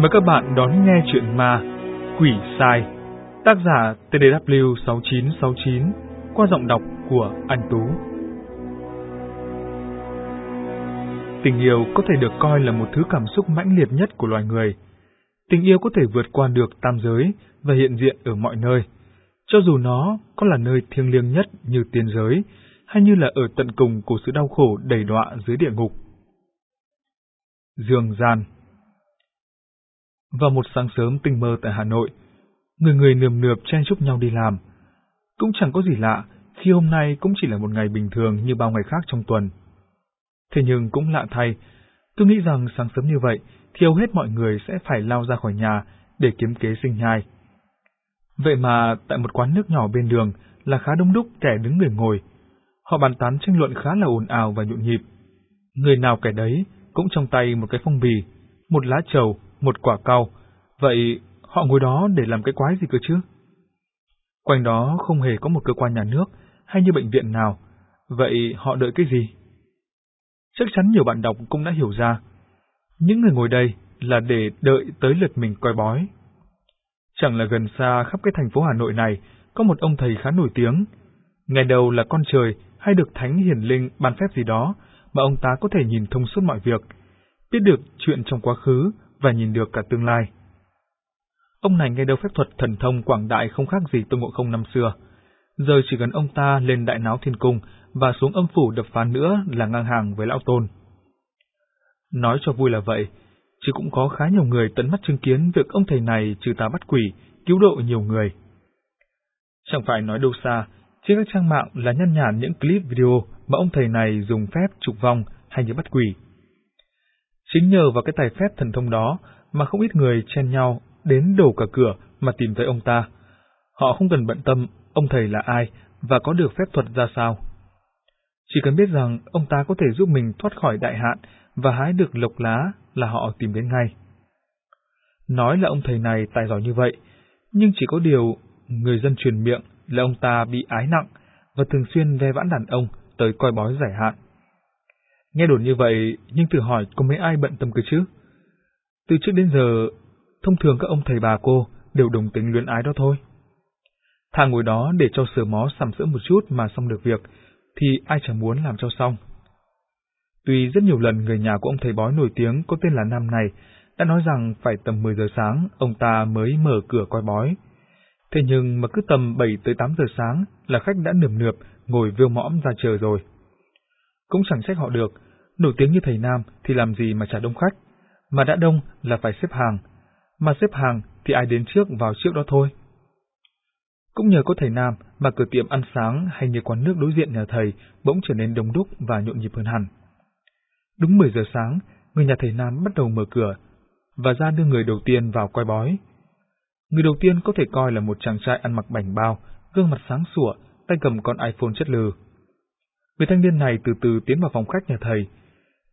Mời các bạn đón nghe chuyện ma Quỷ Sai Tác giả TDW6969 Qua giọng đọc của Anh Tú Tình yêu có thể được coi là một thứ cảm xúc mãnh liệt nhất của loài người. Tình yêu có thể vượt qua được tam giới và hiện diện ở mọi nơi, cho dù nó có là nơi thiêng liêng nhất như tiên giới, hay như là ở tận cùng của sự đau khổ đầy đọa dưới địa ngục. Dương gian vào một sáng sớm tinh mơ tại Hà Nội, người người nườm nượp chen chúc nhau đi làm. Cũng chẳng có gì lạ khi hôm nay cũng chỉ là một ngày bình thường như bao ngày khác trong tuần. Thế nhưng cũng lạ thay, tôi nghĩ rằng sáng sớm như vậy thì hầu hết mọi người sẽ phải lao ra khỏi nhà để kiếm kế sinh nhai. Vậy mà tại một quán nước nhỏ bên đường là khá đông đúc kẻ đứng người ngồi. Họ bàn tán tranh luận khá là ồn ào và nhộn nhịp. Người nào kẻ đấy cũng trong tay một cái phong bì, một lá trầu, một quả cau. Vậy họ ngồi đó để làm cái quái gì cơ chứ? Quanh đó không hề có một cơ quan nhà nước hay như bệnh viện nào. Vậy họ đợi cái gì? Chắc chắn nhiều bạn đọc cũng đã hiểu ra. Những người ngồi đây là để đợi tới lượt mình coi bói. Chẳng là gần xa khắp cái thành phố Hà Nội này có một ông thầy khá nổi tiếng. Ngày đầu là con trời hay được thánh hiển linh ban phép gì đó mà ông ta có thể nhìn thông suốt mọi việc, biết được chuyện trong quá khứ và nhìn được cả tương lai. Ông này nghe đâu phép thuật thần thông quảng đại không khác gì Tôn Ngộ Không năm xưa. Giờ chỉ cần ông ta lên đại náo thiên cung và xuống âm phủ đập phá nữa là ngang hàng với lão tôn. Nói cho vui là vậy, chứ cũng có khá nhiều người tận mắt chứng kiến việc ông thầy này trừ tà bắt quỷ, cứu độ nhiều người. Chẳng phải nói đâu xa, trên các trang mạng là nhăn nhản những clip video mà ông thầy này dùng phép trục vong hay như bắt quỷ. Chính nhờ vào cái tài phép thần thông đó mà không ít người chen nhau đến đổ cả cửa mà tìm thấy ông ta. Họ không cần bận tâm ông thầy là ai và có được phép thuật ra sao. Chỉ cần biết rằng ông ta có thể giúp mình thoát khỏi đại hạn và hái được lộc lá là họ tìm đến ngay. Nói là ông thầy này tài giỏi như vậy, nhưng chỉ có điều người dân truyền miệng là ông ta bị ái nặng và thường xuyên ve vãn đàn ông tới coi bói giải hạn. Nghe đồn như vậy, nhưng thử hỏi có mấy ai bận tâm cơ chứ? Từ trước đến giờ, thông thường các ông thầy bà cô đều đồng tính luyến ái đó thôi. Thà ngồi đó để cho sờ mó sầm sỡ một chút mà xong được việc, thì ai chẳng muốn làm cho xong. Tuy rất nhiều lần người nhà của ông thầy bói nổi tiếng có tên là Nam này đã nói rằng phải tầm 10 giờ sáng ông ta mới mở cửa coi bói. Thế nhưng mà cứ tầm 7 tới 8 giờ sáng là khách đã nườm nượp ngồi viêu mõm ra chờ rồi. Cũng chẳng trách họ được, nổi tiếng như thầy Nam thì làm gì mà trả đông khách, mà đã đông là phải xếp hàng, mà xếp hàng thì ai đến trước vào trước đó thôi. Cũng nhờ có thầy Nam mà cửa tiệm ăn sáng hay như quán nước đối diện nhà thầy bỗng trở nên đông đúc và nhộn nhịp hơn hẳn. Đúng 10 giờ sáng, người nhà thầy Nam bắt đầu mở cửa và ra đưa người đầu tiên vào coi bói. Người đầu tiên có thể coi là một chàng trai ăn mặc bảnh bao, gương mặt sáng sủa, tay cầm con iPhone chất lừ. Người thanh niên này từ từ tiến vào phòng khách nhà thầy,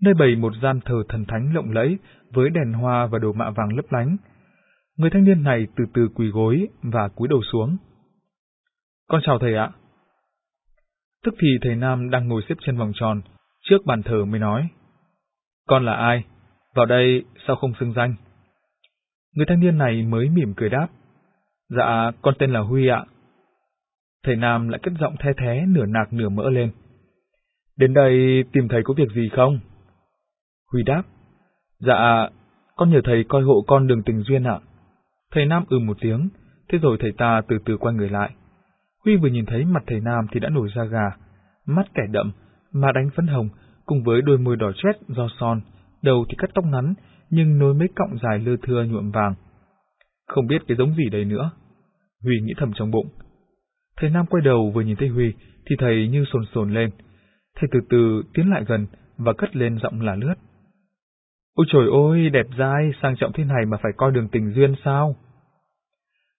nơi bày một gian thờ thần thánh lộng lẫy với đèn hoa và đồ mạ vàng lấp lánh. Người thanh niên này từ từ quỳ gối và cúi đầu xuống. Con chào thầy ạ. Tức thì thầy Nam đang ngồi xếp chân vòng tròn, trước bàn thờ mới nói. Con là ai? Vào đây sao không xưng danh? Người thanh niên này mới mỉm cười đáp. Dạ, con tên là Huy ạ. Thầy Nam lại cất giọng the thế nửa nạc nửa mỡ lên. Đến đây tìm thầy có việc gì không? Huy đáp. Dạ, con nhờ thầy coi hộ con đường tình duyên ạ. Thầy Nam ừ một tiếng, thế rồi thầy ta từ từ quay người lại. Huy vừa nhìn thấy mặt thầy Nam thì đã nổi da gà, mắt kẻ đậm, mà đánh phấn hồng, cùng với đôi môi đỏ chét do son, đầu thì cắt tóc ngắn, nhưng nối mấy cọng dài lưa thưa nhuộm vàng. Không biết cái giống gì đây nữa. Huy nghĩ thầm trong bụng. Thầy Nam quay đầu vừa nhìn thấy Huy, thì thầy như sồn sồn lên. Thầy từ từ tiến lại gần và cất lên giọng là lướt. Ôi trời ơi, đẹp dai, sang trọng thế này mà phải coi đường tình duyên sao?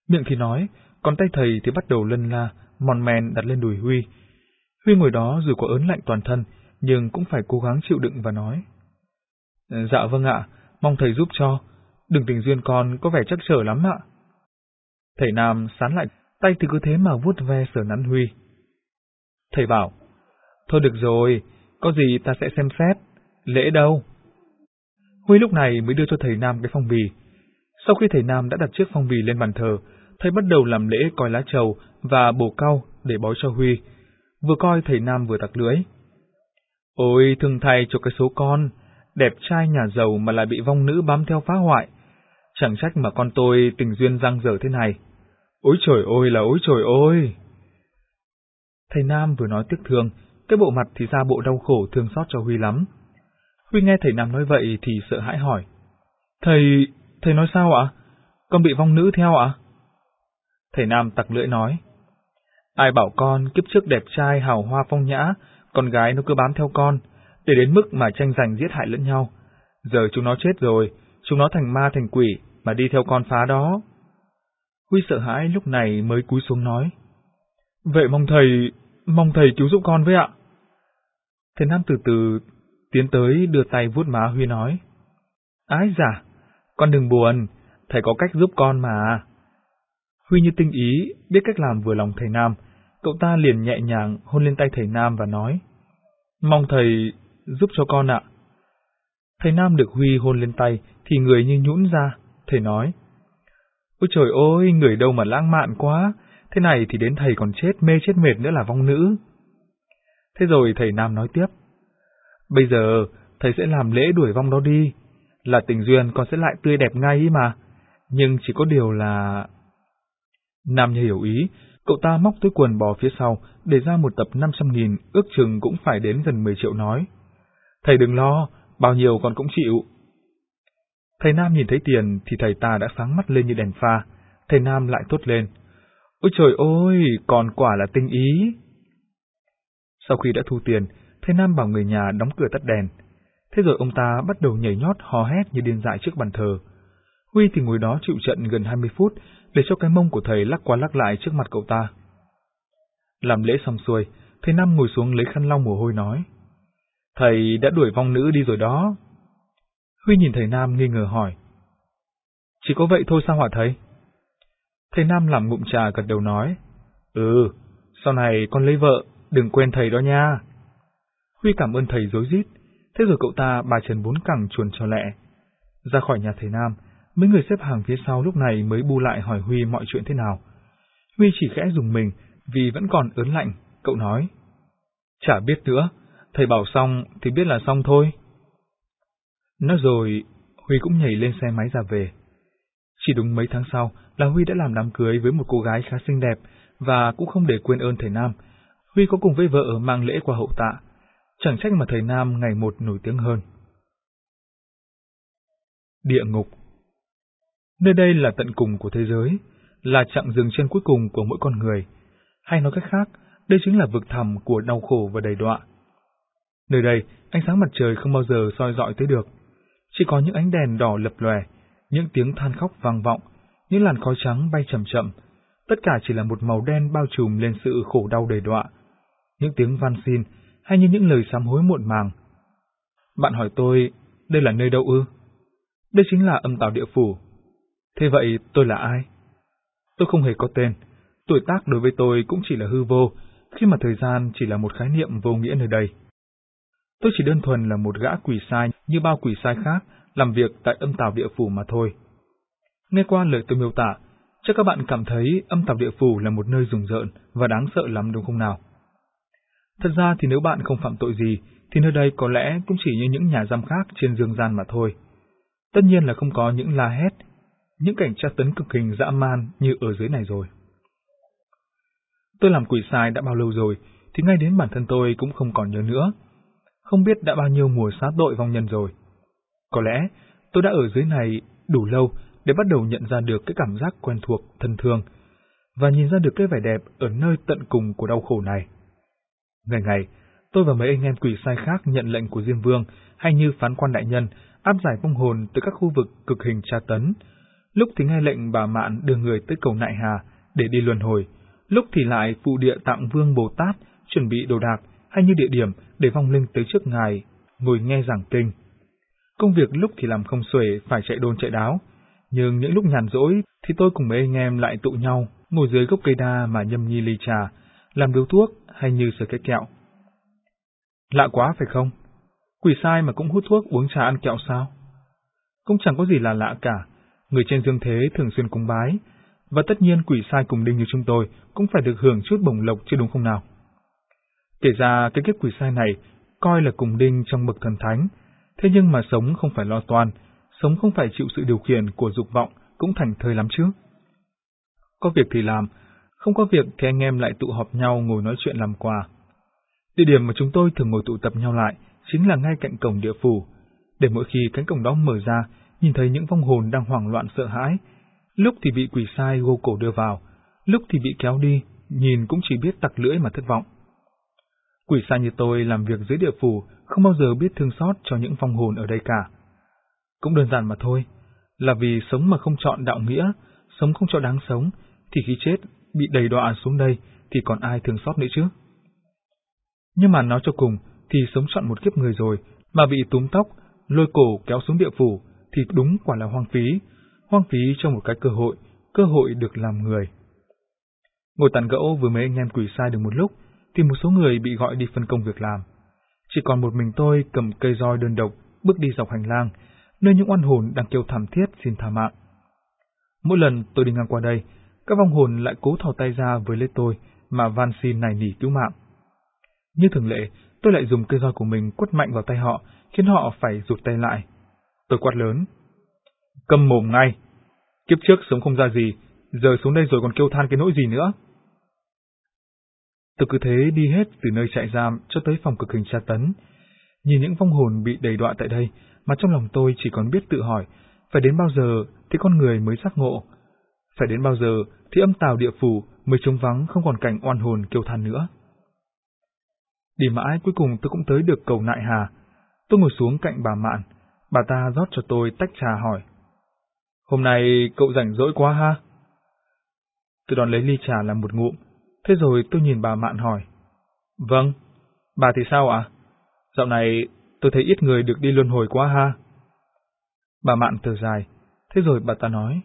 Miệng thì nói, còn tay thầy thì bắt đầu lân la, mòn men đặt lên đùi Huy. Huy ngồi đó dù có ớn lạnh toàn thân, nhưng cũng phải cố gắng chịu đựng và nói. Ờ, dạ vâng ạ, mong thầy giúp cho, Đường tình duyên con có vẻ chắc trở lắm ạ. Thầy Nam sán lại, tay thì cứ thế mà vuốt ve sờ nắn Huy. Thầy bảo, thôi được rồi, có gì ta sẽ xem xét, lễ đâu. Huy lúc này mới đưa cho thầy Nam cái phong bì. Sau khi thầy Nam đã đặt chiếc phong bì lên bàn thờ, thầy bắt đầu làm lễ coi lá trầu và bổ cau để bói cho Huy. Vừa coi thầy Nam vừa tặc lưỡi. Ôi, thương thầy cho cái số con, đẹp trai nhà giàu mà lại bị vong nữ bám theo phá hoại. Chẳng trách mà con tôi tình duyên răng dở thế này. Ôi trời ơi là ôi trời ơi! Thầy Nam vừa nói tiếc thương, cái bộ mặt thì ra bộ đau khổ thương xót cho Huy lắm. Huy nghe thầy Nam nói vậy thì sợ hãi hỏi. Thầy, thầy nói sao ạ? Con bị vong nữ theo ạ? Thầy Nam tặc lưỡi nói. Ai bảo con kiếp trước đẹp trai hào hoa phong nhã, con gái nó cứ bám theo con, để đến mức mà tranh giành giết hại lẫn nhau. Giờ chúng nó chết rồi, chúng nó thành ma thành quỷ mà đi theo con phá đó. Huy sợ hãi lúc này mới cúi xuống nói. Vậy mong thầy, mong thầy cứu giúp con với ạ. Thầy Nam từ từ tiến tới đưa tay vuốt má Huy nói. Ái giả, con đừng buồn, thầy có cách giúp con mà. Huy như tinh ý, biết cách làm vừa lòng thầy Nam, cậu ta liền nhẹ nhàng hôn lên tay thầy Nam và nói. Mong thầy giúp cho con ạ. Thầy Nam được Huy hôn lên tay thì người như nhũn ra, thầy nói. Ôi trời ơi, người đâu mà lãng mạn quá, thế này thì đến thầy còn chết mê chết mệt nữa là vong nữ. Thế rồi thầy Nam nói tiếp. Bây giờ, thầy sẽ làm lễ đuổi vong đó đi, là tình duyên con sẽ lại tươi đẹp ngay ý mà, nhưng chỉ có điều là... Nam như hiểu ý, cậu ta móc túi quần bò phía sau, để ra một tập 500 nghìn, ước chừng cũng phải đến gần 10 triệu nói. Thầy đừng lo, bao nhiêu con cũng chịu. Thầy Nam nhìn thấy tiền thì thầy ta đã sáng mắt lên như đèn pha. Thầy Nam lại thốt lên. Ôi trời ơi, còn quả là tinh ý. Sau khi đã thu tiền, thầy Nam bảo người nhà đóng cửa tắt đèn. Thế rồi ông ta bắt đầu nhảy nhót hò hét như điên dại trước bàn thờ. Huy thì ngồi đó chịu trận gần 20 phút để cho cái mông của thầy lắc qua lắc lại trước mặt cậu ta. Làm lễ xong xuôi, thầy Nam ngồi xuống lấy khăn lau mồ hôi nói. Thầy đã đuổi vong nữ đi rồi đó. Huy nhìn thầy Nam nghi ngờ hỏi. Chỉ có vậy thôi sao hả thầy? Thầy Nam làm ngụm trà gật đầu nói. Ừ, sau này con lấy vợ, đừng quên thầy đó nha. Huy cảm ơn thầy dối rít thế rồi cậu ta bà trần bốn cẳng chuồn cho lẹ. Ra khỏi nhà thầy Nam, mấy người xếp hàng phía sau lúc này mới bu lại hỏi Huy mọi chuyện thế nào. Huy chỉ khẽ dùng mình, vì vẫn còn ớn lạnh, cậu nói. Chả biết nữa, thầy bảo xong thì biết là xong thôi. Nói rồi, Huy cũng nhảy lên xe máy ra về. Chỉ đúng mấy tháng sau là Huy đã làm đám cưới với một cô gái khá xinh đẹp và cũng không để quên ơn thầy Nam. Huy có cùng với vợ mang lễ qua hậu tạ. Chẳng trách mà thầy Nam ngày một nổi tiếng hơn. Địa ngục Nơi đây là tận cùng của thế giới, là chặng dừng chân cuối cùng của mỗi con người. Hay nói cách khác, đây chính là vực thẳm của đau khổ và đầy đọa. Nơi đây, ánh sáng mặt trời không bao giờ soi dọi tới được. Chỉ có những ánh đèn đỏ lập lòe, những tiếng than khóc vang vọng, những làn khói trắng bay chậm chậm. Tất cả chỉ là một màu đen bao trùm lên sự khổ đau đầy đọa. Những tiếng van xin, hay như những lời sám hối muộn màng. Bạn hỏi tôi, đây là nơi đâu ư? Đây chính là âm tào địa phủ. Thế vậy tôi là ai? Tôi không hề có tên. Tuổi tác đối với tôi cũng chỉ là hư vô, khi mà thời gian chỉ là một khái niệm vô nghĩa nơi đây. Tôi chỉ đơn thuần là một gã quỷ sai như bao quỷ sai khác, làm việc tại âm tào địa phủ mà thôi. Nghe qua lời tôi miêu tả, chắc các bạn cảm thấy âm tào địa phủ là một nơi rùng rợn và đáng sợ lắm đúng không nào? Thật ra thì nếu bạn không phạm tội gì, thì nơi đây có lẽ cũng chỉ như những nhà giam khác trên dương gian mà thôi. Tất nhiên là không có những la hét, những cảnh tra tấn cực hình dã man như ở dưới này rồi. Tôi làm quỷ sai đã bao lâu rồi, thì ngay đến bản thân tôi cũng không còn nhớ nữa. Không biết đã bao nhiêu mùa sát tội vong nhân rồi. Có lẽ tôi đã ở dưới này đủ lâu để bắt đầu nhận ra được cái cảm giác quen thuộc, thân thương, và nhìn ra được cái vẻ đẹp ở nơi tận cùng của đau khổ này. Ngày ngày, tôi và mấy anh em quỷ sai khác nhận lệnh của Diêm Vương hay như phán quan đại nhân áp giải vong hồn từ các khu vực cực hình tra tấn. Lúc thì nghe lệnh bà Mạn đưa người tới cầu Nại Hà để đi luân hồi, lúc thì lại phụ địa tặng Vương Bồ Tát chuẩn bị đồ đạc hay như địa điểm để vong linh tới trước ngài, ngồi nghe giảng kinh. Công việc lúc thì làm không xuể phải chạy đôn chạy đáo, nhưng những lúc nhàn rỗi thì tôi cùng mấy anh em lại tụ nhau, ngồi dưới gốc cây đa mà nhâm nhi ly trà, làm điếu thuốc hay như sửa cái kẹo. Lạ quá phải không? Quỷ sai mà cũng hút thuốc uống trà ăn kẹo sao? Cũng chẳng có gì là lạ cả, người trên dương thế thường xuyên cúng bái, và tất nhiên quỷ sai cùng đinh như chúng tôi cũng phải được hưởng chút bổng lộc chứ đúng không nào? Kể ra cái kiếp quỷ sai này coi là cùng đinh trong bậc thần thánh, thế nhưng mà sống không phải lo toan, sống không phải chịu sự điều khiển của dục vọng cũng thành thơi lắm chứ. Có việc thì làm, không có việc thì anh em lại tụ họp nhau ngồi nói chuyện làm quà. Địa điểm mà chúng tôi thường ngồi tụ tập nhau lại chính là ngay cạnh cổng địa phủ, để mỗi khi cánh cổng đó mở ra, nhìn thấy những vong hồn đang hoảng loạn sợ hãi, lúc thì bị quỷ sai gô cổ đưa vào, lúc thì bị kéo đi, nhìn cũng chỉ biết tặc lưỡi mà thất vọng. Quỷ sai như tôi làm việc dưới địa phủ không bao giờ biết thương xót cho những vong hồn ở đây cả. Cũng đơn giản mà thôi, là vì sống mà không chọn đạo nghĩa, sống không cho đáng sống, thì khi chết bị đầy đọa xuống đây thì còn ai thương xót nữa chứ? Nhưng mà nói cho cùng thì sống chọn một kiếp người rồi mà bị túm tóc, lôi cổ kéo xuống địa phủ thì đúng quả là hoang phí, hoang phí cho một cái cơ hội, cơ hội được làm người. Ngồi tàn gẫu với mấy anh em quỷ sai được một lúc thì một số người bị gọi đi phân công việc làm. Chỉ còn một mình tôi cầm cây roi đơn độc bước đi dọc hành lang, nơi những oan hồn đang kêu thảm thiết xin tha mạng. Mỗi lần tôi đi ngang qua đây, các vong hồn lại cố thò tay ra với lấy tôi mà van xin nài nỉ cứu mạng. Như thường lệ, tôi lại dùng cây roi của mình quất mạnh vào tay họ, khiến họ phải rụt tay lại. Tôi quát lớn. Cầm mồm ngay! Kiếp trước sống không ra gì, giờ xuống đây rồi còn kêu than cái nỗi gì nữa. Tôi cứ thế đi hết từ nơi trại giam cho tới phòng cực hình tra tấn. Nhìn những vong hồn bị đầy đọa tại đây, mà trong lòng tôi chỉ còn biết tự hỏi, phải đến bao giờ thì con người mới giác ngộ? Phải đến bao giờ thì âm tào địa phủ mới trống vắng không còn cảnh oan hồn kêu than nữa? Đi mãi cuối cùng tôi cũng tới được cầu nại hà. Tôi ngồi xuống cạnh bà Mạn, bà ta rót cho tôi tách trà hỏi. Hôm nay cậu rảnh rỗi quá ha? Tôi đón lấy ly trà làm một ngụm, thế rồi tôi nhìn bà Mạn hỏi. Vâng, bà thì sao ạ? Dạo này tôi thấy ít người được đi luân hồi quá ha. Bà Mạn thở dài, thế rồi bà ta nói.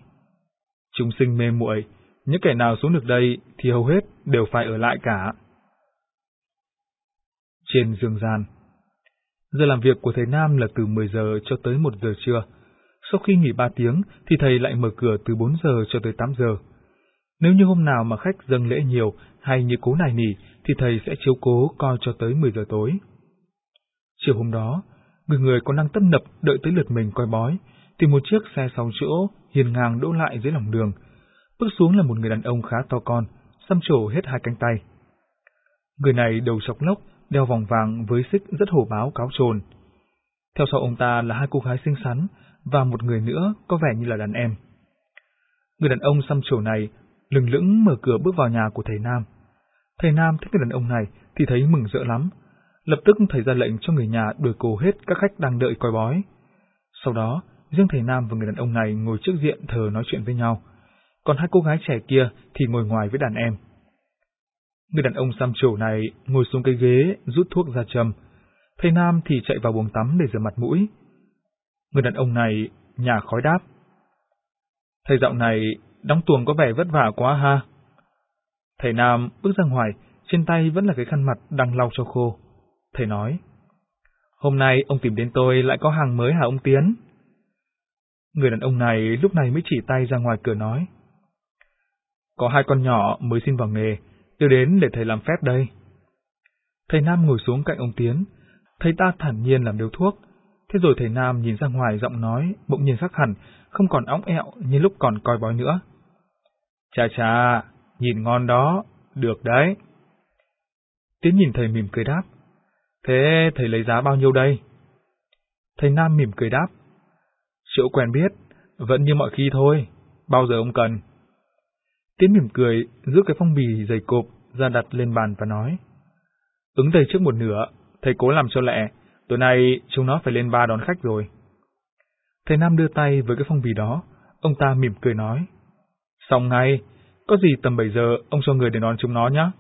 Chúng sinh mê muội, những kẻ nào xuống được đây thì hầu hết đều phải ở lại cả. Trên giường gian Giờ làm việc của thầy Nam là từ 10 giờ cho tới 1 giờ trưa. Sau khi nghỉ 3 tiếng thì thầy lại mở cửa từ 4 giờ cho tới 8 giờ. Nếu như hôm nào mà khách dâng lễ nhiều hay như cố nài nỉ thì thầy sẽ chiếu cố coi cho tới 10 giờ tối. Chiều hôm đó, người người có năng tấp nập đợi tới lượt mình coi bói, thì một chiếc xe sáu chỗ hiền ngang đỗ lại dưới lòng đường. Bước xuống là một người đàn ông khá to con, xăm trổ hết hai cánh tay. Người này đầu chọc lốc, đeo vòng vàng với xích rất hổ báo cáo trồn. Theo sau ông ta là hai cô gái xinh xắn và một người nữa có vẻ như là đàn em. Người đàn ông xăm trổ này lừng lững mở cửa bước vào nhà của thầy Nam. Thầy Nam thấy người đàn ông này thì thấy mừng rỡ lắm. Lập tức thầy ra lệnh cho người nhà đuổi cô hết các khách đang đợi coi bói. Sau đó, riêng thầy Nam và người đàn ông này ngồi trước diện thờ nói chuyện với nhau. Còn hai cô gái trẻ kia thì ngồi ngoài với đàn em. Người đàn ông xăm trổ này ngồi xuống cái ghế, rút thuốc ra châm. Thầy Nam thì chạy vào buồng tắm để rửa mặt mũi. Người đàn ông này nhà khói đáp. Thầy dạo này đóng tuồng có vẻ vất vả quá ha. Thầy Nam bước ra ngoài, trên tay vẫn là cái khăn mặt đang lau cho khô. Thầy nói, hôm nay ông tìm đến tôi lại có hàng mới hả ông Tiến? Người đàn ông này lúc này mới chỉ tay ra ngoài cửa nói, có hai con nhỏ mới xin vào nghề, đưa đến để thầy làm phép đây. Thầy Nam ngồi xuống cạnh ông Tiến, thầy ta thản nhiên làm điếu thuốc, thế rồi thầy Nam nhìn ra ngoài giọng nói bỗng nhiên sắc hẳn, không còn óng ẹo như lúc còn coi bói nữa. Chà chà, nhìn ngon đó, được đấy. Tiến nhìn thầy mỉm cười đáp, thế thầy lấy giá bao nhiêu đây? Thầy Nam mỉm cười đáp, chỗ quen biết, vẫn như mọi khi thôi, bao giờ ông cần. Tiến mỉm cười, rút cái phong bì dày cộp ra đặt lên bàn và nói. Ứng thầy trước một nửa, thầy cố làm cho lẹ, tối nay chúng nó phải lên ba đón khách rồi. Thầy Nam đưa tay với cái phong bì đó, ông ta mỉm cười nói. Xong ngay, có gì tầm 7 giờ ông cho người để đón chúng nó nhé.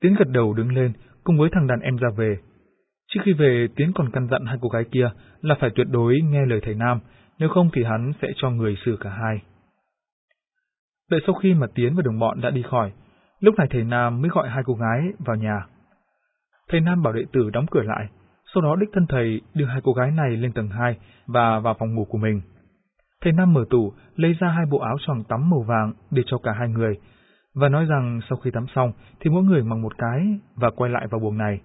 Tiến gật đầu đứng lên, cùng với thằng đàn em ra về. Trước khi về, Tiến còn căn dặn hai cô gái kia là phải tuyệt đối nghe lời thầy Nam, nếu không thì hắn sẽ cho người xử cả hai. Đợi sau khi mà Tiến và đồng bọn đã đi khỏi, lúc này thầy Nam mới gọi hai cô gái vào nhà. Thầy Nam bảo đệ tử đóng cửa lại, sau đó đích thân thầy đưa hai cô gái này lên tầng 2 và vào phòng ngủ của mình. Thầy Nam mở tủ, lấy ra hai bộ áo choàng tắm màu vàng để cho cả hai người, và nói rằng sau khi tắm xong thì mỗi người mặc một cái và quay lại vào buồng này.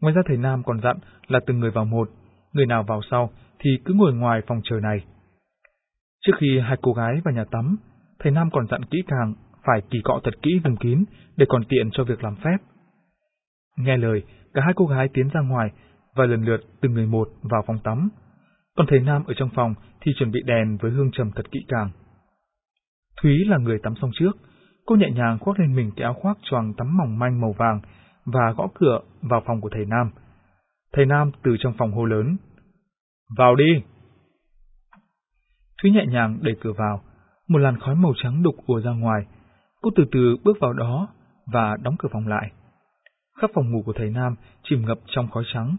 Ngoài ra thầy Nam còn dặn là từng người vào một, người nào vào sau thì cứ ngồi ngoài phòng chờ này. Trước khi hai cô gái vào nhà tắm, thầy Nam còn dặn kỹ càng phải kỳ cọ thật kỹ vùng kín để còn tiện cho việc làm phép. Nghe lời, cả hai cô gái tiến ra ngoài và lần lượt từng người một vào phòng tắm, còn thầy Nam ở trong phòng thì chuẩn bị đèn với hương trầm thật kỹ càng. Thúy là người tắm xong trước, cô nhẹ nhàng khoác lên mình cái áo khoác choàng tắm mỏng manh màu vàng và gõ cửa vào phòng của thầy Nam. Thầy Nam từ trong phòng hô lớn. Vào đi! Thúy nhẹ nhàng đẩy cửa vào, một làn khói màu trắng đục ùa ra ngoài. Cô từ từ bước vào đó và đóng cửa phòng lại. Khắp phòng ngủ của thầy Nam chìm ngập trong khói trắng,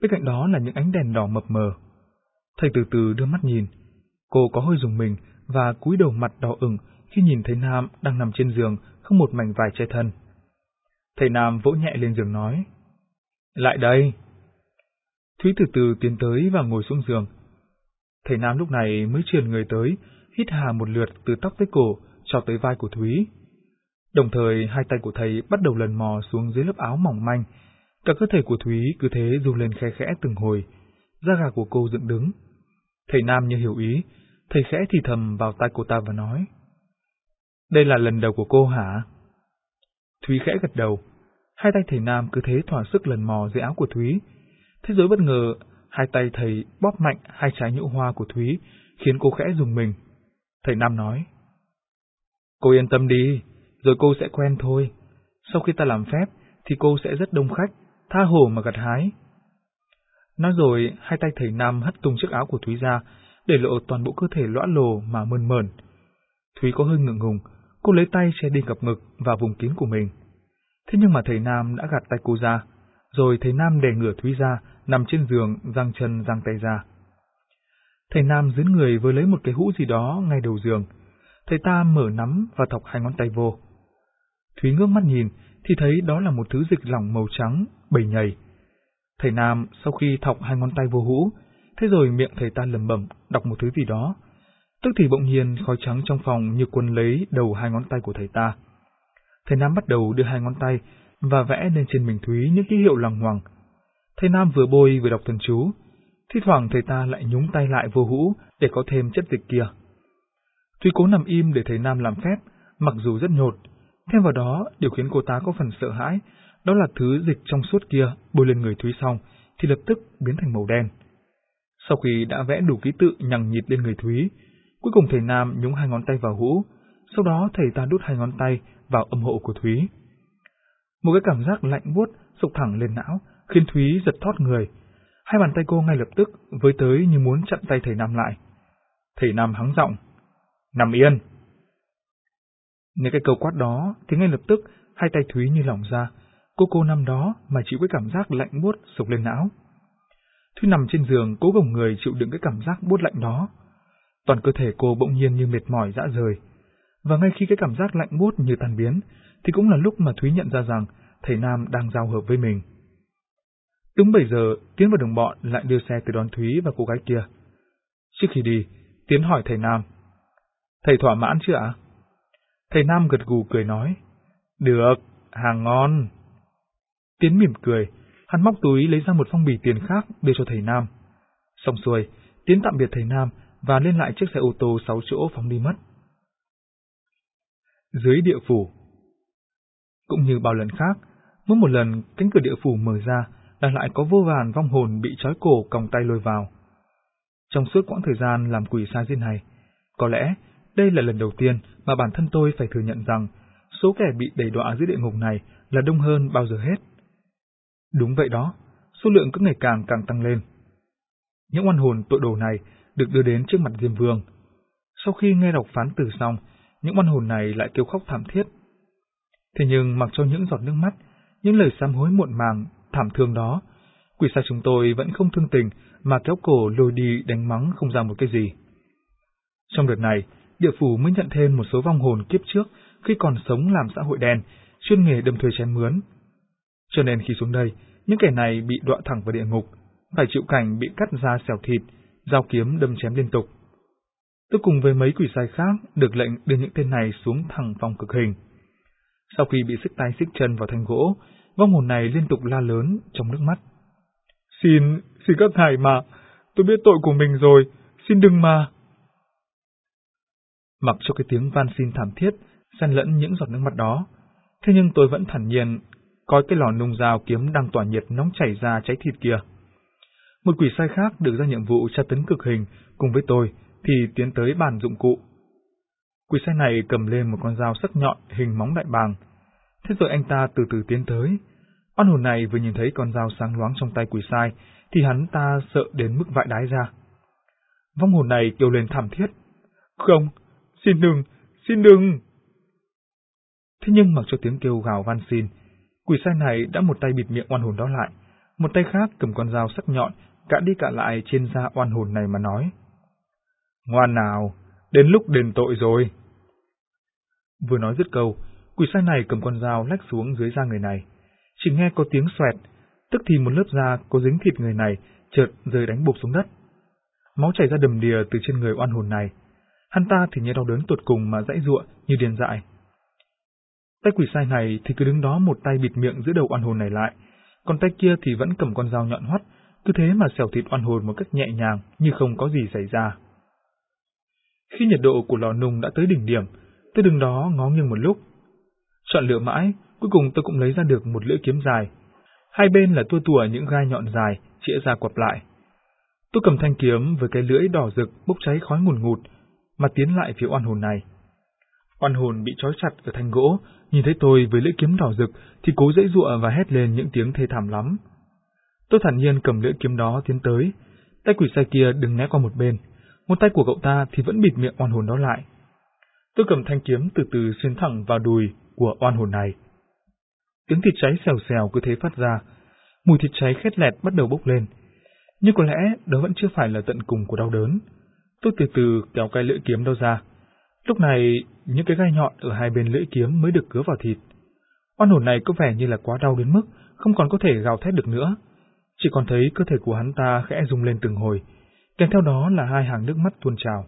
bên cạnh đó là những ánh đèn đỏ mập mờ. Thầy từ từ đưa mắt nhìn, cô có hơi dùng mình và cúi đầu mặt đỏ ửng khi nhìn thấy Nam đang nằm trên giường không một mảnh vải che thân. Thầy Nam vỗ nhẹ lên giường nói, Lại đây! Thúy từ từ tiến tới và ngồi xuống giường. Thầy Nam lúc này mới truyền người tới, hít hà một lượt từ tóc tới cổ cho tới vai của Thúy. Đồng thời hai tay của thầy bắt đầu lần mò xuống dưới lớp áo mỏng manh, cả cơ thể của Thúy cứ thế run lên khe khẽ từng hồi, da gà của cô dựng đứng. Thầy Nam như hiểu ý, thầy khẽ thì thầm vào tai cô ta và nói. Đây là lần đầu của cô hả? Thúy khẽ gật đầu. Hai tay thầy Nam cứ thế thỏa sức lần mò dưới áo của Thúy. Thế giới bất ngờ, hai tay thầy bóp mạnh hai trái nhũ hoa của Thúy, khiến cô khẽ dùng mình. Thầy Nam nói. Cô yên tâm đi, rồi cô sẽ quen thôi. Sau khi ta làm phép, thì cô sẽ rất đông khách, tha hồ mà gặt hái. Nói rồi, hai tay thầy Nam hất tung chiếc áo của Thúy ra, để lộ toàn bộ cơ thể lõa lồ mà mơn mởn. Thúy có hơi ngượng ngùng, cô lấy tay che đi cặp ngực và vùng kín của mình. Thế nhưng mà thầy Nam đã gạt tay cô ra, rồi thầy Nam đè ngửa Thúy ra, nằm trên giường, giang chân giang tay ra. Thầy Nam dưới người với lấy một cái hũ gì đó ngay đầu giường. Thầy ta mở nắm và thọc hai ngón tay vô. Thúy ngước mắt nhìn, thì thấy đó là một thứ dịch lỏng màu trắng, bầy nhầy. Thầy Nam sau khi thọc hai ngón tay vô hũ, thế rồi miệng thầy ta lầm bẩm đọc một thứ gì đó. Tức thì bỗng nhiên khói trắng trong phòng như quân lấy đầu hai ngón tay của thầy ta. Thầy Nam bắt đầu đưa hai ngón tay và vẽ lên trên mình Thúy những ký hiệu lằng ngoằng. Thầy Nam vừa bôi vừa đọc thần chú, thi thoảng thầy ta lại nhúng tay lại vô hũ để có thêm chất dịch kia. Thúy cố nằm im để thầy Nam làm phép, mặc dù rất nhột. Thêm vào đó, điều khiến cô ta có phần sợ hãi, đó là thứ dịch trong suốt kia bôi lên người Thúy xong, thì lập tức biến thành màu đen. Sau khi đã vẽ đủ ký tự nhằng nhịt lên người Thúy, cuối cùng thầy Nam nhúng hai ngón tay vào hũ, sau đó thầy ta đút hai ngón tay vào âm hộ của Thúy. Một cái cảm giác lạnh buốt sộc thẳng lên não, khiến Thúy giật thoát người. Hai bàn tay cô ngay lập tức với tới như muốn chặn tay thầy Nam lại. Thầy Nam hắng giọng, nằm yên. Nghe cái câu quát đó thì ngay lập tức hai tay Thúy như lỏng ra, cô cô năm đó mà chịu cái cảm giác lạnh buốt sộc lên não. Thúy nằm trên giường cố gồng người chịu đựng cái cảm giác buốt lạnh đó. Toàn cơ thể cô bỗng nhiên như mệt mỏi dã rời. Và ngay khi cái cảm giác lạnh buốt như tan biến, thì cũng là lúc mà Thúy nhận ra rằng thầy Nam đang giao hợp với mình. Đúng 7 giờ, Tiến và đồng bọn lại đưa xe từ đón Thúy và cô gái kia. Trước khi đi, Tiến hỏi thầy Nam. Thầy thỏa mãn chưa ạ? Thầy Nam gật gù cười nói. Được, hàng ngon. Tiến mỉm cười, hắn móc túi lấy ra một phong bì tiền khác đưa cho thầy Nam. Xong xuôi, Tiến tạm biệt thầy Nam và lên lại chiếc xe ô tô 6 chỗ phóng đi mất. Dưới địa phủ Cũng như bao lần khác, mỗi một lần cánh cửa địa phủ mở ra là lại có vô vàn vong hồn bị trói cổ còng tay lôi vào. Trong suốt quãng thời gian làm quỷ sai diên này, có lẽ đây là lần đầu tiên mà bản thân tôi phải thừa nhận rằng số kẻ bị đẩy đọa dưới địa ngục này là đông hơn bao giờ hết. Đúng vậy đó, số lượng cứ ngày càng càng tăng lên. Những oan hồn tội đồ này được đưa đến trước mặt Diêm Vương. Sau khi nghe đọc phán tử xong, những oan hồn này lại kêu khóc thảm thiết. Thế nhưng mặc cho những giọt nước mắt, những lời sám hối muộn màng, thảm thương đó, quỷ sai chúng tôi vẫn không thương tình mà kéo cổ lôi đi đánh mắng không ra một cái gì. Trong đợt này, địa phủ mới nhận thêm một số vong hồn kiếp trước khi còn sống làm xã hội đen, chuyên nghề đâm thuê chém mướn. Cho nên khi xuống đây, những kẻ này bị đọa thẳng vào địa ngục, phải chịu cảnh bị cắt da xẻo thịt, dao kiếm đâm chém liên tục. tôi cùng với mấy quỷ sai khác được lệnh đưa những tên này xuống thẳng phòng cực hình. Sau khi bị xích tay xích chân vào thanh gỗ, vong hồn này liên tục la lớn trong nước mắt. Xin, xin các thầy mà, tôi biết tội của mình rồi, xin đừng mà. Mặc cho cái tiếng van xin thảm thiết, xen lẫn những giọt nước mắt đó, thế nhưng tôi vẫn thản nhiên coi cái lò nung dao kiếm đang tỏa nhiệt nóng chảy ra cháy thịt kia. Một quỷ sai khác được ra nhiệm vụ tra tấn cực hình cùng với tôi thì tiến tới bàn dụng cụ. Quỷ sai này cầm lên một con dao sắc nhọn hình móng đại bàng. Thế rồi anh ta từ từ tiến tới. Oan hồn này vừa nhìn thấy con dao sáng loáng trong tay quỷ sai thì hắn ta sợ đến mức vãi đái ra. Vong hồn này kêu lên thảm thiết. Không, xin đừng, xin đừng. Thế nhưng mặc cho tiếng kêu gào van xin, quỷ sai này đã một tay bịt miệng oan hồn đó lại, một tay khác cầm con dao sắc nhọn, cả đi cả lại trên da oan hồn này mà nói. Ngoan nào, đến lúc đền tội rồi. Vừa nói dứt câu, quỷ sai này cầm con dao lách xuống dưới da người này. Chỉ nghe có tiếng xoẹt, tức thì một lớp da có dính thịt người này chợt rơi đánh bục xuống đất. Máu chảy ra đầm đìa từ trên người oan hồn này. Hắn ta thì như đau đớn tột cùng mà dãy ruộng như điên dại. Tay quỷ sai này thì cứ đứng đó một tay bịt miệng giữa đầu oan hồn này lại, còn tay kia thì vẫn cầm con dao nhọn hoắt, cứ thế mà xẻo thịt oan hồn một cách nhẹ nhàng như không có gì xảy ra. Khi nhiệt độ của lò nung đã tới đỉnh điểm, tôi đứng đó ngó nghiêng một lúc. Chọn lựa mãi, cuối cùng tôi cũng lấy ra được một lưỡi kiếm dài. Hai bên là tua tủa những gai nhọn dài, chĩa ra quặp lại. Tôi cầm thanh kiếm với cái lưỡi đỏ rực bốc cháy khói ngùn ngụt, mà tiến lại phía oan hồn này. Oan hồn bị trói chặt ở thanh gỗ, nhìn thấy tôi với lưỡi kiếm đỏ rực thì cố dãy dụa và hét lên những tiếng thê thảm lắm. Tôi thản nhiên cầm lưỡi kiếm đó tiến tới, tay quỷ sai kia đừng né qua một bên, một tay của cậu ta thì vẫn bịt miệng oan hồn đó lại. Tôi cầm thanh kiếm từ từ xuyên thẳng vào đùi của oan hồn này. Tiếng thịt cháy xèo xèo cứ thế phát ra, mùi thịt cháy khét lẹt bắt đầu bốc lên. Nhưng có lẽ đó vẫn chưa phải là tận cùng của đau đớn. Tôi từ từ kéo cái lưỡi kiếm đó ra. Lúc này, những cái gai nhọn ở hai bên lưỡi kiếm mới được cứa vào thịt. Oan hồn này có vẻ như là quá đau đến mức không còn có thể gào thét được nữa. Chỉ còn thấy cơ thể của hắn ta khẽ rung lên từng hồi, kèm theo đó là hai hàng nước mắt tuôn trào.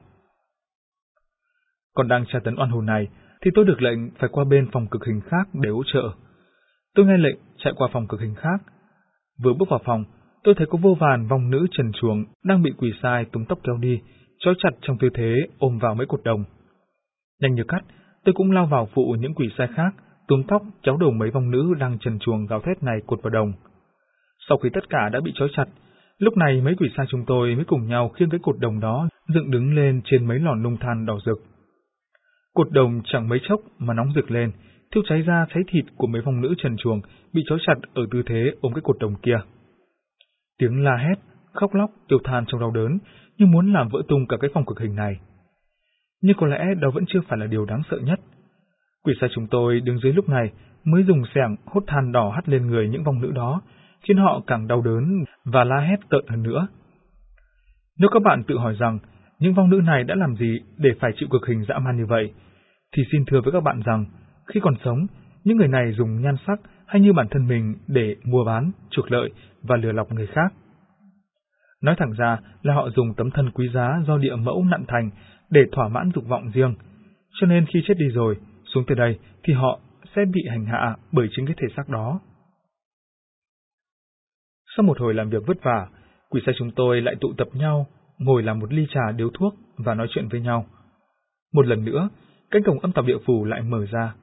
Còn đang tra tấn oan hồn này, thì tôi được lệnh phải qua bên phòng cực hình khác để hỗ trợ. Tôi nghe lệnh chạy qua phòng cực hình khác. Vừa bước vào phòng, tôi thấy có vô vàn vong nữ trần chuồng đang bị quỷ sai túm tóc kéo đi, trói chặt trong tư thế ôm vào mấy cột đồng. Nhanh như cắt, tôi cũng lao vào phụ những quỷ sai khác, túm tóc kéo đầu mấy vong nữ đang trần chuồng gào thét này cột vào đồng. Sau khi tất cả đã bị trói chặt, lúc này mấy quỷ sai chúng tôi mới cùng nhau khiêng cái cột đồng đó dựng đứng lên trên mấy lò nung than đỏ rực. Cột đồng chẳng mấy chốc mà nóng rực lên, thiêu cháy ra cháy thịt của mấy phong nữ trần chuồng bị trói chặt ở tư thế ôm cái cột đồng kia. Tiếng la hét, khóc lóc, tiêu than trong đau đớn, như muốn làm vỡ tung cả cái phòng cực hình này. Nhưng có lẽ đó vẫn chưa phải là điều đáng sợ nhất. Quỷ sai chúng tôi đứng dưới lúc này mới dùng xẻng hốt than đỏ hắt lên người những vong nữ đó, khiến họ càng đau đớn và la hét tợn hơn nữa. Nếu các bạn tự hỏi rằng những vong nữ này đã làm gì để phải chịu cực hình dã man như vậy, thì xin thưa với các bạn rằng khi còn sống, những người này dùng nhan sắc hay như bản thân mình để mua bán, trục lợi và lừa lọc người khác. Nói thẳng ra là họ dùng tấm thân quý giá do địa mẫu nặn thành để thỏa mãn dục vọng riêng, cho nên khi chết đi rồi, xuống từ đây thì họ sẽ bị hành hạ bởi chính cái thể xác đó. Sau một hồi làm việc vất vả, quỷ sai chúng tôi lại tụ tập nhau, ngồi làm một ly trà điếu thuốc và nói chuyện với nhau. Một lần nữa, cánh cổng âm tạp địa phủ lại mở ra.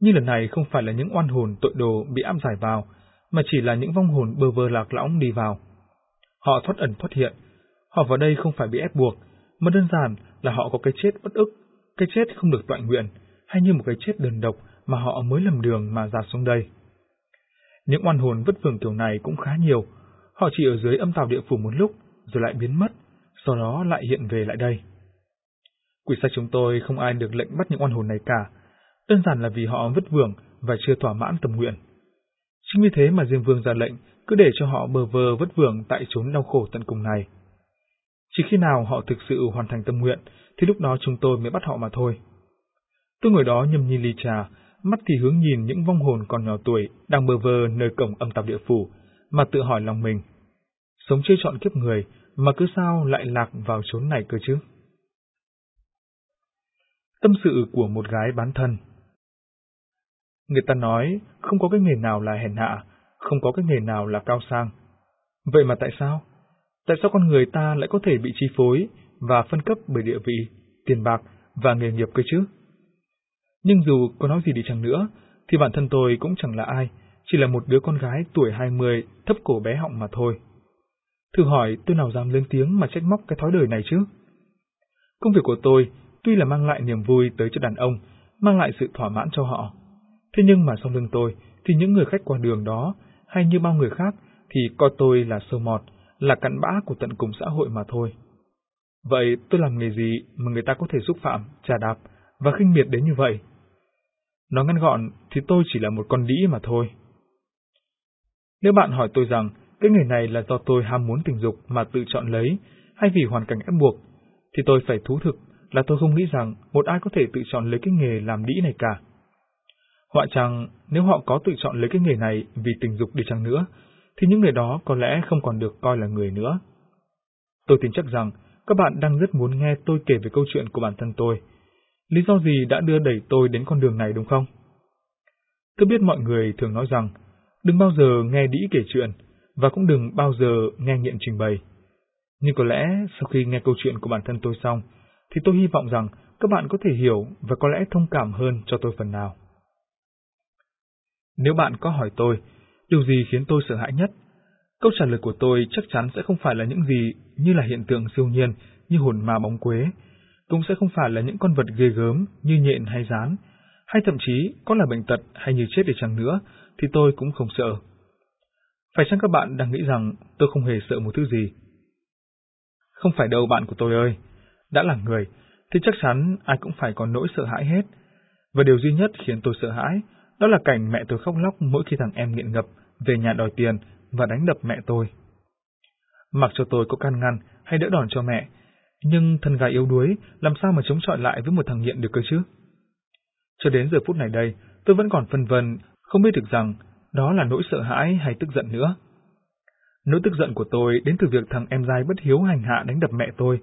Nhưng lần này không phải là những oan hồn tội đồ bị áp giải vào, mà chỉ là những vong hồn bơ vơ lạc lõng đi vào. Họ thoát ẩn thoát hiện, họ vào đây không phải bị ép buộc, mà đơn giản là họ có cái chết bất ức, cái chết không được tọa nguyện, hay như một cái chết đơn độc mà họ mới lầm đường mà ra xuống đây. Những oan hồn vất vưởng kiểu này cũng khá nhiều, họ chỉ ở dưới âm tào địa phủ một lúc, rồi lại biến mất, sau đó lại hiện về lại đây. Quỷ sai chúng tôi không ai được lệnh bắt những oan hồn này cả, đơn giản là vì họ vất vưởng và chưa thỏa mãn tâm nguyện. Chính vì thế mà Diêm Vương ra lệnh cứ để cho họ bờ vơ vất vưởng tại chốn đau khổ tận cùng này. Chỉ khi nào họ thực sự hoàn thành tâm nguyện, thì lúc đó chúng tôi mới bắt họ mà thôi. Tôi ngồi đó nhâm nhi ly trà, mắt thì hướng nhìn những vong hồn còn nhỏ tuổi đang bơ vơ nơi cổng âm tạp địa phủ, mà tự hỏi lòng mình. Sống chưa chọn kiếp người, mà cứ sao lại lạc vào chốn này cơ chứ? Tâm sự của một gái bán thân Người ta nói không có cái nghề nào là hèn hạ, không có cái nghề nào là cao sang. Vậy mà tại sao? Tại sao con người ta lại có thể bị chi phối và phân cấp bởi địa vị, tiền bạc và nghề nghiệp cơ chứ? Nhưng dù có nói gì đi chăng nữa, thì bản thân tôi cũng chẳng là ai, chỉ là một đứa con gái tuổi 20 thấp cổ bé họng mà thôi. Thử hỏi tôi nào dám lên tiếng mà trách móc cái thói đời này chứ? Công việc của tôi tuy là mang lại niềm vui tới cho đàn ông, mang lại sự thỏa mãn cho họ. Thế nhưng mà sau lưng tôi thì những người khách qua đường đó, hay như bao người khác, thì coi tôi là sơ mọt, là cặn bã của tận cùng xã hội mà thôi. Vậy tôi làm nghề gì mà người ta có thể xúc phạm, trà đạp và khinh miệt đến như vậy? Nói ngắn gọn thì tôi chỉ là một con đĩ mà thôi. Nếu bạn hỏi tôi rằng cái nghề này là do tôi ham muốn tình dục mà tự chọn lấy, hay vì hoàn cảnh ép buộc, thì tôi phải thú thực là tôi không nghĩ rằng một ai có thể tự chọn lấy cái nghề làm đĩ này cả. Họa chẳng nếu họ có tự chọn lấy cái nghề này vì tình dục đi chăng nữa, thì những người đó có lẽ không còn được coi là người nữa. Tôi tin chắc rằng các bạn đang rất muốn nghe tôi kể về câu chuyện của bản thân tôi. Lý do gì đã đưa đẩy tôi đến con đường này đúng không? Tôi biết mọi người thường nói rằng đừng bao giờ nghe đĩ kể chuyện và cũng đừng bao giờ nghe nghiện trình bày. Nhưng có lẽ sau khi nghe câu chuyện của bản thân tôi xong, thì tôi hy vọng rằng các bạn có thể hiểu và có lẽ thông cảm hơn cho tôi phần nào. Nếu bạn có hỏi tôi, điều gì khiến tôi sợ hãi nhất? Câu trả lời của tôi chắc chắn sẽ không phải là những gì như là hiện tượng siêu nhiên như hồn ma bóng quế, cũng sẽ không phải là những con vật ghê gớm như nhện hay rán, hay thậm chí có là bệnh tật hay như chết đi chăng nữa, thì tôi cũng không sợ. Phải chăng các bạn đang nghĩ rằng tôi không hề sợ một thứ gì? Không phải đâu bạn của tôi ơi, đã là người, thì chắc chắn ai cũng phải có nỗi sợ hãi hết. Và điều duy nhất khiến tôi sợ hãi đó là cảnh mẹ tôi khóc lóc mỗi khi thằng em nghiện ngập về nhà đòi tiền và đánh đập mẹ tôi. Mặc cho tôi có can ngăn hay đỡ đòn cho mẹ, nhưng thân gái yếu đuối làm sao mà chống chọi lại với một thằng nghiện được cơ chứ? Cho đến giờ phút này đây, tôi vẫn còn phân vân, không biết được rằng đó là nỗi sợ hãi hay tức giận nữa. Nỗi tức giận của tôi đến từ việc thằng em dai bất hiếu hành hạ đánh đập mẹ tôi,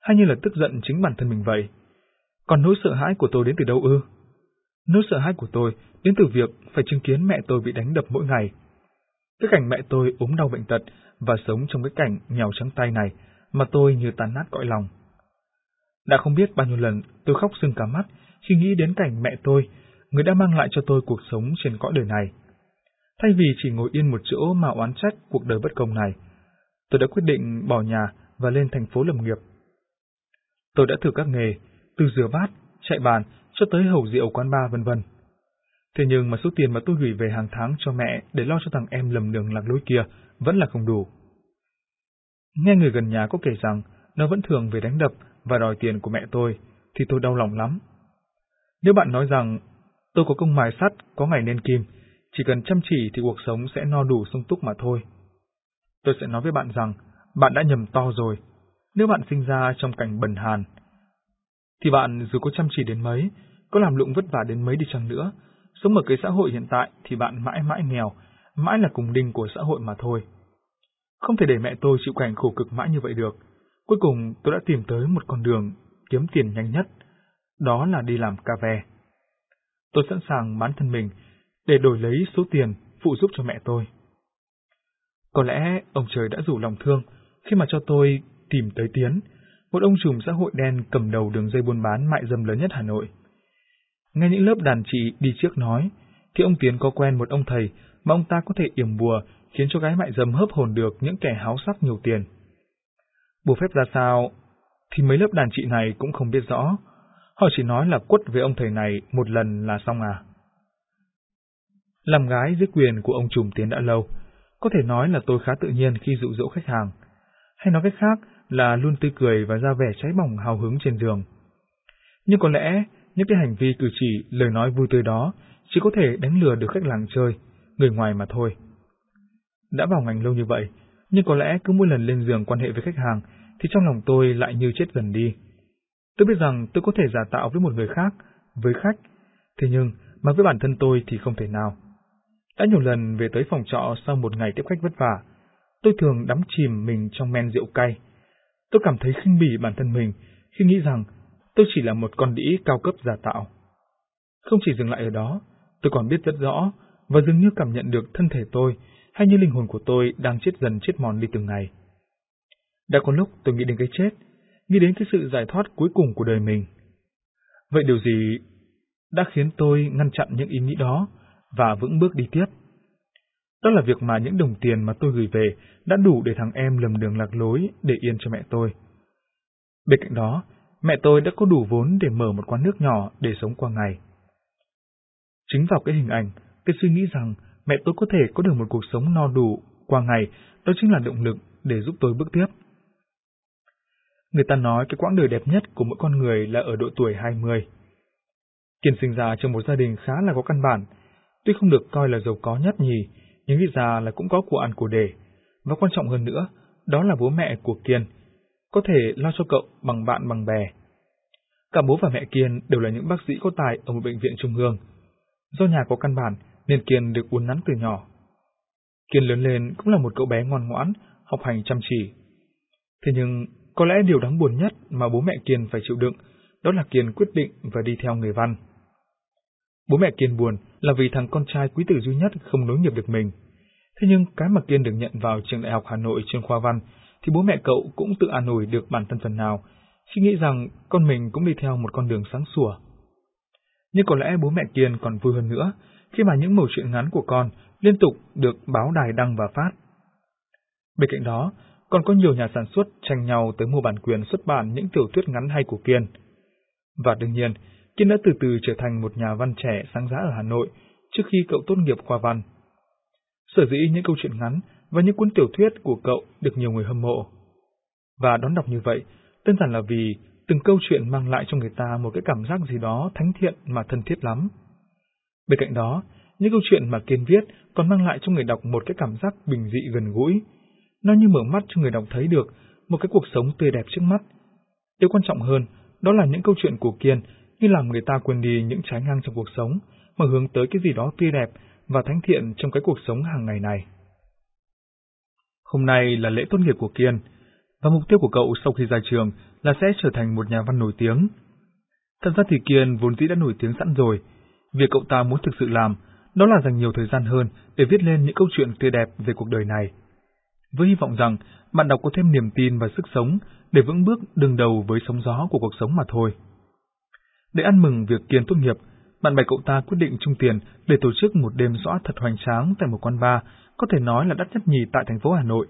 hay như là tức giận chính bản thân mình vậy. Còn nỗi sợ hãi của tôi đến từ đâu ư? Nỗi sợ hãi của tôi đến từ việc phải chứng kiến mẹ tôi bị đánh đập mỗi ngày. Cái cảnh mẹ tôi ốm đau bệnh tật và sống trong cái cảnh nghèo trắng tay này mà tôi như tàn nát cõi lòng. Đã không biết bao nhiêu lần tôi khóc sưng cả mắt khi nghĩ đến cảnh mẹ tôi, người đã mang lại cho tôi cuộc sống trên cõi đời này. Thay vì chỉ ngồi yên một chỗ mà oán trách cuộc đời bất công này, tôi đã quyết định bỏ nhà và lên thành phố lập nghiệp. Tôi đã thử các nghề, từ rửa bát, chạy bàn cho tới hầu rượu quán bar vân vân. Thế nhưng mà số tiền mà tôi gửi về hàng tháng cho mẹ để lo cho thằng em lầm đường lạc lối kia vẫn là không đủ. Nghe người gần nhà có kể rằng nó vẫn thường về đánh đập và đòi tiền của mẹ tôi, thì tôi đau lòng lắm. Nếu bạn nói rằng tôi có công mài sắt, có ngày nên kim, chỉ cần chăm chỉ thì cuộc sống sẽ no đủ sung túc mà thôi. Tôi sẽ nói với bạn rằng bạn đã nhầm to rồi. Nếu bạn sinh ra trong cảnh bần hàn, thì bạn dù có chăm chỉ đến mấy, có làm lụng vất vả đến mấy đi chăng nữa, sống ở cái xã hội hiện tại thì bạn mãi mãi nghèo, mãi là cùng đinh của xã hội mà thôi. Không thể để mẹ tôi chịu cảnh khổ cực mãi như vậy được. Cuối cùng tôi đã tìm tới một con đường kiếm tiền nhanh nhất, đó là đi làm cà ve. Tôi sẵn sàng bán thân mình để đổi lấy số tiền phụ giúp cho mẹ tôi. Có lẽ ông trời đã rủ lòng thương khi mà cho tôi tìm tới Tiến, một ông trùm xã hội đen cầm đầu đường dây buôn bán mại dâm lớn nhất Hà Nội. Nghe những lớp đàn chị đi trước nói, thì ông Tiến có quen một ông thầy mà ông ta có thể yểm bùa khiến cho gái mại dâm hớp hồn được những kẻ háo sắc nhiều tiền. Bùa phép ra sao thì mấy lớp đàn chị này cũng không biết rõ, họ chỉ nói là quất với ông thầy này một lần là xong à. Làm gái dưới quyền của ông trùm Tiến đã lâu, có thể nói là tôi khá tự nhiên khi dụ dỗ khách hàng, hay nói cách khác là luôn tươi cười và ra vẻ cháy bỏng hào hứng trên giường. Nhưng có lẽ những cái hành vi cử chỉ, lời nói vui tươi đó chỉ có thể đánh lừa được khách làng chơi, người ngoài mà thôi. Đã vào ngành lâu như vậy, nhưng có lẽ cứ mỗi lần lên giường quan hệ với khách hàng thì trong lòng tôi lại như chết dần đi. Tôi biết rằng tôi có thể giả tạo với một người khác, với khách, thế nhưng mà với bản thân tôi thì không thể nào. Đã nhiều lần về tới phòng trọ sau một ngày tiếp khách vất vả, tôi thường đắm chìm mình trong men rượu cay. Tôi cảm thấy khinh bỉ bản thân mình khi nghĩ rằng tôi chỉ là một con đĩ cao cấp giả tạo. Không chỉ dừng lại ở đó, tôi còn biết rất rõ và dường như cảm nhận được thân thể tôi hay như linh hồn của tôi đang chết dần chết mòn đi từng ngày. Đã có lúc tôi nghĩ đến cái chết, nghĩ đến cái sự giải thoát cuối cùng của đời mình. Vậy điều gì đã khiến tôi ngăn chặn những ý nghĩ đó và vững bước đi tiếp? Đó là việc mà những đồng tiền mà tôi gửi về đã đủ để thằng em lầm đường lạc lối để yên cho mẹ tôi. Bên cạnh đó, mẹ tôi đã có đủ vốn để mở một quán nước nhỏ để sống qua ngày. Chính vào cái hình ảnh, cái suy nghĩ rằng mẹ tôi có thể có được một cuộc sống no đủ qua ngày, đó chính là động lực để giúp tôi bước tiếp. Người ta nói cái quãng đời đẹp nhất của mỗi con người là ở độ tuổi 20. Kiên sinh ra trong một gia đình khá là có căn bản, tuy không được coi là giàu có nhất nhì, nhưng ít ra là cũng có của ăn của để, và quan trọng hơn nữa, đó là bố mẹ của Kiên, có thể lo cho cậu bằng bạn bằng bè. Cả bố và mẹ Kiên đều là những bác sĩ có tài ở một bệnh viện trung ương. Do nhà có căn bản nên Kiên được uốn nắn từ nhỏ. Kiên lớn lên cũng là một cậu bé ngoan ngoãn, học hành chăm chỉ. Thế nhưng, có lẽ điều đáng buồn nhất mà bố mẹ Kiên phải chịu đựng, đó là Kiên quyết định và đi theo người văn. Bố mẹ Kiên buồn là vì thằng con trai quý tử duy nhất không nối nghiệp được mình. Thế nhưng cái mà Kiên được nhận vào trường đại học Hà Nội chuyên khoa văn thì bố mẹ cậu cũng tự an ủi được bản thân phần nào suy nghĩ rằng con mình cũng đi theo một con đường sáng sủa. Nhưng có lẽ bố mẹ Kiên còn vui hơn nữa khi mà những mẩu chuyện ngắn của con liên tục được báo đài đăng và phát. Bên cạnh đó, còn có nhiều nhà sản xuất tranh nhau tới mua bản quyền xuất bản những tiểu thuyết ngắn hay của Kiên. Và đương nhiên, Kiên đã từ từ trở thành một nhà văn trẻ sáng giá ở Hà Nội trước khi cậu tốt nghiệp khoa văn. Sở dĩ những câu chuyện ngắn và những cuốn tiểu thuyết của cậu được nhiều người hâm mộ. Và đón đọc như vậy, đơn giản là vì từng câu chuyện mang lại cho người ta một cái cảm giác gì đó thánh thiện mà thân thiết lắm. Bên cạnh đó, những câu chuyện mà Kiên viết còn mang lại cho người đọc một cái cảm giác bình dị gần gũi. Nó như mở mắt cho người đọc thấy được một cái cuộc sống tươi đẹp trước mắt. Điều quan trọng hơn, đó là những câu chuyện của Kiên như làm người ta quên đi những trái ngang trong cuộc sống, mà hướng tới cái gì đó tươi đẹp và thánh thiện trong cái cuộc sống hàng ngày này. Hôm nay là lễ tốt nghiệp của Kiên, và mục tiêu của cậu sau khi ra trường là sẽ trở thành một nhà văn nổi tiếng. Thật ra thì Kiên vốn dĩ đã nổi tiếng sẵn rồi, việc cậu ta muốn thực sự làm đó là dành nhiều thời gian hơn để viết lên những câu chuyện tươi đẹp về cuộc đời này. Với hy vọng rằng bạn đọc có thêm niềm tin và sức sống để vững bước đường đầu với sóng gió của cuộc sống mà thôi. Để ăn mừng việc Kiên tốt nghiệp, bạn bè cậu ta quyết định chung tiền để tổ chức một đêm rõ thật hoành tráng tại một quán bar có thể nói là đắt nhất nhì tại thành phố Hà Nội.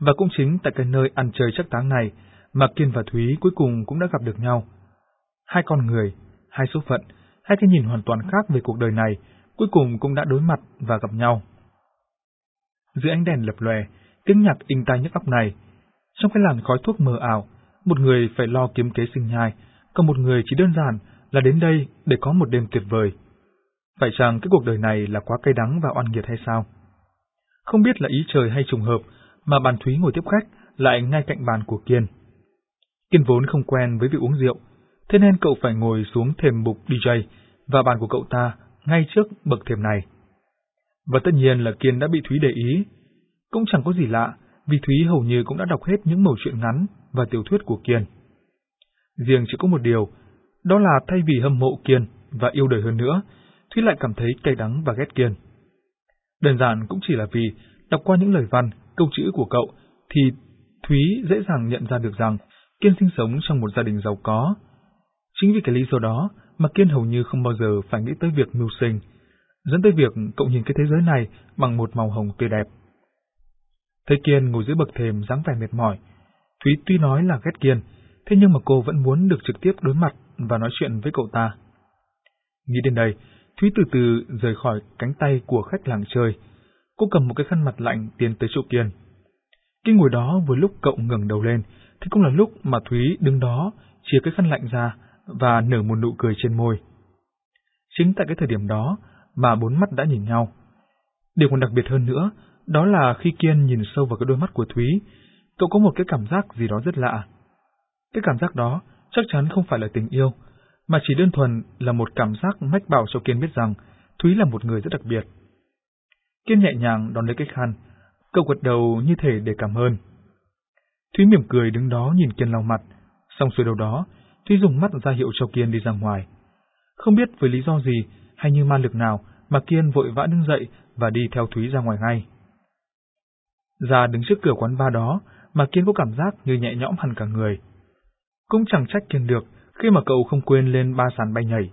Và cũng chính tại cái nơi ăn chơi chắc táng này mà Kiên và Thúy cuối cùng cũng đã gặp được nhau. Hai con người, hai số phận, hai cái nhìn hoàn toàn khác về cuộc đời này cuối cùng cũng đã đối mặt và gặp nhau. Dưới ánh đèn lập lòe, tiếng nhạc in tai nhức óc này, trong cái làn khói thuốc mờ ảo, một người phải lo kiếm kế sinh nhai, còn một người chỉ đơn giản là đến đây để có một đêm tuyệt vời. Phải chăng cái cuộc đời này là quá cay đắng và oan nghiệt hay sao? Không biết là ý trời hay trùng hợp mà bàn Thúy ngồi tiếp khách lại ngay cạnh bàn của Kiên. Kiên vốn không quen với việc uống rượu, thế nên cậu phải ngồi xuống thềm bục DJ và bàn của cậu ta ngay trước bậc thềm này. Và tất nhiên là Kiên đã bị Thúy để ý. Cũng chẳng có gì lạ, vì Thúy hầu như cũng đã đọc hết những mẩu chuyện ngắn và tiểu thuyết của Kiên. Riêng chỉ có một điều, đó là thay vì hâm mộ Kiên và yêu đời hơn nữa, Thúy lại cảm thấy cay đắng và ghét Kiên. Đơn giản cũng chỉ là vì đọc qua những lời văn, câu chữ của cậu thì Thúy dễ dàng nhận ra được rằng Kiên sinh sống trong một gia đình giàu có. Chính vì cái lý do đó mà Kiên hầu như không bao giờ phải nghĩ tới việc mưu sinh, dẫn tới việc cậu nhìn cái thế giới này bằng một màu hồng tươi đẹp. Thấy Kiên ngồi dưới bậc thềm dáng vẻ mệt mỏi, Thúy tuy nói là ghét Kiên, thế nhưng mà cô vẫn muốn được trực tiếp đối mặt và nói chuyện với cậu ta. Nghĩ đến đây, Thúy từ từ rời khỏi cánh tay của khách làng chơi. Cô cầm một cái khăn mặt lạnh tiến tới chỗ Kiên. Cái ngồi đó vừa lúc cậu ngẩng đầu lên, thì cũng là lúc mà Thúy đứng đó, chia cái khăn lạnh ra và nở một nụ cười trên môi. Chính tại cái thời điểm đó mà bốn mắt đã nhìn nhau. Điều còn đặc biệt hơn nữa, đó là khi Kiên nhìn sâu vào cái đôi mắt của Thúy, cậu có một cái cảm giác gì đó rất lạ. Cái cảm giác đó chắc chắn không phải là tình yêu, mà chỉ đơn thuần là một cảm giác mách bảo cho Kiên biết rằng Thúy là một người rất đặc biệt. Kiên nhẹ nhàng đón lấy cái khăn, cậu gật đầu như thể để cảm ơn. Thúy mỉm cười đứng đó nhìn Kiên lau mặt, xong xuôi đầu đó, Thúy dùng mắt ra hiệu cho Kiên đi ra ngoài. Không biết với lý do gì hay như ma lực nào mà Kiên vội vã đứng dậy và đi theo Thúy ra ngoài ngay. Ra đứng trước cửa quán bar đó mà Kiên có cảm giác như nhẹ nhõm hẳn cả người. Cũng chẳng trách Kiên được khi mà cậu không quên lên ba sàn bay nhảy.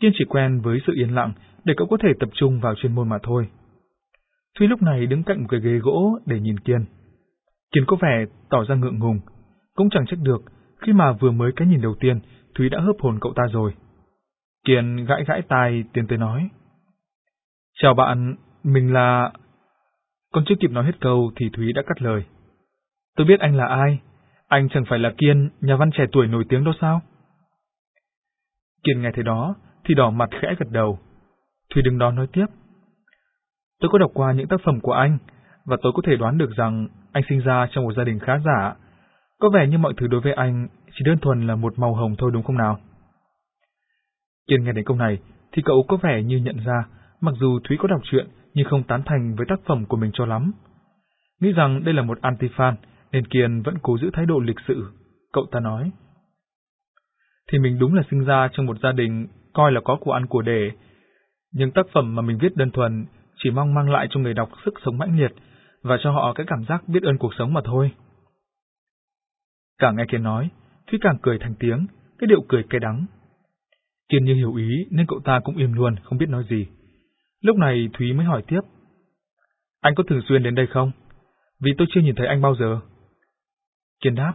Kiên chỉ quen với sự yên lặng để cậu có thể tập trung vào chuyên môn mà thôi. Thúy lúc này đứng cạnh một cái ghế gỗ để nhìn Kiên. Kiên có vẻ tỏ ra ngượng ngùng, cũng chẳng trách được khi mà vừa mới cái nhìn đầu tiên Thúy đã hớp hồn cậu ta rồi. Kiên gãi gãi tai tiến tới nói. Chào bạn, mình là... Còn chưa kịp nói hết câu thì Thúy đã cắt lời. Tôi biết anh là ai. Anh chẳng phải là Kiên, nhà văn trẻ tuổi nổi tiếng đó sao? Kiên nghe thế đó thì đỏ mặt khẽ gật đầu. Thúy đứng đó nói tiếp. Tôi có đọc qua những tác phẩm của anh, và tôi có thể đoán được rằng anh sinh ra trong một gia đình khá giả. Có vẻ như mọi thứ đối với anh chỉ đơn thuần là một màu hồng thôi đúng không nào? Kiên nghe đến câu này, thì cậu có vẻ như nhận ra, mặc dù Thúy có đọc truyện nhưng không tán thành với tác phẩm của mình cho lắm. Nghĩ rằng đây là một anti-fan, nên Kiên vẫn cố giữ thái độ lịch sự. Cậu ta nói. Thì mình đúng là sinh ra trong một gia đình coi là có của ăn của để, nhưng tác phẩm mà mình viết đơn thuần chỉ mong mang lại cho người đọc sức sống mãnh liệt và cho họ cái cảm giác biết ơn cuộc sống mà thôi. Càng nghe Kiên nói, Thúy càng cười thành tiếng, cái điệu cười cay đắng. Kiên như hiểu ý nên cậu ta cũng im luôn, không biết nói gì. Lúc này Thúy mới hỏi tiếp. Anh có thường xuyên đến đây không? Vì tôi chưa nhìn thấy anh bao giờ. Kiên đáp.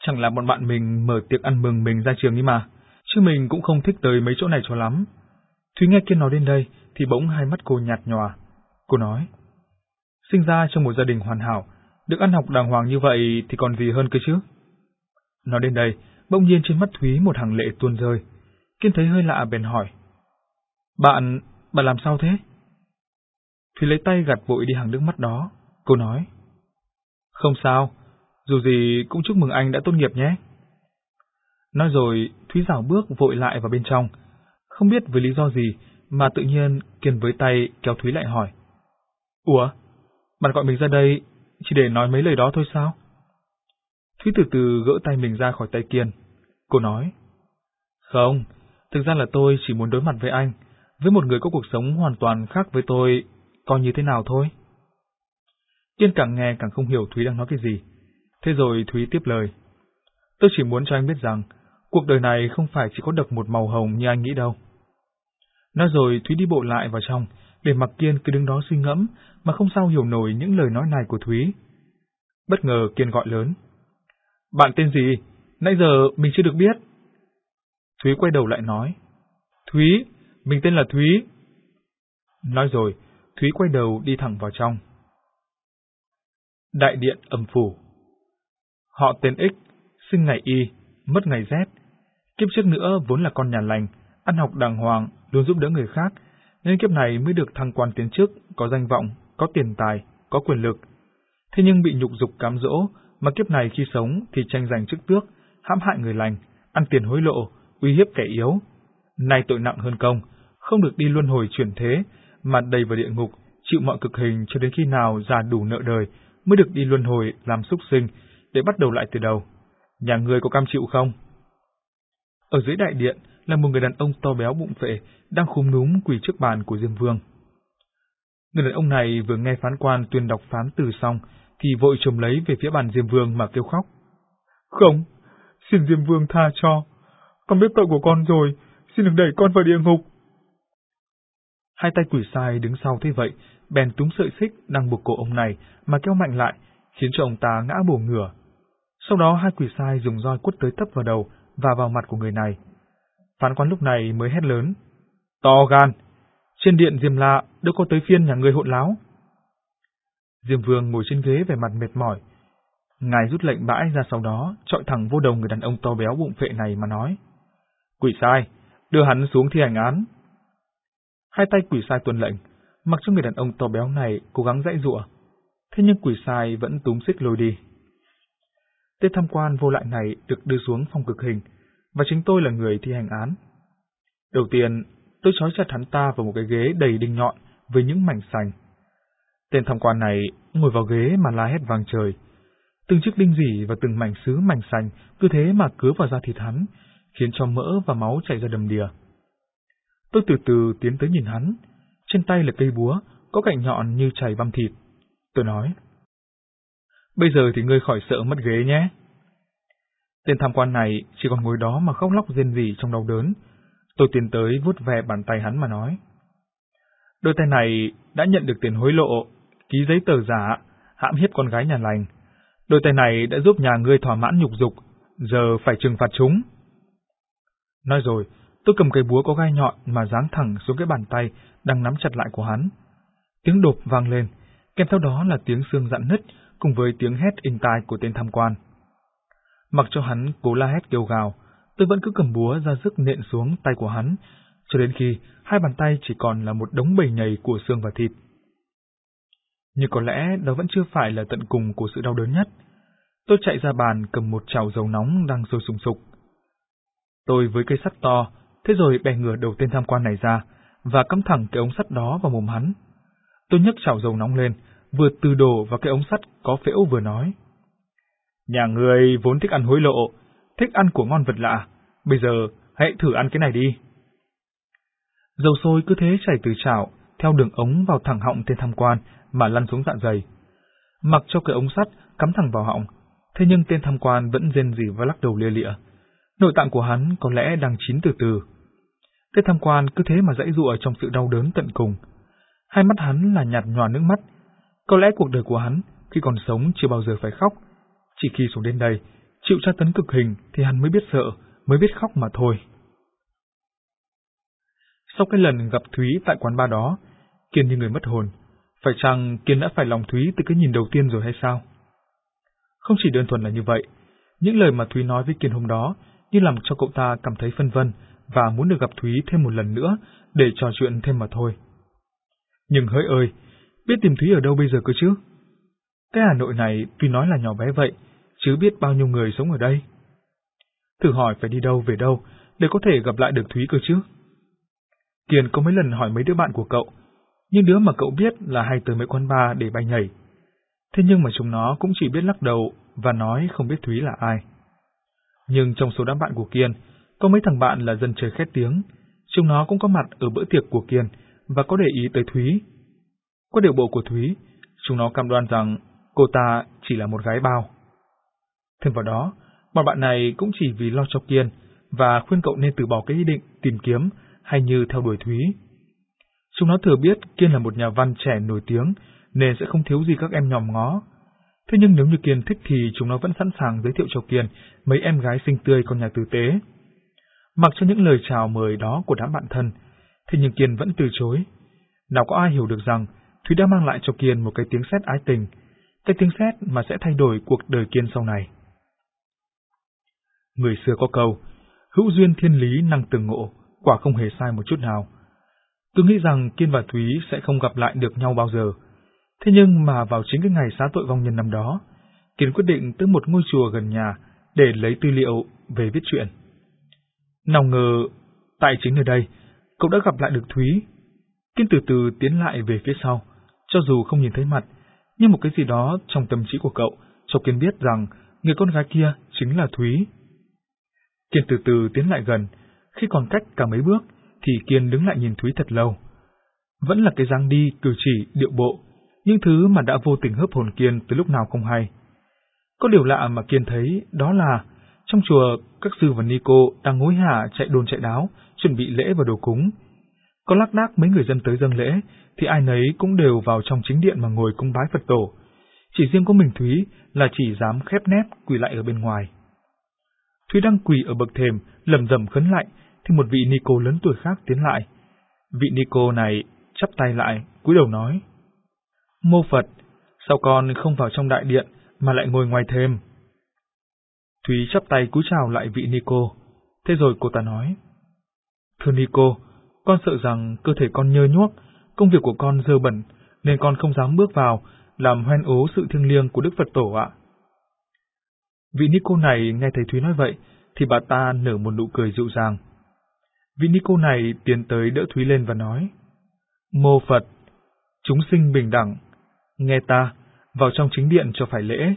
Chẳng là bọn bạn mình mở tiệc ăn mừng mình ra trường ấy mà, chứ mình cũng không thích tới mấy chỗ này cho lắm. Thúy nghe Kiên nói đến đây thì bỗng hai mắt cô nhạt nhòa. Cô nói. Sinh ra trong một gia đình hoàn hảo, được ăn học đàng hoàng như vậy thì còn gì hơn cơ chứ? Nói đến đây, bỗng nhiên trên mắt Thúy một hàng lệ tuôn rơi. Kiên thấy hơi lạ bèn hỏi. Bạn, bạn làm sao thế? Thúy lấy tay gạt vội đi hàng nước mắt đó. Cô nói. Không sao, dù gì cũng chúc mừng anh đã tốt nghiệp nhé. Nói rồi, Thúy rảo bước vội lại vào bên trong. Không biết với lý do gì mà tự nhiên Kiên với tay kéo Thúy lại hỏi. Ủa, bạn gọi mình ra đây chỉ để nói mấy lời đó thôi sao? Thúy từ từ gỡ tay mình ra khỏi tay Kiên. Cô nói. Không, thực ra là tôi chỉ muốn đối mặt với anh, với một người có cuộc sống hoàn toàn khác với tôi, coi như thế nào thôi. Kiên càng nghe càng không hiểu Thúy đang nói cái gì. Thế rồi Thúy tiếp lời. Tôi chỉ muốn cho anh biết rằng, cuộc đời này không phải chỉ có độc một màu hồng như anh nghĩ đâu. Nói rồi Thúy đi bộ lại vào trong, để mặc Kiên cứ đứng đó suy ngẫm, mà không sao hiểu nổi những lời nói này của Thúy. Bất ngờ Kiên gọi lớn. Bạn tên gì? Nãy giờ mình chưa được biết. Thúy quay đầu lại nói. Thúy, mình tên là Thúy. Nói rồi, Thúy quay đầu đi thẳng vào trong. Đại điện âm phủ Họ tên X, sinh ngày Y, mất ngày Z. Kiếp trước nữa vốn là con nhà lành, ăn học đàng hoàng, luôn giúp đỡ người khác, nên kiếp này mới được thăng quan tiến chức, có danh vọng, có tiền tài, có quyền lực. Thế nhưng bị nhục dục cám dỗ, mà kiếp này khi sống thì tranh giành chức tước, hãm hại người lành, ăn tiền hối lộ, uy hiếp kẻ yếu. Nay tội nặng hơn công, không được đi luân hồi chuyển thế, mà đầy vào địa ngục, chịu mọi cực hình cho đến khi nào già đủ nợ đời, mới được đi luân hồi làm súc sinh, để bắt đầu lại từ đầu. Nhà ngươi có cam chịu không? Ở dưới đại điện là một người đàn ông to béo bụng phệ, đang khúm núm quỳ trước bàn của Diêm Vương. Người đàn ông này vừa nghe phán quan tuyên đọc phán từ xong, thì vội trồm lấy về phía bàn Diêm Vương mà kêu khóc. Không, xin Diêm Vương tha cho. Con biết tội của con rồi, xin đừng đẩy con vào địa ngục. Hai tay quỷ sai đứng sau thế vậy, bèn túm sợi xích đang buộc cổ ông này mà kéo mạnh lại, khiến cho ông ta ngã bổ ngửa. Sau đó hai quỷ sai dùng roi quất tới tấp vào đầu và vào mặt của người này. Phán quan lúc này mới hét lớn. To gan! Trên điện Diêm La đâu có tới phiên nhà người hỗn láo. Diêm Vương ngồi trên ghế vẻ mặt mệt mỏi. Ngài rút lệnh bãi ra sau đó, trọi thẳng vô đầu người đàn ông to béo bụng phệ này mà nói. Quỷ sai, đưa hắn xuống thi hành án. Hai tay quỷ sai tuân lệnh, mặc cho người đàn ông to béo này cố gắng dãy dụa. Thế nhưng quỷ sai vẫn túm xích lôi đi. Tên tham quan vô lại này được đưa xuống phòng cực hình, và chính tôi là người thi hành án. Đầu tiên, tôi trói chặt hắn ta vào một cái ghế đầy đinh nhọn với những mảnh sành. Tên tham quan này ngồi vào ghế mà la hét vang trời. Từng chiếc đinh dỉ và từng mảnh sứ mảnh sành cứ thế mà cứa vào da thịt hắn, khiến cho mỡ và máu chảy ra đầm đìa. Tôi từ từ tiến tới nhìn hắn, trên tay là cây búa, có cạnh nhọn như chảy băm thịt. Tôi nói, Bây giờ thì ngươi khỏi sợ mất ghế nhé. Tên tham quan này chỉ còn ngồi đó mà khóc lóc rên rỉ trong đau đớn. Tôi tiến tới vuốt ve bàn tay hắn mà nói. Đôi tay này đã nhận được tiền hối lộ, ký giấy tờ giả, hãm hiếp con gái nhà lành. Đôi tay này đã giúp nhà ngươi thỏa mãn nhục dục, giờ phải trừng phạt chúng. Nói rồi, tôi cầm cây búa có gai nhọn mà giáng thẳng xuống cái bàn tay đang nắm chặt lại của hắn. Tiếng đột vang lên, kèm theo đó là tiếng xương dặn nứt cùng với tiếng hét inh tai của tên tham quan. Mặc cho hắn cố la hét kêu gào, tôi vẫn cứ cầm búa ra sức nện xuống tay của hắn, cho đến khi hai bàn tay chỉ còn là một đống bầy nhầy của xương và thịt. Nhưng có lẽ đó vẫn chưa phải là tận cùng của sự đau đớn nhất. Tôi chạy ra bàn cầm một chảo dầu nóng đang sôi sùng sục. Tôi với cây sắt to, thế rồi bè ngửa đầu tên tham quan này ra, và cắm thẳng cái ống sắt đó vào mồm hắn. Tôi nhấc chảo dầu nóng lên, vừa từ đổ vào cái ống sắt có phễu vừa nói. Nhà người vốn thích ăn hối lộ, thích ăn của ngon vật lạ, bây giờ hãy thử ăn cái này đi. Dầu sôi cứ thế chảy từ chảo, theo đường ống vào thẳng họng tên tham quan mà lăn xuống dạ dày. Mặc cho cái ống sắt cắm thẳng vào họng, thế nhưng tên tham quan vẫn rên rỉ và lắc đầu lia lịa. Nội tạng của hắn có lẽ đang chín từ từ. Tên tham quan cứ thế mà dãy dụa trong sự đau đớn tận cùng. Hai mắt hắn là nhạt nhòa nước mắt, có lẽ cuộc đời của hắn khi còn sống chưa bao giờ phải khóc. Chỉ khi xuống đến đây, chịu tra tấn cực hình thì hắn mới biết sợ, mới biết khóc mà thôi. Sau cái lần gặp Thúy tại quán ba đó, Kiên như người mất hồn. Phải chăng Kiên đã phải lòng Thúy từ cái nhìn đầu tiên rồi hay sao? Không chỉ đơn thuần là như vậy, những lời mà Thúy nói với Kiên hôm đó như làm cho cậu ta cảm thấy phân vân và muốn được gặp Thúy thêm một lần nữa để trò chuyện thêm mà thôi. Nhưng hỡi ơi, biết tìm Thúy ở đâu bây giờ cơ chứ? Cái Hà Nội này tuy nói là nhỏ bé vậy, chứ biết bao nhiêu người sống ở đây. Thử hỏi phải đi đâu về đâu để có thể gặp lại được Thúy cơ chứ? Kiền có mấy lần hỏi mấy đứa bạn của cậu, nhưng đứa mà cậu biết là hay tới mấy quán bar để bay nhảy. Thế nhưng mà chúng nó cũng chỉ biết lắc đầu và nói không biết Thúy là ai. Nhưng trong số đám bạn của Kiên, có mấy thằng bạn là dân chơi khét tiếng, chúng nó cũng có mặt ở bữa tiệc của Kiên và có để ý tới Thúy qua điều bộ của Thúy, chúng nó cam đoan rằng cô ta chỉ là một gái bao. Thêm vào đó, mà bạn này cũng chỉ vì lo cho Kiên và khuyên cậu nên từ bỏ cái ý định tìm kiếm hay như theo đuổi Thúy. Chúng nó thừa biết Kiên là một nhà văn trẻ nổi tiếng nên sẽ không thiếu gì các em nhòm ngó. Thế nhưng nếu như Kiên thích thì chúng nó vẫn sẵn sàng giới thiệu cho Kiên mấy em gái xinh tươi con nhà tử tế. Mặc cho những lời chào mời đó của đám bạn thân, thế nhưng Kiên vẫn từ chối. Nào có ai hiểu được rằng Thúy đã mang lại cho Kiên một cái tiếng sét ái tình, cái tiếng sét mà sẽ thay đổi cuộc đời Kiên sau này. Người xưa có câu, hữu duyên thiên lý năng từng ngộ, quả không hề sai một chút nào. Tôi nghĩ rằng Kiên và Thúy sẽ không gặp lại được nhau bao giờ. Thế nhưng mà vào chính cái ngày xá tội vong nhân năm đó, Kiên quyết định tới một ngôi chùa gần nhà để lấy tư liệu về viết chuyện. Nào ngờ, tại chính nơi đây, cậu đã gặp lại được Thúy. Kiên từ từ tiến lại về phía sau, cho dù không nhìn thấy mặt, nhưng một cái gì đó trong tâm trí của cậu cho Kiên biết rằng người con gái kia chính là Thúy. Kiên từ từ tiến lại gần, khi còn cách cả mấy bước thì Kiên đứng lại nhìn Thúy thật lâu. Vẫn là cái dáng đi, cử chỉ, điệu bộ, những thứ mà đã vô tình hớp hồn Kiên từ lúc nào không hay. Có điều lạ mà Kiên thấy đó là trong chùa các sư và Nico đang hối hả chạy đồn chạy đáo, chuẩn bị lễ và đồ cúng. Có lác đác mấy người dân tới dâng lễ thì ai nấy cũng đều vào trong chính điện mà ngồi cung bái Phật tổ. Chỉ riêng có mình Thúy là chỉ dám khép nép quỳ lại ở bên ngoài. Thúy đang quỳ ở bậc thềm, lầm rầm khấn lại, thì một vị Nico lớn tuổi khác tiến lại. Vị Nico này chắp tay lại, cúi đầu nói. Mô Phật, sao con không vào trong đại điện mà lại ngồi ngoài thềm? Thúy chắp tay cúi chào lại vị Nico. Thế rồi cô ta nói. Thưa Nico, con sợ rằng cơ thể con nhơ nhuốc, công việc của con dơ bẩn, nên con không dám bước vào, làm hoen ố sự thiêng liêng của Đức Phật Tổ ạ. Vị Nico này nghe thấy Thúy nói vậy, thì bà ta nở một nụ cười dịu dàng. Vị Nico này tiến tới đỡ Thúy lên và nói, Mô Phật, chúng sinh bình đẳng, nghe ta, vào trong chính điện cho phải lễ.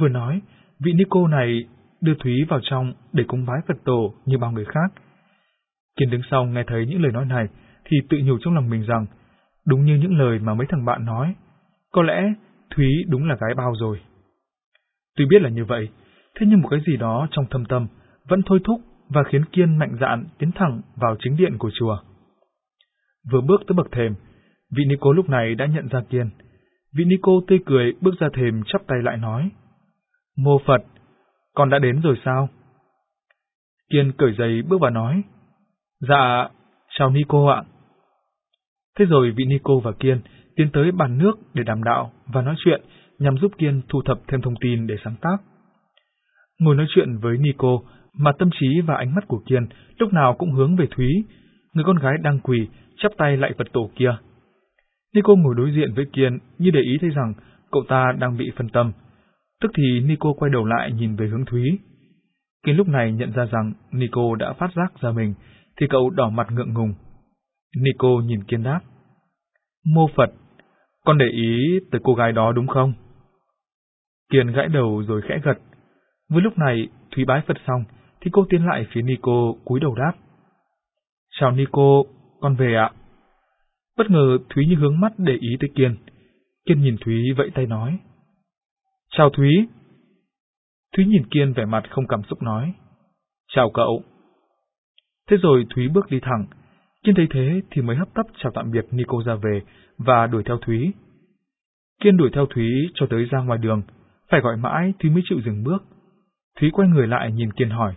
Vừa nói, vị ni cô này đưa Thúy vào trong để cúng bái Phật tổ như bao người khác. Kiên đứng sau nghe thấy những lời nói này thì tự nhủ trong lòng mình rằng đúng như những lời mà mấy thằng bạn nói, có lẽ Thúy đúng là gái bao rồi. Tuy biết là như vậy, thế nhưng một cái gì đó trong thâm tâm vẫn thôi thúc và khiến Kiên mạnh dạn tiến thẳng vào chính điện của chùa. Vừa bước tới bậc thềm, vị Nico cô lúc này đã nhận ra Kiên. Vị Nico cô tươi cười bước ra thềm chắp tay lại nói, Mô Phật, con đã đến rồi sao? Kiên cởi giày bước vào nói, Dạ, chào Nico cô ạ. Thế rồi vị Nico cô và Kiên tiến tới bàn nước để đàm đạo và nói chuyện nhằm giúp Kiên thu thập thêm thông tin để sáng tác. Ngồi nói chuyện với Nico, mà tâm trí và ánh mắt của Kiên lúc nào cũng hướng về Thúy, người con gái đang quỳ, chắp tay lại Phật tổ kia. Nico ngồi đối diện với Kiên như để ý thấy rằng cậu ta đang bị phân tâm. Tức thì Nico quay đầu lại nhìn về hướng Thúy. Kiên lúc này nhận ra rằng Nico đã phát giác ra mình, thì cậu đỏ mặt ngượng ngùng. Nico nhìn Kiên đáp. Mô Phật, con để ý tới cô gái đó đúng không? Kiên gãi đầu rồi khẽ gật. Với lúc này, Thúy bái Phật xong, thì cô tiến lại phía Nico cúi đầu đáp. Chào Nico, con về ạ. Bất ngờ Thúy như hướng mắt để ý tới Kiên. Kiên nhìn Thúy vẫy tay nói. Chào Thúy. Thúy nhìn Kiên vẻ mặt không cảm xúc nói. Chào cậu. Thế rồi Thúy bước đi thẳng. Kiên thấy thế thì mới hấp tấp chào tạm biệt Nico ra về và đuổi theo Thúy. Kiên đuổi theo Thúy cho tới ra ngoài đường, phải gọi mãi Thúy mới chịu dừng bước. Thúy quay người lại nhìn Kiên hỏi.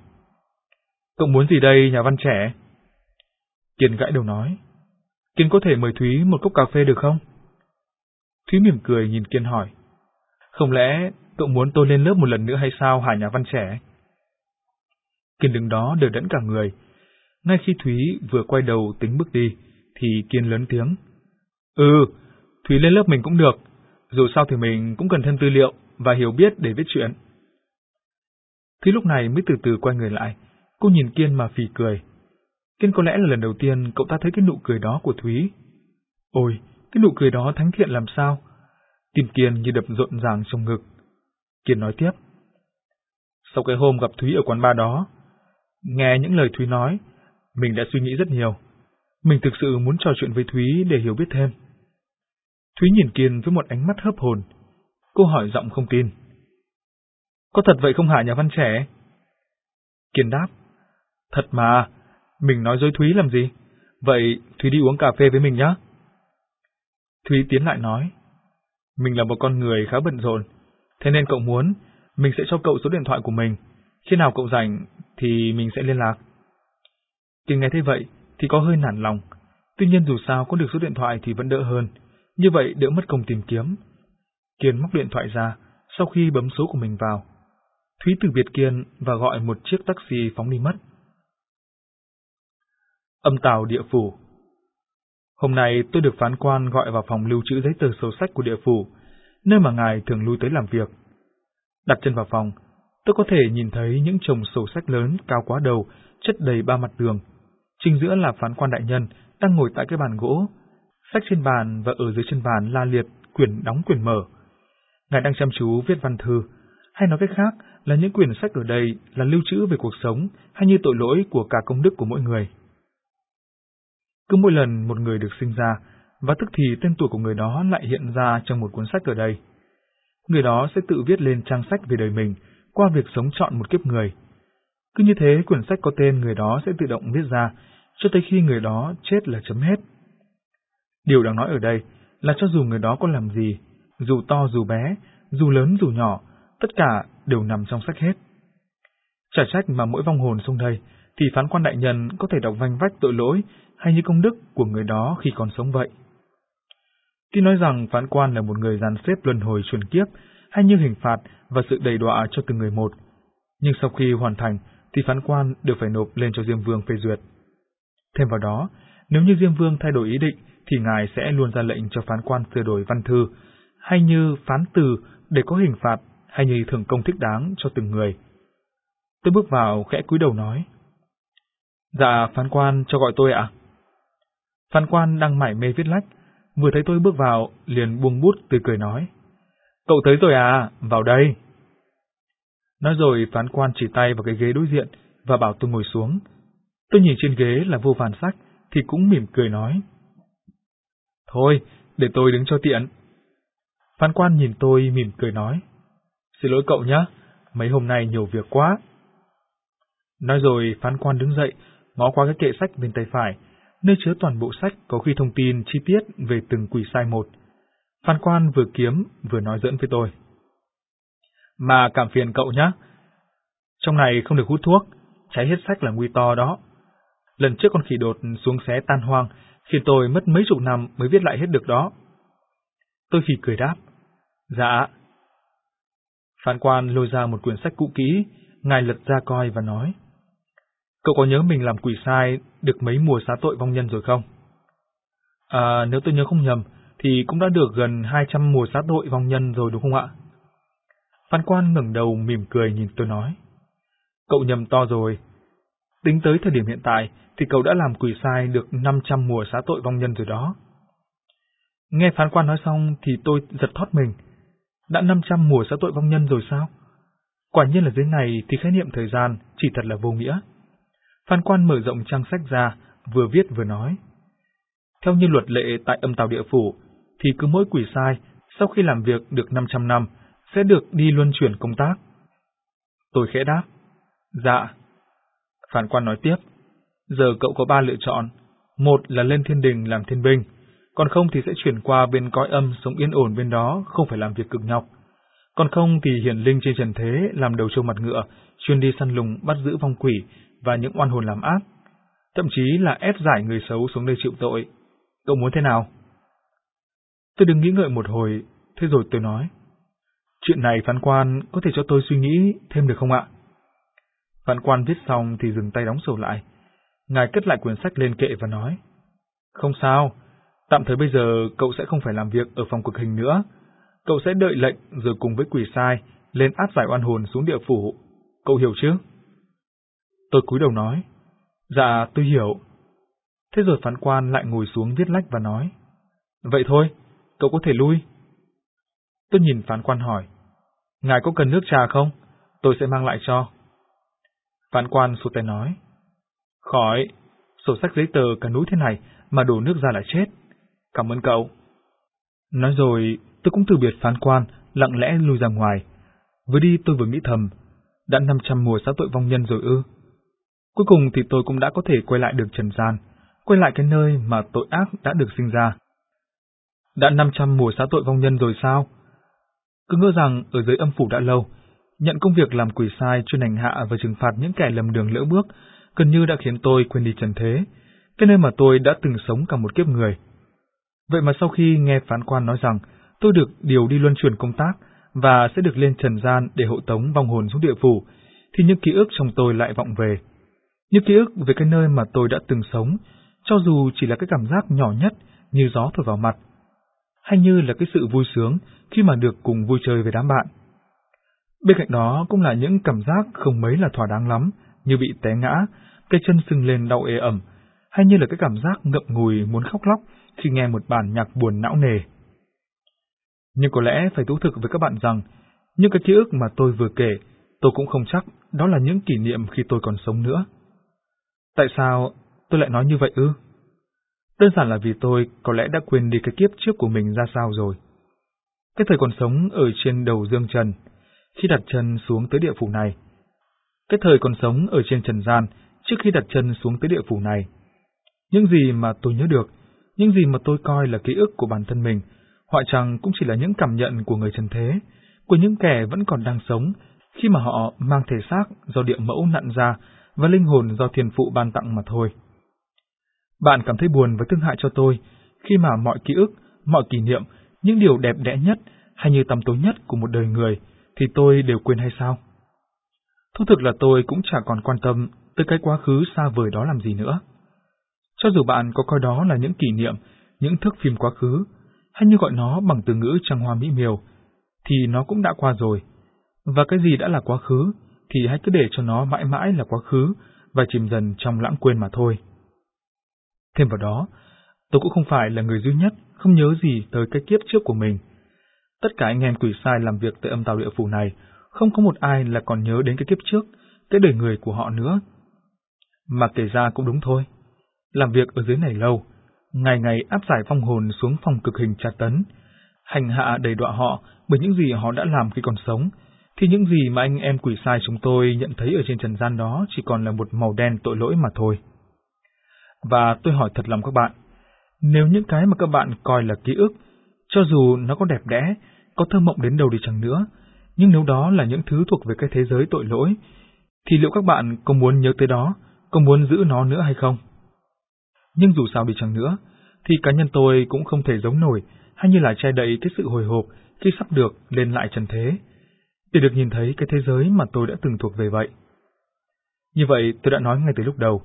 Cậu muốn gì đây, nhà văn trẻ? Kiên gãi đầu nói. Kiên có thể mời Thúy một cốc cà phê được không? Thúy mỉm cười nhìn Kiên hỏi. Không lẽ cậu muốn tôi lên lớp một lần nữa hay sao hả nhà văn trẻ? Kiên đứng đó đều đẫn cả người. Ngay khi Thúy vừa quay đầu tính bước đi, thì Kiên lớn tiếng. Ừ, Thúy lên lớp mình cũng được. Dù sao thì mình cũng cần thêm tư liệu và hiểu biết để viết chuyện. Thúy lúc này mới từ từ quay người lại, cô nhìn Kiên mà phì cười. Kiên có lẽ là lần đầu tiên cậu ta thấy cái nụ cười đó của Thúy. Ôi, cái nụ cười đó thánh thiện làm sao? Tim Kiên như đập rộn ràng trong ngực. Kiên nói tiếp. Sau cái hôm gặp Thúy ở quán bar đó, nghe những lời Thúy nói, mình đã suy nghĩ rất nhiều. Mình thực sự muốn trò chuyện với Thúy để hiểu biết thêm. Thúy nhìn Kiên với một ánh mắt hấp hồn. Cô hỏi giọng không tin. Có thật vậy không hả nhà văn trẻ? Kiên đáp. Thật mà, mình nói dối Thúy làm gì? Vậy Thúy đi uống cà phê với mình nhé. Thúy tiến lại nói. Mình là một con người khá bận rộn, thế nên cậu muốn mình sẽ cho cậu số điện thoại của mình. Khi nào cậu rảnh thì mình sẽ liên lạc. Kiên nghe thấy vậy thì có hơi nản lòng. Tuy nhiên dù sao có được số điện thoại thì vẫn đỡ hơn. Như vậy đỡ mất công tìm kiếm. Kiên móc điện thoại ra, sau khi bấm số của mình vào. Thúy từ biệt Kiên và gọi một chiếc taxi phóng đi mất. Âm tàu địa phủ Hôm nay tôi được phán quan gọi vào phòng lưu trữ giấy tờ sổ sách của địa phủ, nơi mà ngài thường lui tới làm việc. Đặt chân vào phòng, tôi có thể nhìn thấy những chồng sổ sách lớn cao quá đầu, chất đầy ba mặt tường. Trình giữa là phán quan đại nhân đang ngồi tại cái bàn gỗ, sách trên bàn và ở dưới chân bàn la liệt quyển đóng quyển mở. Ngài đang chăm chú viết văn thư, hay nói cách khác là những quyển sách ở đây là lưu trữ về cuộc sống hay như tội lỗi của cả công đức của mỗi người. Cứ mỗi lần một người được sinh ra, và tức thì tên tuổi của người đó lại hiện ra trong một cuốn sách ở đây. Người đó sẽ tự viết lên trang sách về đời mình qua việc sống chọn một kiếp người. Cứ như thế quyển sách có tên người đó sẽ tự động viết ra cho tới khi người đó chết là chấm hết. Điều đáng nói ở đây là cho dù người đó có làm gì, dù to dù bé, dù lớn dù nhỏ, tất cả đều nằm trong sách hết. Chả trách mà mỗi vong hồn xuống đây, thì phán quan đại nhân có thể đọc vanh vách tội lỗi hay như công đức của người đó khi còn sống vậy. Tuy nói rằng phán quan là một người dàn xếp luân hồi chuyển kiếp, hay như hình phạt và sự đầy đọa cho từng người một, nhưng sau khi hoàn thành thì phán quan đều phải nộp lên cho Diêm Vương phê duyệt. Thêm vào đó, nếu như Diêm Vương thay đổi ý định thì ngài sẽ luôn ra lệnh cho phán quan sửa đổi văn thư, hay như phán từ để có hình phạt hay như thưởng công thích đáng cho từng người. Tôi bước vào khẽ cúi đầu nói. Dạ, phán quan cho gọi tôi ạ. Phán quan đang mải mê viết lách, vừa thấy tôi bước vào, liền buông bút tươi cười nói. Cậu tới rồi à, vào đây. Nói rồi phán quan chỉ tay vào cái ghế đối diện và bảo tôi ngồi xuống. Tôi nhìn trên ghế là vô vàn sách thì cũng mỉm cười nói. Thôi, để tôi đứng cho tiện. Phán quan nhìn tôi mỉm cười nói. Xin lỗi cậu nhé, mấy hôm nay nhiều việc quá. Nói rồi phán quan đứng dậy, ngó qua cái kệ sách bên tay phải, nơi chứa toàn bộ sách có khi thông tin chi tiết về từng quỷ sai một. Phán quan vừa kiếm vừa nói dẫn với tôi. Mà cảm phiền cậu nhé. Trong này không được hút thuốc, cháy hết sách là nguy to đó. Lần trước con khỉ đột xuống xé tan hoang, khiến tôi mất mấy chục năm mới viết lại hết được đó. Tôi khỉ cười đáp. Dạ. Phán quan lôi ra một quyển sách cũ kỹ, ngài lật ra coi và nói. Cậu có nhớ mình làm quỷ sai được mấy mùa xá tội vong nhân rồi không? À, nếu tôi nhớ không nhầm, thì cũng đã được gần 200 mùa xá tội vong nhân rồi đúng không ạ? Phan quan ngẩng đầu mỉm cười nhìn tôi nói. Cậu nhầm to rồi. Tính tới thời điểm hiện tại thì cậu đã làm quỷ sai được 500 mùa xá tội vong nhân rồi đó. Nghe phán quan nói xong thì tôi giật thoát mình. Đã 500 mùa xã tội vong nhân rồi sao? Quả nhiên là dưới này thì khái niệm thời gian chỉ thật là vô nghĩa. Phan quan mở rộng trang sách ra, vừa viết vừa nói. Theo như luật lệ tại âm tàu địa phủ, thì cứ mỗi quỷ sai, sau khi làm việc được 500 năm, sẽ được đi luân chuyển công tác. Tôi khẽ đáp. Dạ. Phản quan nói tiếp. Giờ cậu có ba lựa chọn. Một là lên thiên đình làm thiên binh, còn không thì sẽ chuyển qua bên cõi âm sống yên ổn bên đó, không phải làm việc cực nhọc. Còn không thì hiển linh trên trần thế làm đầu trâu mặt ngựa, chuyên đi săn lùng bắt giữ vong quỷ và những oan hồn làm ác, thậm chí là ép giải người xấu xuống đây chịu tội. Cậu muốn thế nào? Tôi đừng nghĩ ngợi một hồi, thế rồi tôi nói. Chuyện này phán quan có thể cho tôi suy nghĩ thêm được không ạ? Phán quan viết xong thì dừng tay đóng sổ lại. Ngài cất lại quyển sách lên kệ và nói. Không sao, tạm thời bây giờ cậu sẽ không phải làm việc ở phòng cực hình nữa. Cậu sẽ đợi lệnh rồi cùng với quỷ sai lên áp giải oan hồn xuống địa phủ. Cậu hiểu chứ? Tôi cúi đầu nói. Dạ, tôi hiểu. Thế rồi phán quan lại ngồi xuống viết lách và nói. Vậy thôi, cậu có thể lui. Tôi nhìn phán quan hỏi. Ngài có cần nước trà không? Tôi sẽ mang lại cho. Phán quan sụt tay nói. Khỏi, sổ sách giấy tờ cả núi thế này mà đổ nước ra là chết. Cảm ơn cậu. Nói rồi, tôi cũng từ biệt phán quan, lặng lẽ lui ra ngoài. Vừa đi tôi vừa nghĩ thầm, đã 500 mùa xã tội vong nhân rồi ư. Cuối cùng thì tôi cũng đã có thể quay lại được trần gian, quay lại cái nơi mà tội ác đã được sinh ra. Đã 500 mùa xã tội vong nhân rồi sao? Cứ ngỡ rằng ở dưới âm phủ đã lâu, nhận công việc làm quỷ sai chuyên hành hạ và trừng phạt những kẻ lầm đường lỡ bước, gần như đã khiến tôi quên đi trần thế, cái nơi mà tôi đã từng sống cả một kiếp người. Vậy mà sau khi nghe phán quan nói rằng tôi được điều đi luân chuyển công tác và sẽ được lên trần gian để hộ tống vong hồn xuống địa phủ, thì những ký ức trong tôi lại vọng về. Những ký ức về cái nơi mà tôi đã từng sống, cho dù chỉ là cái cảm giác nhỏ nhất như gió thổi vào mặt, hay như là cái sự vui sướng khi mà được cùng vui chơi với đám bạn. Bên cạnh đó cũng là những cảm giác không mấy là thỏa đáng lắm, như bị té ngã, cây chân sưng lên đau ê ẩm, hay như là cái cảm giác ngậm ngùi muốn khóc lóc khi nghe một bản nhạc buồn não nề. Nhưng có lẽ phải thú thực với các bạn rằng, những cái ký ức mà tôi vừa kể, tôi cũng không chắc đó là những kỷ niệm khi tôi còn sống nữa. Tại sao tôi lại nói như vậy ư? Đơn giản là vì tôi có lẽ đã quên đi cái kiếp trước của mình ra sao rồi. Cái thời còn sống ở trên đầu dương trần, khi đặt chân xuống tới địa phủ này. Cái thời còn sống ở trên trần gian, trước khi đặt chân xuống tới địa phủ này. Những gì mà tôi nhớ được, những gì mà tôi coi là ký ức của bản thân mình, họa chẳng cũng chỉ là những cảm nhận của người trần thế, của những kẻ vẫn còn đang sống, khi mà họ mang thể xác do địa mẫu nặn ra và linh hồn do thiên phụ ban tặng mà thôi. Bạn cảm thấy buồn và thương hại cho tôi khi mà mọi ký ức, mọi kỷ niệm, những điều đẹp đẽ nhất hay như tầm tối nhất của một đời người thì tôi đều quên hay sao? Thú thực là tôi cũng chẳng còn quan tâm tới cái quá khứ xa vời đó làm gì nữa. Cho dù bạn có coi đó là những kỷ niệm, những thước phim quá khứ, hay như gọi nó bằng từ ngữ trăng hoa mỹ miều, thì nó cũng đã qua rồi. Và cái gì đã là quá khứ, thì hãy cứ để cho nó mãi mãi là quá khứ và chìm dần trong lãng quên mà thôi. Thêm vào đó, tôi cũng không phải là người duy nhất không nhớ gì tới cái kiếp trước của mình. Tất cả anh em quỷ sai làm việc tại âm tàu địa phủ này không có một ai là còn nhớ đến cái kiếp trước, cái đời người của họ nữa. Mà kể ra cũng đúng thôi. Làm việc ở dưới này lâu, ngày ngày áp giải phong hồn xuống phòng cực hình tra tấn, hành hạ đầy đọa họ bởi những gì họ đã làm khi còn sống, thì những gì mà anh em quỷ sai chúng tôi nhận thấy ở trên trần gian đó chỉ còn là một màu đen tội lỗi mà thôi. Và tôi hỏi thật lòng các bạn, nếu những cái mà các bạn coi là ký ức, cho dù nó có đẹp đẽ, có thơ mộng đến đâu đi chăng nữa, nhưng nếu đó là những thứ thuộc về cái thế giới tội lỗi, thì liệu các bạn có muốn nhớ tới đó, có muốn giữ nó nữa hay không? Nhưng dù sao đi chăng nữa, thì cá nhân tôi cũng không thể giống nổi hay như là che đậy cái sự hồi hộp khi sắp được lên lại trần thế, để được nhìn thấy cái thế giới mà tôi đã từng thuộc về vậy. Như vậy, tôi đã nói ngay từ lúc đầu,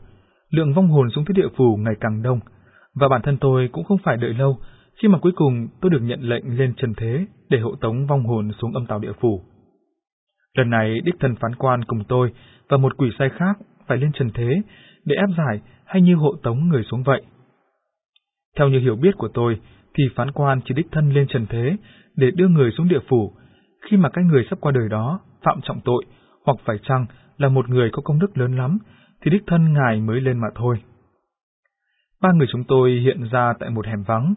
lượng vong hồn xuống thế địa phủ ngày càng đông, và bản thân tôi cũng không phải đợi lâu khi mà cuối cùng tôi được nhận lệnh lên trần thế để hộ tống vong hồn xuống âm tàu địa phủ. Lần này đích thần phán quan cùng tôi và một quỷ sai khác phải lên trần thế để áp giải hay như hộ tống người xuống vậy. Theo như hiểu biết của tôi, thì phán quan chỉ đích thân lên trần thế để đưa người xuống địa phủ, khi mà cái người sắp qua đời đó phạm trọng tội, hoặc phải chăng là một người có công đức lớn lắm, thì đích thân ngài mới lên mà thôi. Ba người chúng tôi hiện ra tại một hẻm vắng.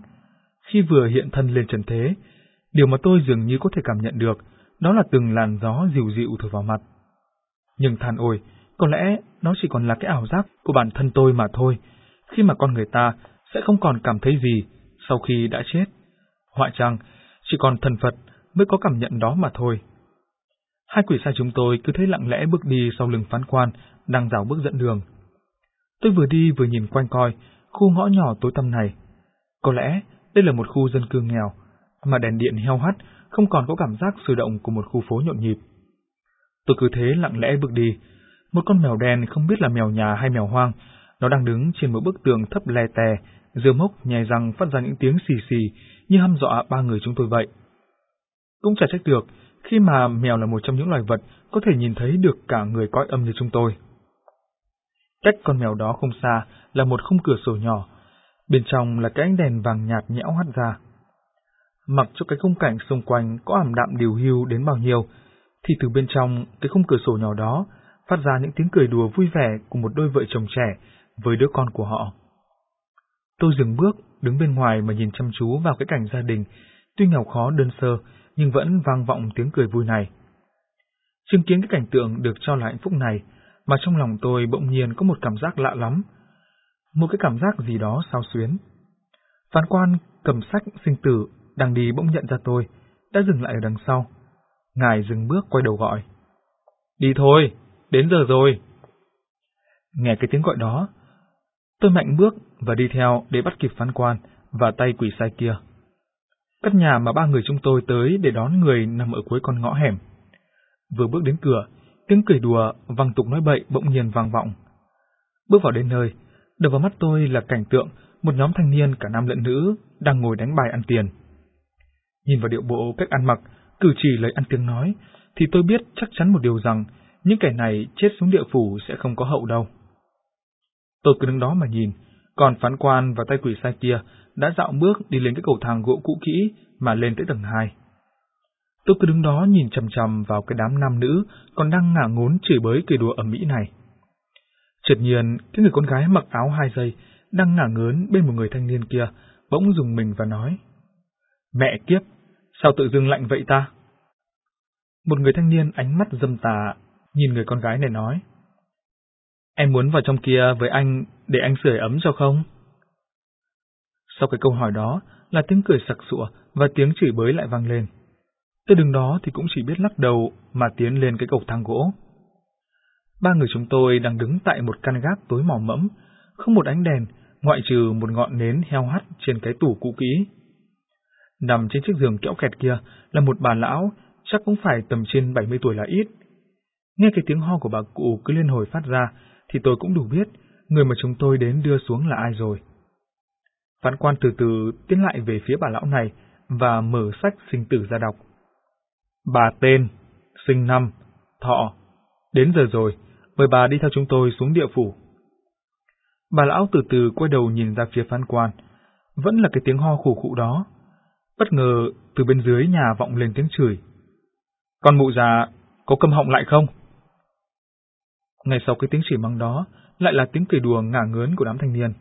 Khi vừa hiện thân lên trần thế, điều mà tôi dường như có thể cảm nhận được, đó là từng làn gió dịu dịu thổi vào mặt. Nhưng than ôi, có lẽ nó chỉ còn là cái ảo giác của bản thân tôi mà thôi, khi mà con người ta sẽ không còn cảm thấy gì sau khi đã chết. Họa chăng, chỉ còn thần Phật mới có cảm nhận đó mà thôi. Hai quỷ sai chúng tôi cứ thế lặng lẽ bước đi sau lưng phán quan, đang rào bước dẫn đường. Tôi vừa đi vừa nhìn quanh coi, khu ngõ nhỏ tối tăm này. Có lẽ đây là một khu dân cư nghèo, mà đèn điện heo hắt không còn có cảm giác sôi động của một khu phố nhộn nhịp. Tôi cứ thế lặng lẽ bước đi, một con mèo đen không biết là mèo nhà hay mèo hoang, nó đang đứng trên một bức tường thấp lè tè, dưa mốc nhai răng phát ra những tiếng xì xì như hăm dọa ba người chúng tôi vậy. Cũng chả trách được, khi mà mèo là một trong những loài vật có thể nhìn thấy được cả người cõi âm như chúng tôi. Cách con mèo đó không xa là một khung cửa sổ nhỏ, bên trong là cái ánh đèn vàng nhạt nhẽo hắt ra. Mặc cho cái khung cảnh xung quanh có ảm đạm điều hưu đến bao nhiêu, thì từ bên trong cái khung cửa sổ nhỏ đó phát ra những tiếng cười đùa vui vẻ của một đôi vợ chồng trẻ với đứa con của họ. Tôi dừng bước, đứng bên ngoài mà nhìn chăm chú vào cái cảnh gia đình, tuy nghèo khó đơn sơ, nhưng vẫn vang vọng tiếng cười vui này. Chứng kiến cái cảnh tượng được cho là hạnh phúc này, mà trong lòng tôi bỗng nhiên có một cảm giác lạ lắm. Một cái cảm giác gì đó sao xuyến. Phán quan cầm sách sinh tử đang đi bỗng nhận ra tôi, đã dừng lại ở đằng sau. Ngài dừng bước quay đầu gọi. Đi thôi, đến giờ rồi. Nghe cái tiếng gọi đó, tôi mạnh bước và đi theo để bắt kịp phán quan và tay quỷ sai kia. Căn nhà mà ba người chúng tôi tới để đón người nằm ở cuối con ngõ hẻm. Vừa bước đến cửa, tiếng cười đùa, văng tục nói bậy bỗng nhiên vang vọng. Bước vào đến nơi, đập vào mắt tôi là cảnh tượng một nhóm thanh niên cả nam lẫn nữ đang ngồi đánh bài ăn tiền. Nhìn vào điệu bộ cách ăn mặc, cử chỉ lời ăn tiếng nói, thì tôi biết chắc chắn một điều rằng những kẻ này chết xuống địa phủ sẽ không có hậu đâu. Tôi cứ đứng đó mà nhìn, còn phán quan và tay quỷ sai kia đã dạo bước đi lên cái cầu thang gỗ cũ kỹ mà lên tới tầng 2. Tôi cứ đứng đó nhìn chầm chầm vào cái đám nam nữ còn đang ngả ngốn chửi bới cười đùa ẩm mỹ này. Chợt nhiên, cái người con gái mặc áo hai giây đang ngả ngớn bên một người thanh niên kia, bỗng dùng mình và nói. Mẹ kiếp, sao tự dưng lạnh vậy ta? Một người thanh niên ánh mắt dâm tà, nhìn người con gái này nói. Em muốn vào trong kia với anh để anh sưởi ấm cho không? Sau cái câu hỏi đó là tiếng cười sặc sụa và tiếng chửi bới lại vang lên. Tôi đứng đó thì cũng chỉ biết lắc đầu mà tiến lên cái cầu thang gỗ. Ba người chúng tôi đang đứng tại một căn gác tối mỏ mẫm, không một ánh đèn, ngoại trừ một ngọn nến heo hắt trên cái tủ cũ kỹ. Nằm trên chiếc giường kẽo kẹt kia là một bà lão, chắc cũng phải tầm trên 70 tuổi là ít. Nghe cái tiếng ho của bà cụ cứ liên hồi phát ra, thì tôi cũng đủ biết người mà chúng tôi đến đưa xuống là ai rồi. Phán quan từ từ tiến lại về phía bà lão này và mở sách sinh tử ra đọc. Bà tên, sinh năm, thọ, đến giờ rồi, mời bà đi theo chúng tôi xuống địa phủ. Bà lão từ từ quay đầu nhìn ra phía phán quan, vẫn là cái tiếng ho khủ khụ đó. Bất ngờ, từ bên dưới nhà vọng lên tiếng chửi. Con mụ già, có câm họng lại không? Ngay sau cái tiếng chỉ mắng đó, lại là tiếng cười đùa ngả ngớn của đám thanh niên.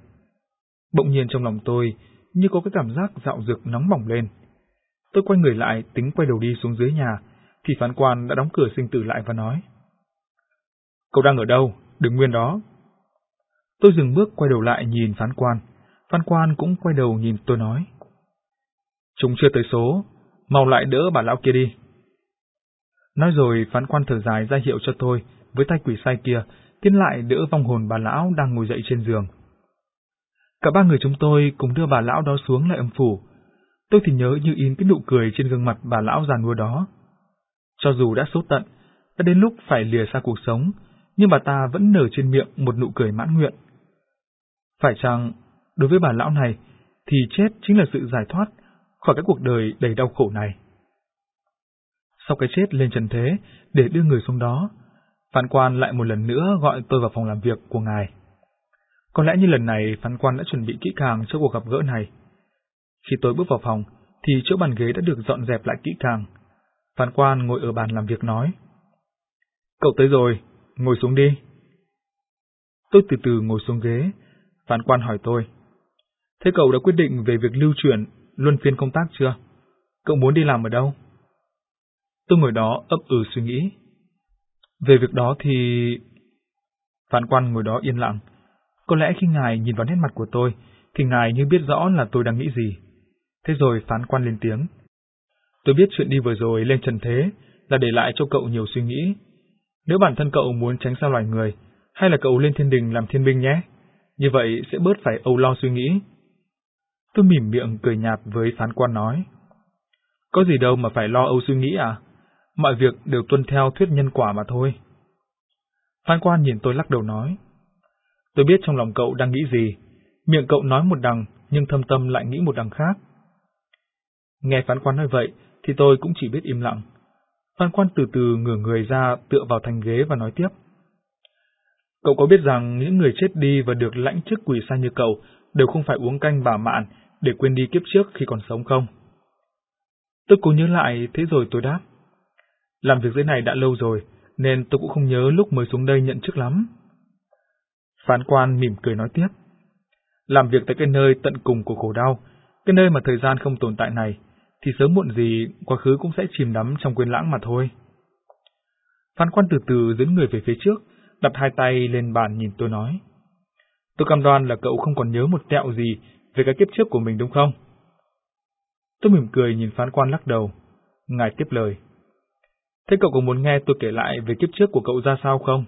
Bỗng nhiên trong lòng tôi, như có cái cảm giác dạo dực nóng bỏng lên. Tôi quay người lại tính quay đầu đi xuống dưới nhà, thì phán quan đã đóng cửa sinh tử lại và nói. Cậu đang ở đâu? Đừng nguyên đó. Tôi dừng bước quay đầu lại nhìn phán quan. Phán quan cũng quay đầu nhìn tôi nói. Chúng chưa tới số, mau lại đỡ bà lão kia đi. Nói rồi phán quan thở dài ra hiệu cho tôi, với tay quỷ sai kia, tiến lại đỡ vong hồn bà lão đang ngồi dậy trên giường. Cả ba người chúng tôi cùng đưa bà lão đó xuống lại âm phủ. Tôi thì nhớ như in cái nụ cười trên gương mặt bà lão già nua đó. Cho dù đã số tận, đã đến lúc phải lìa xa cuộc sống, nhưng bà ta vẫn nở trên miệng một nụ cười mãn nguyện. Phải chăng, đối với bà lão này, thì chết chính là sự giải thoát khỏi cái cuộc đời đầy đau khổ này. Sau cái chết lên trần thế, để đưa người xuống đó, phán quan lại một lần nữa gọi tôi vào phòng làm việc của ngài. Có lẽ như lần này phán quan đã chuẩn bị kỹ càng cho cuộc gặp gỡ này. Khi tôi bước vào phòng, thì chỗ bàn ghế đã được dọn dẹp lại kỹ càng. Phán quan ngồi ở bàn làm việc nói. Cậu tới rồi, ngồi xuống đi. Tôi từ từ ngồi xuống ghế, phán quan hỏi tôi. Thế cậu đã quyết định về việc lưu chuyển, luân phiên công tác chưa? Cậu muốn đi làm ở đâu? Tôi ngồi đó ấp ừ suy nghĩ. Về việc đó thì... Phán quan ngồi đó yên lặng. Có lẽ khi ngài nhìn vào nét mặt của tôi, thì ngài như biết rõ là tôi đang nghĩ gì. Thế rồi phán quan lên tiếng. Tôi biết chuyện đi vừa rồi lên trần thế là để lại cho cậu nhiều suy nghĩ. Nếu bản thân cậu muốn tránh xa loài người, hay là cậu lên thiên đình làm thiên binh nhé. Như vậy sẽ bớt phải âu lo suy nghĩ. Tôi mỉm miệng cười nhạt với phán quan nói. Có gì đâu mà phải lo âu suy nghĩ à? Mọi việc đều tuân theo thuyết nhân quả mà thôi. Phán quan nhìn tôi lắc đầu nói. Tôi biết trong lòng cậu đang nghĩ gì. Miệng cậu nói một đằng, nhưng thâm tâm lại nghĩ một đằng khác. Nghe phán quan nói vậy, thì tôi cũng chỉ biết im lặng. Phán quan từ từ ngửa người ra tựa vào thành ghế và nói tiếp. Cậu có biết rằng những người chết đi và được lãnh chức quỷ sai như cậu đều không phải uống canh bà mạn để quên đi kiếp trước khi còn sống không? Tôi cố nhớ lại, thế rồi tôi đáp. Làm việc dưới này đã lâu rồi, nên tôi cũng không nhớ lúc mới xuống đây nhận chức lắm. Phán quan mỉm cười nói tiếp. Làm việc tại cái nơi tận cùng của khổ đau, cái nơi mà thời gian không tồn tại này, thì sớm muộn gì quá khứ cũng sẽ chìm đắm trong quên lãng mà thôi. Phán quan từ từ dẫn người về phía trước, đặt hai tay lên bàn nhìn tôi nói. Tôi cam đoan là cậu không còn nhớ một tẹo gì về cái kiếp trước của mình đúng không? Tôi mỉm cười nhìn phán quan lắc đầu. Ngài tiếp lời. Thế cậu có muốn nghe tôi kể lại về kiếp trước của cậu ra sao không?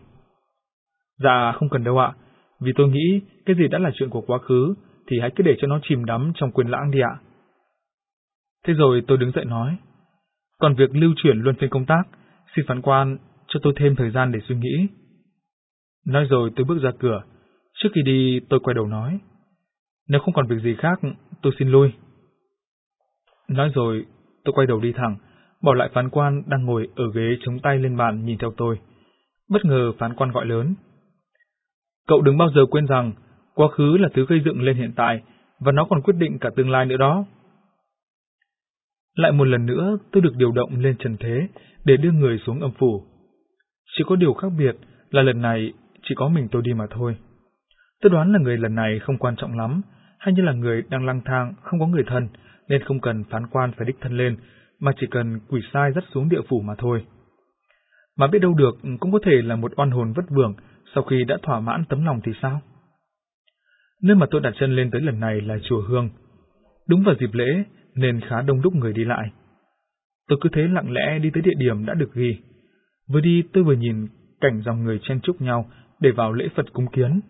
Dạ, không cần đâu ạ. Vì tôi nghĩ cái gì đã là chuyện của quá khứ, thì hãy cứ để cho nó chìm đắm trong quyền lãng đi ạ. Thế rồi tôi đứng dậy nói. Còn việc lưu chuyển luân phiên công tác, xin phán quan cho tôi thêm thời gian để suy nghĩ. Nói rồi tôi bước ra cửa. Trước khi đi tôi quay đầu nói. Nếu không còn việc gì khác, tôi xin lui. Nói rồi tôi quay đầu đi thẳng, bỏ lại phán quan đang ngồi ở ghế chống tay lên bàn nhìn theo tôi. Bất ngờ phán quan gọi lớn. Cậu đừng bao giờ quên rằng, quá khứ là thứ gây dựng lên hiện tại, và nó còn quyết định cả tương lai nữa đó. Lại một lần nữa, tôi được điều động lên trần thế để đưa người xuống âm phủ. Chỉ có điều khác biệt là lần này chỉ có mình tôi đi mà thôi. Tôi đoán là người lần này không quan trọng lắm, hay như là người đang lang thang, không có người thân, nên không cần phán quan phải đích thân lên, mà chỉ cần quỷ sai dắt xuống địa phủ mà thôi. Mà biết đâu được cũng có thể là một oan hồn vất vưởng sau khi đã thỏa mãn tấm lòng thì sao? Nơi mà tôi đặt chân lên tới lần này là chùa Hương. Đúng vào dịp lễ nên khá đông đúc người đi lại. Tôi cứ thế lặng lẽ đi tới địa điểm đã được ghi. Vừa đi tôi vừa nhìn cảnh dòng người chen chúc nhau để vào lễ Phật cúng kiến.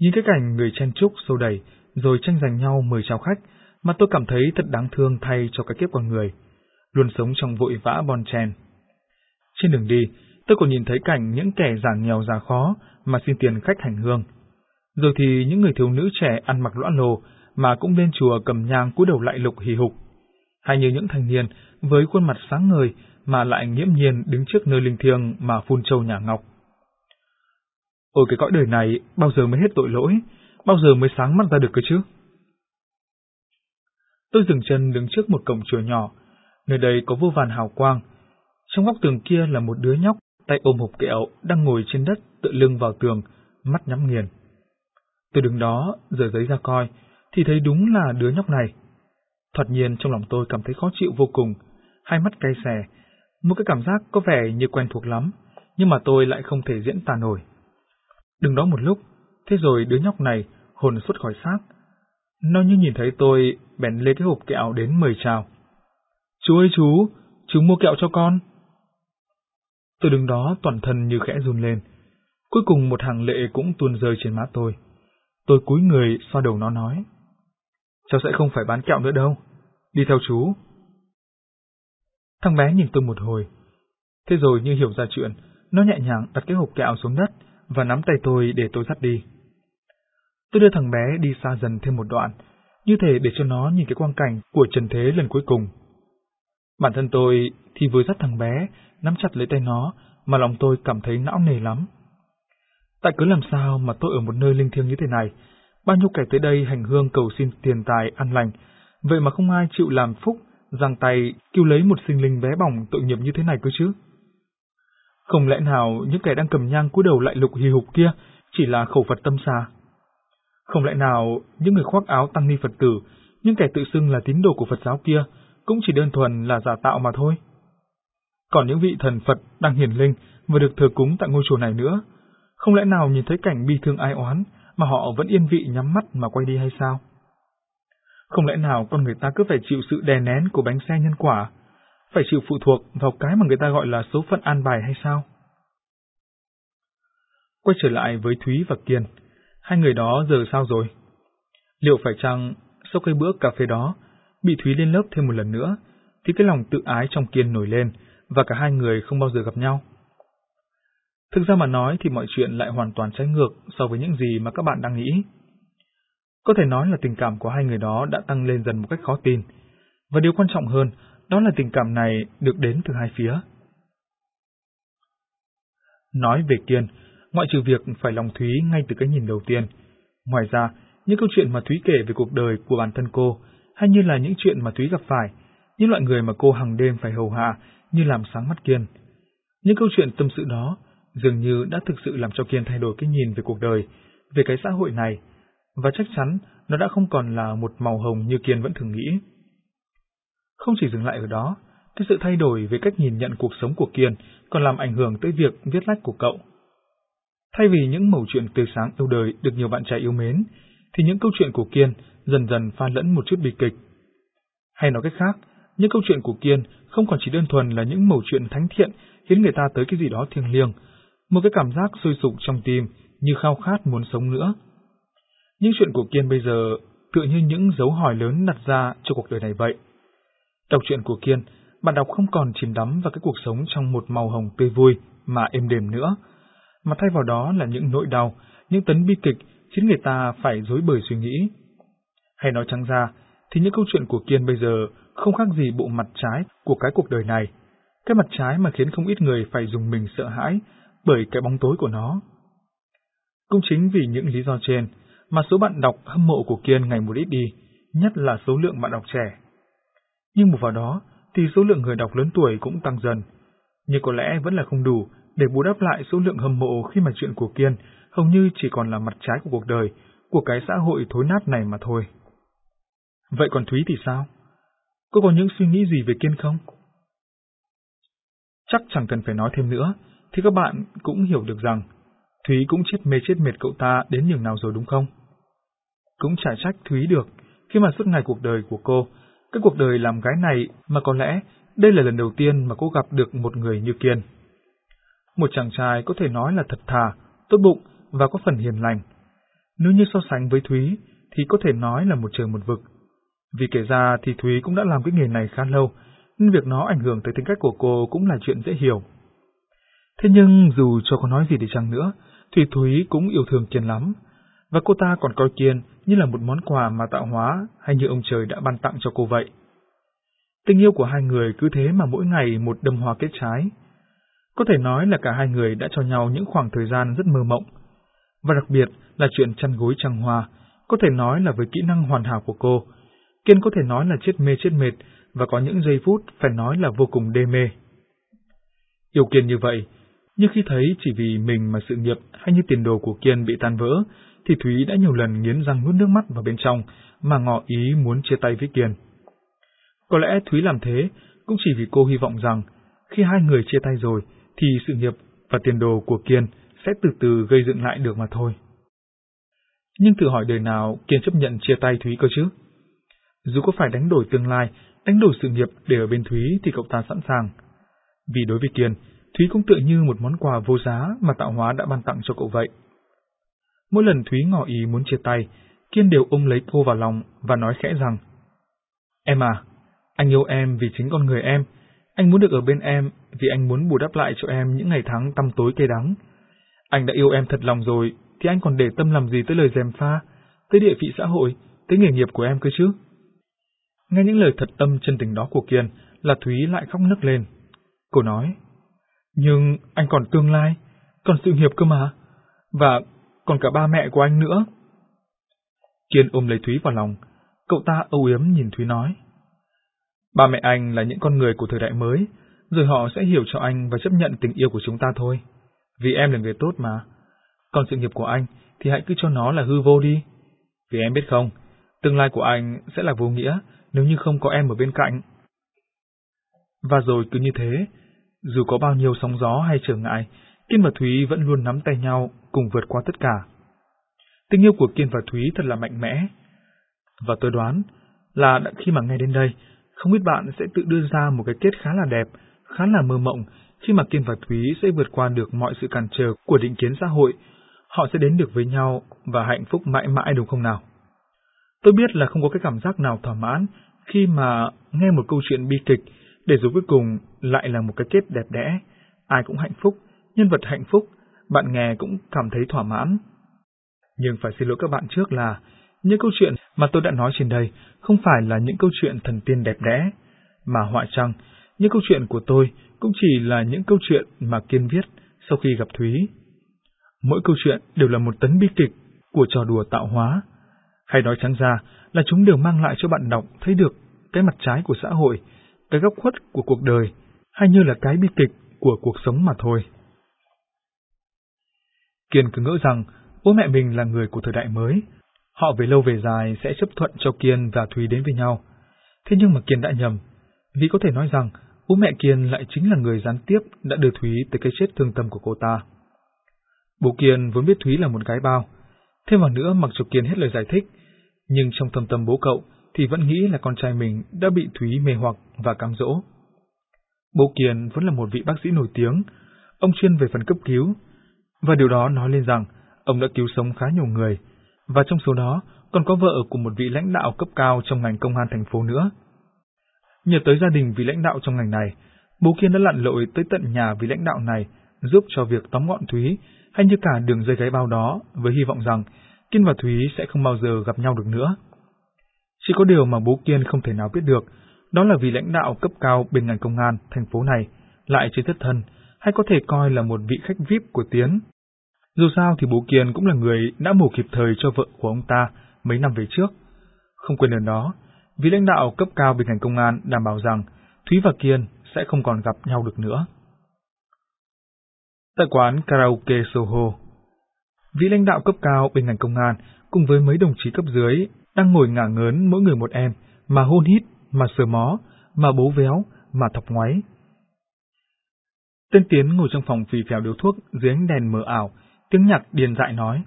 Nhìn cái cảnh người chen chúc sâu đầy rồi tranh giành nhau mời chào khách mà tôi cảm thấy thật đáng thương thay cho cái kiếp con người, luôn sống trong vội vã bon chen. Trên đường đi, tôi còn nhìn thấy cảnh những kẻ giả nghèo già khó mà xin tiền khách hành hương. Rồi thì những người thiếu nữ trẻ ăn mặc lõa lồ mà cũng lên chùa cầm nhang cúi đầu lại lục hì hục. Hay như những thanh niên với khuôn mặt sáng ngời mà lại nghiễm nhiên đứng trước nơi linh thiêng mà phun châu nhà ngọc. Ôi cái cõi đời này bao giờ mới hết tội lỗi, bao giờ mới sáng mắt ra được cơ chứ? Tôi dừng chân đứng trước một cổng chùa nhỏ, nơi đây có vô vàn hào quang. Trong góc tường kia là một đứa nhóc, tay ôm hộp kẹo, đang ngồi trên đất, tựa lưng vào tường, mắt nhắm nghiền. Tôi đứng đó, rời giấy ra coi, thì thấy đúng là đứa nhóc này. Thoạt nhiên trong lòng tôi cảm thấy khó chịu vô cùng, hai mắt cay xè, một cái cảm giác có vẻ như quen thuộc lắm, nhưng mà tôi lại không thể diễn tả nổi. Đứng đó một lúc, thế rồi đứa nhóc này hồn xuất khỏi xác. Nó như nhìn thấy tôi, bèn lấy cái hộp kẹo đến mời chào. Chú ơi chú, chú mua kẹo cho con. Tôi đứng đó toàn thân như khẽ run lên. Cuối cùng một hàng lệ cũng tuôn rơi trên má tôi. Tôi cúi người xoa đầu nó nói. Cháu sẽ không phải bán kẹo nữa đâu. Đi theo chú. Thằng bé nhìn tôi một hồi. Thế rồi như hiểu ra chuyện, nó nhẹ nhàng đặt cái hộp kẹo xuống đất và nắm tay tôi để tôi dắt đi. Tôi đưa thằng bé đi xa dần thêm một đoạn, như thể để cho nó nhìn cái quang cảnh của trần thế lần cuối cùng. Bản thân tôi thì vừa dắt thằng bé, nắm chặt lấy tay nó, mà lòng tôi cảm thấy não nề lắm. Tại cứ làm sao mà tôi ở một nơi linh thiêng như thế này, bao nhiêu kẻ tới đây hành hương cầu xin tiền tài, ăn lành, vậy mà không ai chịu làm phúc, giang tay cứu lấy một sinh linh bé bỏng tội nghiệp như thế này cơ chứ. Không lẽ nào những kẻ đang cầm nhang cúi đầu lại lục hì hục kia chỉ là khẩu Phật tâm xà? Không lẽ nào những người khoác áo tăng ni Phật tử, những kẻ tự xưng là tín đồ của Phật giáo kia cũng chỉ đơn thuần là giả tạo mà thôi? Còn những vị thần Phật đang hiển linh và được thờ cúng tại ngôi chùa này nữa, không lẽ nào nhìn thấy cảnh bi thương ai oán mà họ vẫn yên vị nhắm mắt mà quay đi hay sao? Không lẽ nào con người ta cứ phải chịu sự đè nén của bánh xe nhân quả, phải chịu phụ thuộc vào cái mà người ta gọi là số phận an bài hay sao? Quay trở lại với Thúy và Kiên, hai người đó giờ sao rồi? Liệu phải chăng sau cái bữa cà phê đó, bị Thúy lên lớp thêm một lần nữa, thì cái lòng tự ái trong Kiên nổi lên và cả hai người không bao giờ gặp nhau? Thực ra mà nói thì mọi chuyện lại hoàn toàn trái ngược so với những gì mà các bạn đang nghĩ. Có thể nói là tình cảm của hai người đó đã tăng lên dần một cách khó tin, và điều quan trọng hơn, đó là tình cảm này được đến từ hai phía. Nói về Kiên, ngoại trừ việc phải lòng Thúy ngay từ cái nhìn đầu tiên, ngoài ra, những câu chuyện mà Thúy kể về cuộc đời của bản thân cô, hay như là những chuyện mà Thúy gặp phải, những loại người mà cô hàng đêm phải hầu hạ như làm sáng mắt Kiên. Những câu chuyện tâm sự đó dường như đã thực sự làm cho Kiên thay đổi cái nhìn về cuộc đời, về cái xã hội này, và chắc chắn nó đã không còn là một màu hồng như Kiên vẫn thường nghĩ. Không chỉ dừng lại ở đó, cái sự thay đổi về cách nhìn nhận cuộc sống của Kiên còn làm ảnh hưởng tới việc viết lách của cậu. Thay vì những mẩu chuyện tươi sáng yêu đời được nhiều bạn trẻ yêu mến, thì những câu chuyện của Kiên dần dần pha lẫn một chút bi kịch. Hay nói cách khác, những câu chuyện của Kiên không còn chỉ đơn thuần là những mẩu chuyện thánh thiện khiến người ta tới cái gì đó thiêng liêng, một cái cảm giác sôi sục trong tim như khao khát muốn sống nữa. Những chuyện của Kiên bây giờ tựa như những dấu hỏi lớn đặt ra cho cuộc đời này vậy. Đọc truyện của Kiên, bạn đọc không còn chìm đắm vào cái cuộc sống trong một màu hồng tươi vui mà êm đềm nữa, mà thay vào đó là những nỗi đau, những tấn bi kịch khiến người ta phải dối bời suy nghĩ. Hay nói trắng ra, thì những câu chuyện của Kiên bây giờ không khác gì bộ mặt trái của cái cuộc đời này. Cái mặt trái mà khiến không ít người phải dùng mình sợ hãi bởi cái bóng tối của nó. Cũng chính vì những lý do trên mà số bạn đọc hâm mộ của Kiên ngày một ít đi, nhất là số lượng bạn đọc trẻ. Nhưng một vào đó thì số lượng người đọc lớn tuổi cũng tăng dần, nhưng có lẽ vẫn là không đủ để bù đắp lại số lượng hâm mộ khi mà chuyện của Kiên hầu như chỉ còn là mặt trái của cuộc đời, của cái xã hội thối nát này mà thôi. Vậy còn Thúy thì sao? Cô có những suy nghĩ gì về Kiên không? Chắc chẳng cần phải nói thêm nữa, thì các bạn cũng hiểu được rằng Thúy cũng chết mê chết mệt cậu ta đến nhường nào rồi đúng không? Cũng chả trách Thúy được, khi mà suốt ngày cuộc đời của cô, cái cuộc đời làm gái này mà có lẽ đây là lần đầu tiên mà cô gặp được một người như Kiên. Một chàng trai có thể nói là thật thà, tốt bụng và có phần hiền lành. Nếu như so sánh với Thúy thì có thể nói là một trời một vực. Vì kể ra thì Thúy cũng đã làm cái nghề này khá lâu, nên việc nó ảnh hưởng tới tính cách của cô cũng là chuyện dễ hiểu. Thế nhưng dù cho có nói gì đi chăng nữa, thì Thúy cũng yêu thương Kiên lắm, và cô ta còn coi Kiên như là một món quà mà tạo hóa hay như ông trời đã ban tặng cho cô vậy. Tình yêu của hai người cứ thế mà mỗi ngày một đâm hoa kết trái. Có thể nói là cả hai người đã cho nhau những khoảng thời gian rất mơ mộng, và đặc biệt là chuyện chăn gối trăng hoa, có thể nói là với kỹ năng hoàn hảo của cô, Kiên có thể nói là chết mê chết mệt và có những giây phút phải nói là vô cùng đê mê. Yêu Kiên như vậy, nhưng khi thấy chỉ vì mình mà sự nghiệp hay như tiền đồ của Kiên bị tan vỡ, thì Thúy đã nhiều lần nghiến răng nuốt nước mắt vào bên trong mà ngỏ ý muốn chia tay với Kiên. Có lẽ Thúy làm thế cũng chỉ vì cô hy vọng rằng khi hai người chia tay rồi thì sự nghiệp và tiền đồ của Kiên sẽ từ từ gây dựng lại được mà thôi. Nhưng thử hỏi đời nào Kiên chấp nhận chia tay Thúy cơ chứ? Dù có phải đánh đổi tương lai, đánh đổi sự nghiệp để ở bên Thúy thì cậu ta sẵn sàng. Vì đối với Kiên, Thúy cũng tự như một món quà vô giá mà tạo hóa đã ban tặng cho cậu vậy. Mỗi lần Thúy ngỏ ý muốn chia tay, Kiên đều ôm lấy cô vào lòng và nói khẽ rằng Em à, anh yêu em vì chính con người em, anh muốn được ở bên em vì anh muốn bù đắp lại cho em những ngày tháng tăm tối cay đắng. Anh đã yêu em thật lòng rồi, thì anh còn để tâm làm gì tới lời dèm pha, tới địa vị xã hội, tới nghề nghiệp của em cơ chứ? Nghe những lời thật tâm chân tình đó của Kiên, là Thúy lại khóc nức lên. Cô nói, nhưng anh còn tương lai, còn sự nghiệp cơ mà, và còn cả ba mẹ của anh nữa. Kiên ôm lấy Thúy vào lòng, cậu ta âu yếm nhìn Thúy nói. Ba mẹ anh là những con người của thời đại mới, rồi họ sẽ hiểu cho anh và chấp nhận tình yêu của chúng ta thôi. Vì em là người tốt mà. Còn sự nghiệp của anh thì hãy cứ cho nó là hư vô đi. Vì em biết không, tương lai của anh sẽ là vô nghĩa nếu như không có em ở bên cạnh. Và rồi cứ như thế, dù có bao nhiêu sóng gió hay trở ngại, Kiên và Thúy vẫn luôn nắm tay nhau cùng vượt qua tất cả. Tình yêu của Kiên và Thúy thật là mạnh mẽ. Và tôi đoán là khi mà nghe đến đây, không biết bạn sẽ tự đưa ra một cái kết khá là đẹp, khá là mơ mộng khi mà Kiên và Thúy sẽ vượt qua được mọi sự cản trở của định kiến xã hội, họ sẽ đến được với nhau và hạnh phúc mãi mãi đúng không nào? Tôi biết là không có cái cảm giác nào thỏa mãn khi mà nghe một câu chuyện bi kịch để rồi cuối cùng lại là một cái kết đẹp đẽ, ai cũng hạnh phúc, nhân vật hạnh phúc, bạn nghe cũng cảm thấy thỏa mãn. Nhưng phải xin lỗi các bạn trước là những câu chuyện mà tôi đã nói trên đây không phải là những câu chuyện thần tiên đẹp đẽ, mà họa chăng, những câu chuyện của tôi cũng chỉ là những câu chuyện mà Kiên viết sau khi gặp Thúy. Mỗi câu chuyện đều là một tấn bi kịch của trò đùa tạo hóa. Hay nói trắng ra là chúng đều mang lại cho bạn đọc thấy được cái mặt trái của xã hội, cái góc khuất của cuộc đời, hay như là cái bi kịch của cuộc sống mà thôi. Kiên cứ ngỡ rằng bố mẹ mình là người của thời đại mới, họ về lâu về dài sẽ chấp thuận cho Kiên và Thúy đến với nhau. Thế nhưng mà Kiên đã nhầm, vì có thể nói rằng bố mẹ Kiên lại chính là người gián tiếp đã đưa Thúy tới cái chết thương tâm của cô ta. Bố Kiên vốn biết Thúy là một gái bao, thêm vào nữa mặc dù Kiên hết lời giải thích, nhưng trong thâm tâm bố cậu thì vẫn nghĩ là con trai mình đã bị Thúy mê hoặc và cám dỗ. Bố Kiên vẫn là một vị bác sĩ nổi tiếng, ông chuyên về phần cấp cứu, và điều đó nói lên rằng ông đã cứu sống khá nhiều người, và trong số đó còn có vợ của một vị lãnh đạo cấp cao trong ngành công an thành phố nữa. Nhờ tới gia đình vị lãnh đạo trong ngành này, bố Kiên đã lặn lội tới tận nhà vị lãnh đạo này giúp cho việc tóm gọn Thúy hay như cả đường dây gáy bao đó với hy vọng rằng Kiên và Thúy sẽ không bao giờ gặp nhau được nữa. Chỉ có điều mà bố Kiên không thể nào biết được, đó là vì lãnh đạo cấp cao bên ngành công an thành phố này lại chỉ thất thân, hay có thể coi là một vị khách VIP của Tiến. Dù sao thì bố Kiên cũng là người đã mổ kịp thời cho vợ của ông ta mấy năm về trước. Không quên lần đó, vị lãnh đạo cấp cao bên ngành công an đảm bảo rằng Thúy và Kiên sẽ không còn gặp nhau được nữa. Tại quán karaoke Soho, vị lãnh đạo cấp cao bên ngành công an cùng với mấy đồng chí cấp dưới đang ngồi ngả ngớn mỗi người một em, mà hôn hít, mà sờ mó, mà bố véo, mà thọc ngoáy. Tên Tiến ngồi trong phòng phì phèo điếu thuốc dưới ánh đèn mờ ảo, tiếng nhạc điền dại nói.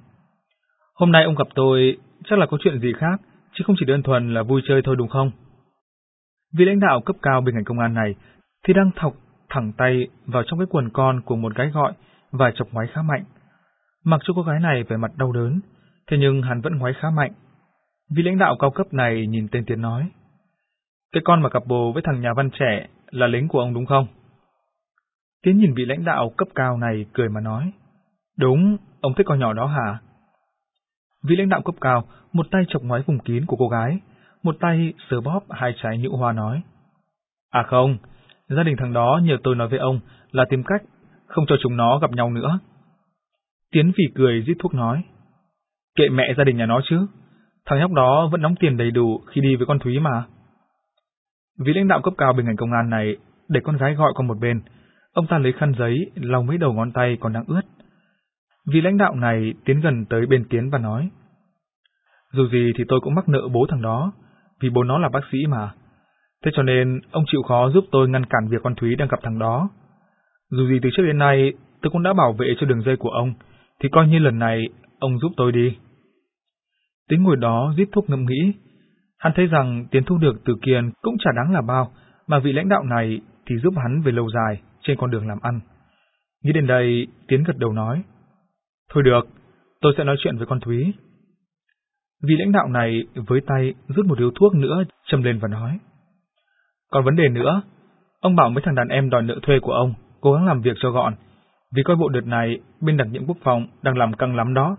Hôm nay ông gặp tôi chắc là có chuyện gì khác, chứ không chỉ đơn thuần là vui chơi thôi đúng không? Vị lãnh đạo cấp cao bên ngành công an này thì đang thọc thẳng tay vào trong cái quần con của một gái gọi và chọc ngoái khá mạnh. Mặc cho cô gái này về mặt đau đớn, thế nhưng hắn vẫn ngoái khá mạnh. Vị lãnh đạo cao cấp này nhìn tên Tiến nói. Cái con mà cặp bồ với thằng nhà văn trẻ là lính của ông đúng không? Tiến nhìn vị lãnh đạo cấp cao này cười mà nói. Đúng, ông thích con nhỏ đó hả? Vị lãnh đạo cấp cao, một tay chọc ngoái vùng kín của cô gái, một tay sờ bóp hai trái nhũ hoa nói. À không, gia đình thằng đó nhờ tôi nói với ông là tìm cách không cho chúng nó gặp nhau nữa. Tiến vì cười giết thuốc nói. Kệ mẹ gia đình nhà nó chứ, thằng nhóc đó vẫn đóng tiền đầy đủ khi đi với con Thúy mà. Vị lãnh đạo cấp cao bên ngành công an này để con gái gọi qua một bên, Ông ta lấy khăn giấy, lau mấy đầu ngón tay còn đang ướt. Vị lãnh đạo này tiến gần tới bên Tiến và nói. Dù gì thì tôi cũng mắc nợ bố thằng đó, vì bố nó là bác sĩ mà. Thế cho nên ông chịu khó giúp tôi ngăn cản việc con Thúy đang gặp thằng đó. Dù gì từ trước đến nay tôi cũng đã bảo vệ cho đường dây của ông, thì coi như lần này ông giúp tôi đi. Tiến ngồi đó giết thuốc ngâm nghĩ. Hắn thấy rằng tiền thu được từ Kiên cũng chả đáng là bao, mà vị lãnh đạo này thì giúp hắn về lâu dài trên con đường làm ăn. Nghĩ đến đây, Tiến gật đầu nói. Thôi được, tôi sẽ nói chuyện với con Thúy. Vị lãnh đạo này với tay rút một điếu thuốc nữa châm lên và nói. Còn vấn đề nữa, ông bảo mấy thằng đàn em đòi nợ thuê của ông, cố gắng làm việc cho gọn, vì coi bộ đợt này bên đặc nhiệm quốc phòng đang làm căng lắm đó.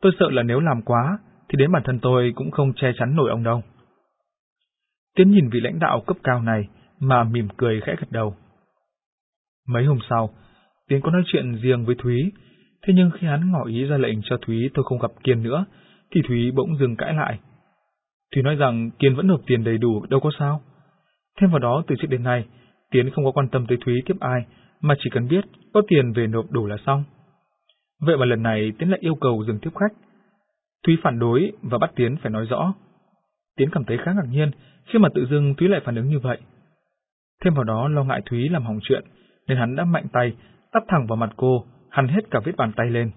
Tôi sợ là nếu làm quá, thì đến bản thân tôi cũng không che chắn nổi ông đâu. Tiến nhìn vị lãnh đạo cấp cao này mà mỉm cười khẽ gật đầu. Mấy hôm sau, Tiến có nói chuyện riêng với Thúy, thế nhưng khi hắn ngỏ ý ra lệnh cho Thúy tôi không gặp Kiên nữa, thì Thúy bỗng dừng cãi lại. Thúy nói rằng Kiên vẫn nộp tiền đầy đủ, đâu có sao. Thêm vào đó, từ trước đến nay, Tiến không có quan tâm tới Thúy tiếp ai, mà chỉ cần biết có tiền về nộp đủ là xong. Vậy mà lần này Tiến lại yêu cầu dừng tiếp khách. Thúy phản đối và bắt Tiến phải nói rõ. Tiến cảm thấy khá ngạc nhiên khi mà tự dưng Thúy lại phản ứng như vậy. Thêm vào đó lo ngại Thúy làm hỏng chuyện, nên hắn đã mạnh tay, tắt thẳng vào mặt cô, hằn hết cả vết bàn tay lên.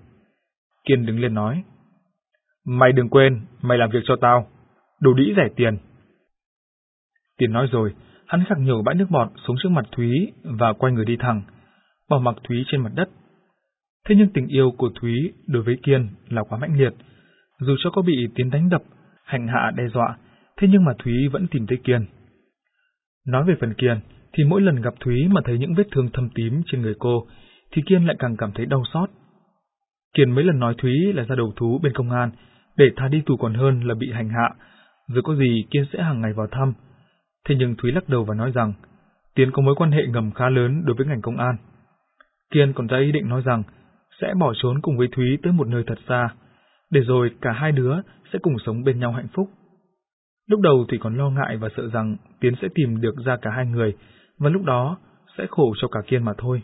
Kiên đứng lên nói. Mày đừng quên, mày làm việc cho tao, đủ đĩ rẻ tiền. Tiền nói rồi, hắn khạc nhiều bãi nước bọt xuống trước mặt Thúy và quay người đi thẳng, bỏ mặc Thúy trên mặt đất. Thế nhưng tình yêu của Thúy đối với Kiên là quá mãnh liệt, dù cho có bị Tiến đánh đập, hành hạ đe dọa, thế nhưng mà Thúy vẫn tìm thấy Kiên. Nói về phần Kiên, thì mỗi lần gặp Thúy mà thấy những vết thương thâm tím trên người cô, thì Kiên lại càng cảm thấy đau xót. Kiên mấy lần nói Thúy là ra đầu thú bên công an, để tha đi tù còn hơn là bị hành hạ, rồi có gì Kiên sẽ hàng ngày vào thăm. Thế nhưng Thúy lắc đầu và nói rằng, Tiến có mối quan hệ ngầm khá lớn đối với ngành công an. Kiên còn ra ý định nói rằng, sẽ bỏ trốn cùng với Thúy tới một nơi thật xa, để rồi cả hai đứa sẽ cùng sống bên nhau hạnh phúc. Lúc đầu thì còn lo ngại và sợ rằng Tiến sẽ tìm được ra cả hai người, và lúc đó sẽ khổ cho cả Kiên mà thôi.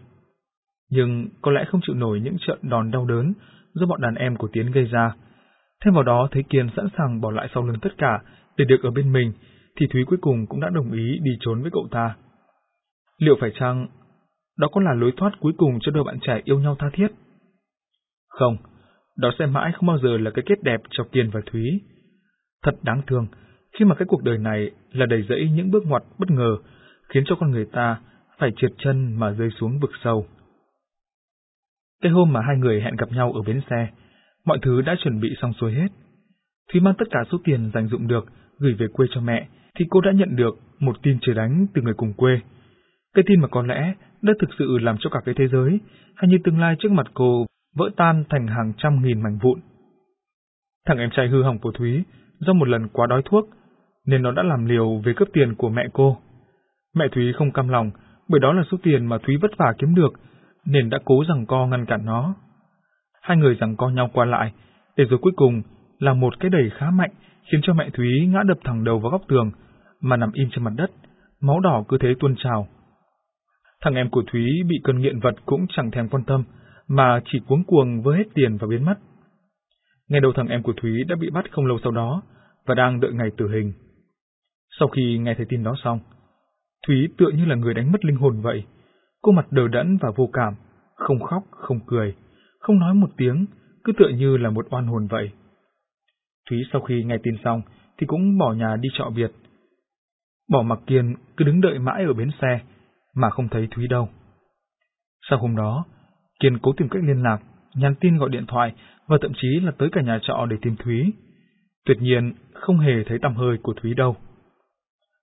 Nhưng có lẽ không chịu nổi những trận đòn đau đớn do bọn đàn em của Tiến gây ra. Thêm vào đó thấy Kiên sẵn sàng bỏ lại sau lưng tất cả để được ở bên mình, thì Thúy cuối cùng cũng đã đồng ý đi trốn với cậu ta. Liệu phải chăng đó có là lối thoát cuối cùng cho đôi bạn trẻ yêu nhau tha thiết? Không, đó sẽ mãi không bao giờ là cái kết đẹp cho Kiên và Thúy. Thật đáng thương, khi mà cái cuộc đời này là đầy rẫy những bước ngoặt bất ngờ, khiến cho con người ta phải trượt chân mà rơi xuống vực sâu. Cái hôm mà hai người hẹn gặp nhau ở bến xe, mọi thứ đã chuẩn bị xong xuôi hết. Thúy mang tất cả số tiền dành dụng được gửi về quê cho mẹ, thì cô đã nhận được một tin trời đánh từ người cùng quê. Cái tin mà có lẽ đã thực sự làm cho cả cái thế giới, hay như tương lai trước mặt cô vỡ tan thành hàng trăm nghìn mảnh vụn. Thằng em trai hư hỏng của Thúy, do một lần quá đói thuốc, nên nó đã làm liều về cướp tiền của mẹ cô. Mẹ Thúy không cam lòng, bởi đó là số tiền mà Thúy vất vả kiếm được, nên đã cố rằng co ngăn cản nó. Hai người rằng co nhau qua lại, để rồi cuối cùng là một cái đẩy khá mạnh khiến cho mẹ Thúy ngã đập thẳng đầu vào góc tường, mà nằm im trên mặt đất, máu đỏ cứ thế tuôn trào. Thằng em của Thúy bị cơn nghiện vật cũng chẳng thèm quan tâm, mà chỉ cuống cuồng với hết tiền và biến mất. Ngay đầu thằng em của Thúy đã bị bắt không lâu sau đó, và đang đợi ngày tử hình. Sau khi nghe thấy tin đó xong, Thúy tựa như là người đánh mất linh hồn vậy. Cô mặt đờ đẫn và vô cảm, không khóc, không cười, không nói một tiếng, cứ tựa như là một oan hồn vậy. Thúy sau khi nghe tin xong thì cũng bỏ nhà đi trọ biệt. Bỏ mặc Kiên cứ đứng đợi mãi ở bến xe mà không thấy Thúy đâu. Sau hôm đó, Kiên cố tìm cách liên lạc, nhắn tin gọi điện thoại và thậm chí là tới cả nhà trọ để tìm Thúy. Tuyệt nhiên không hề thấy tầm hơi của Thúy đâu.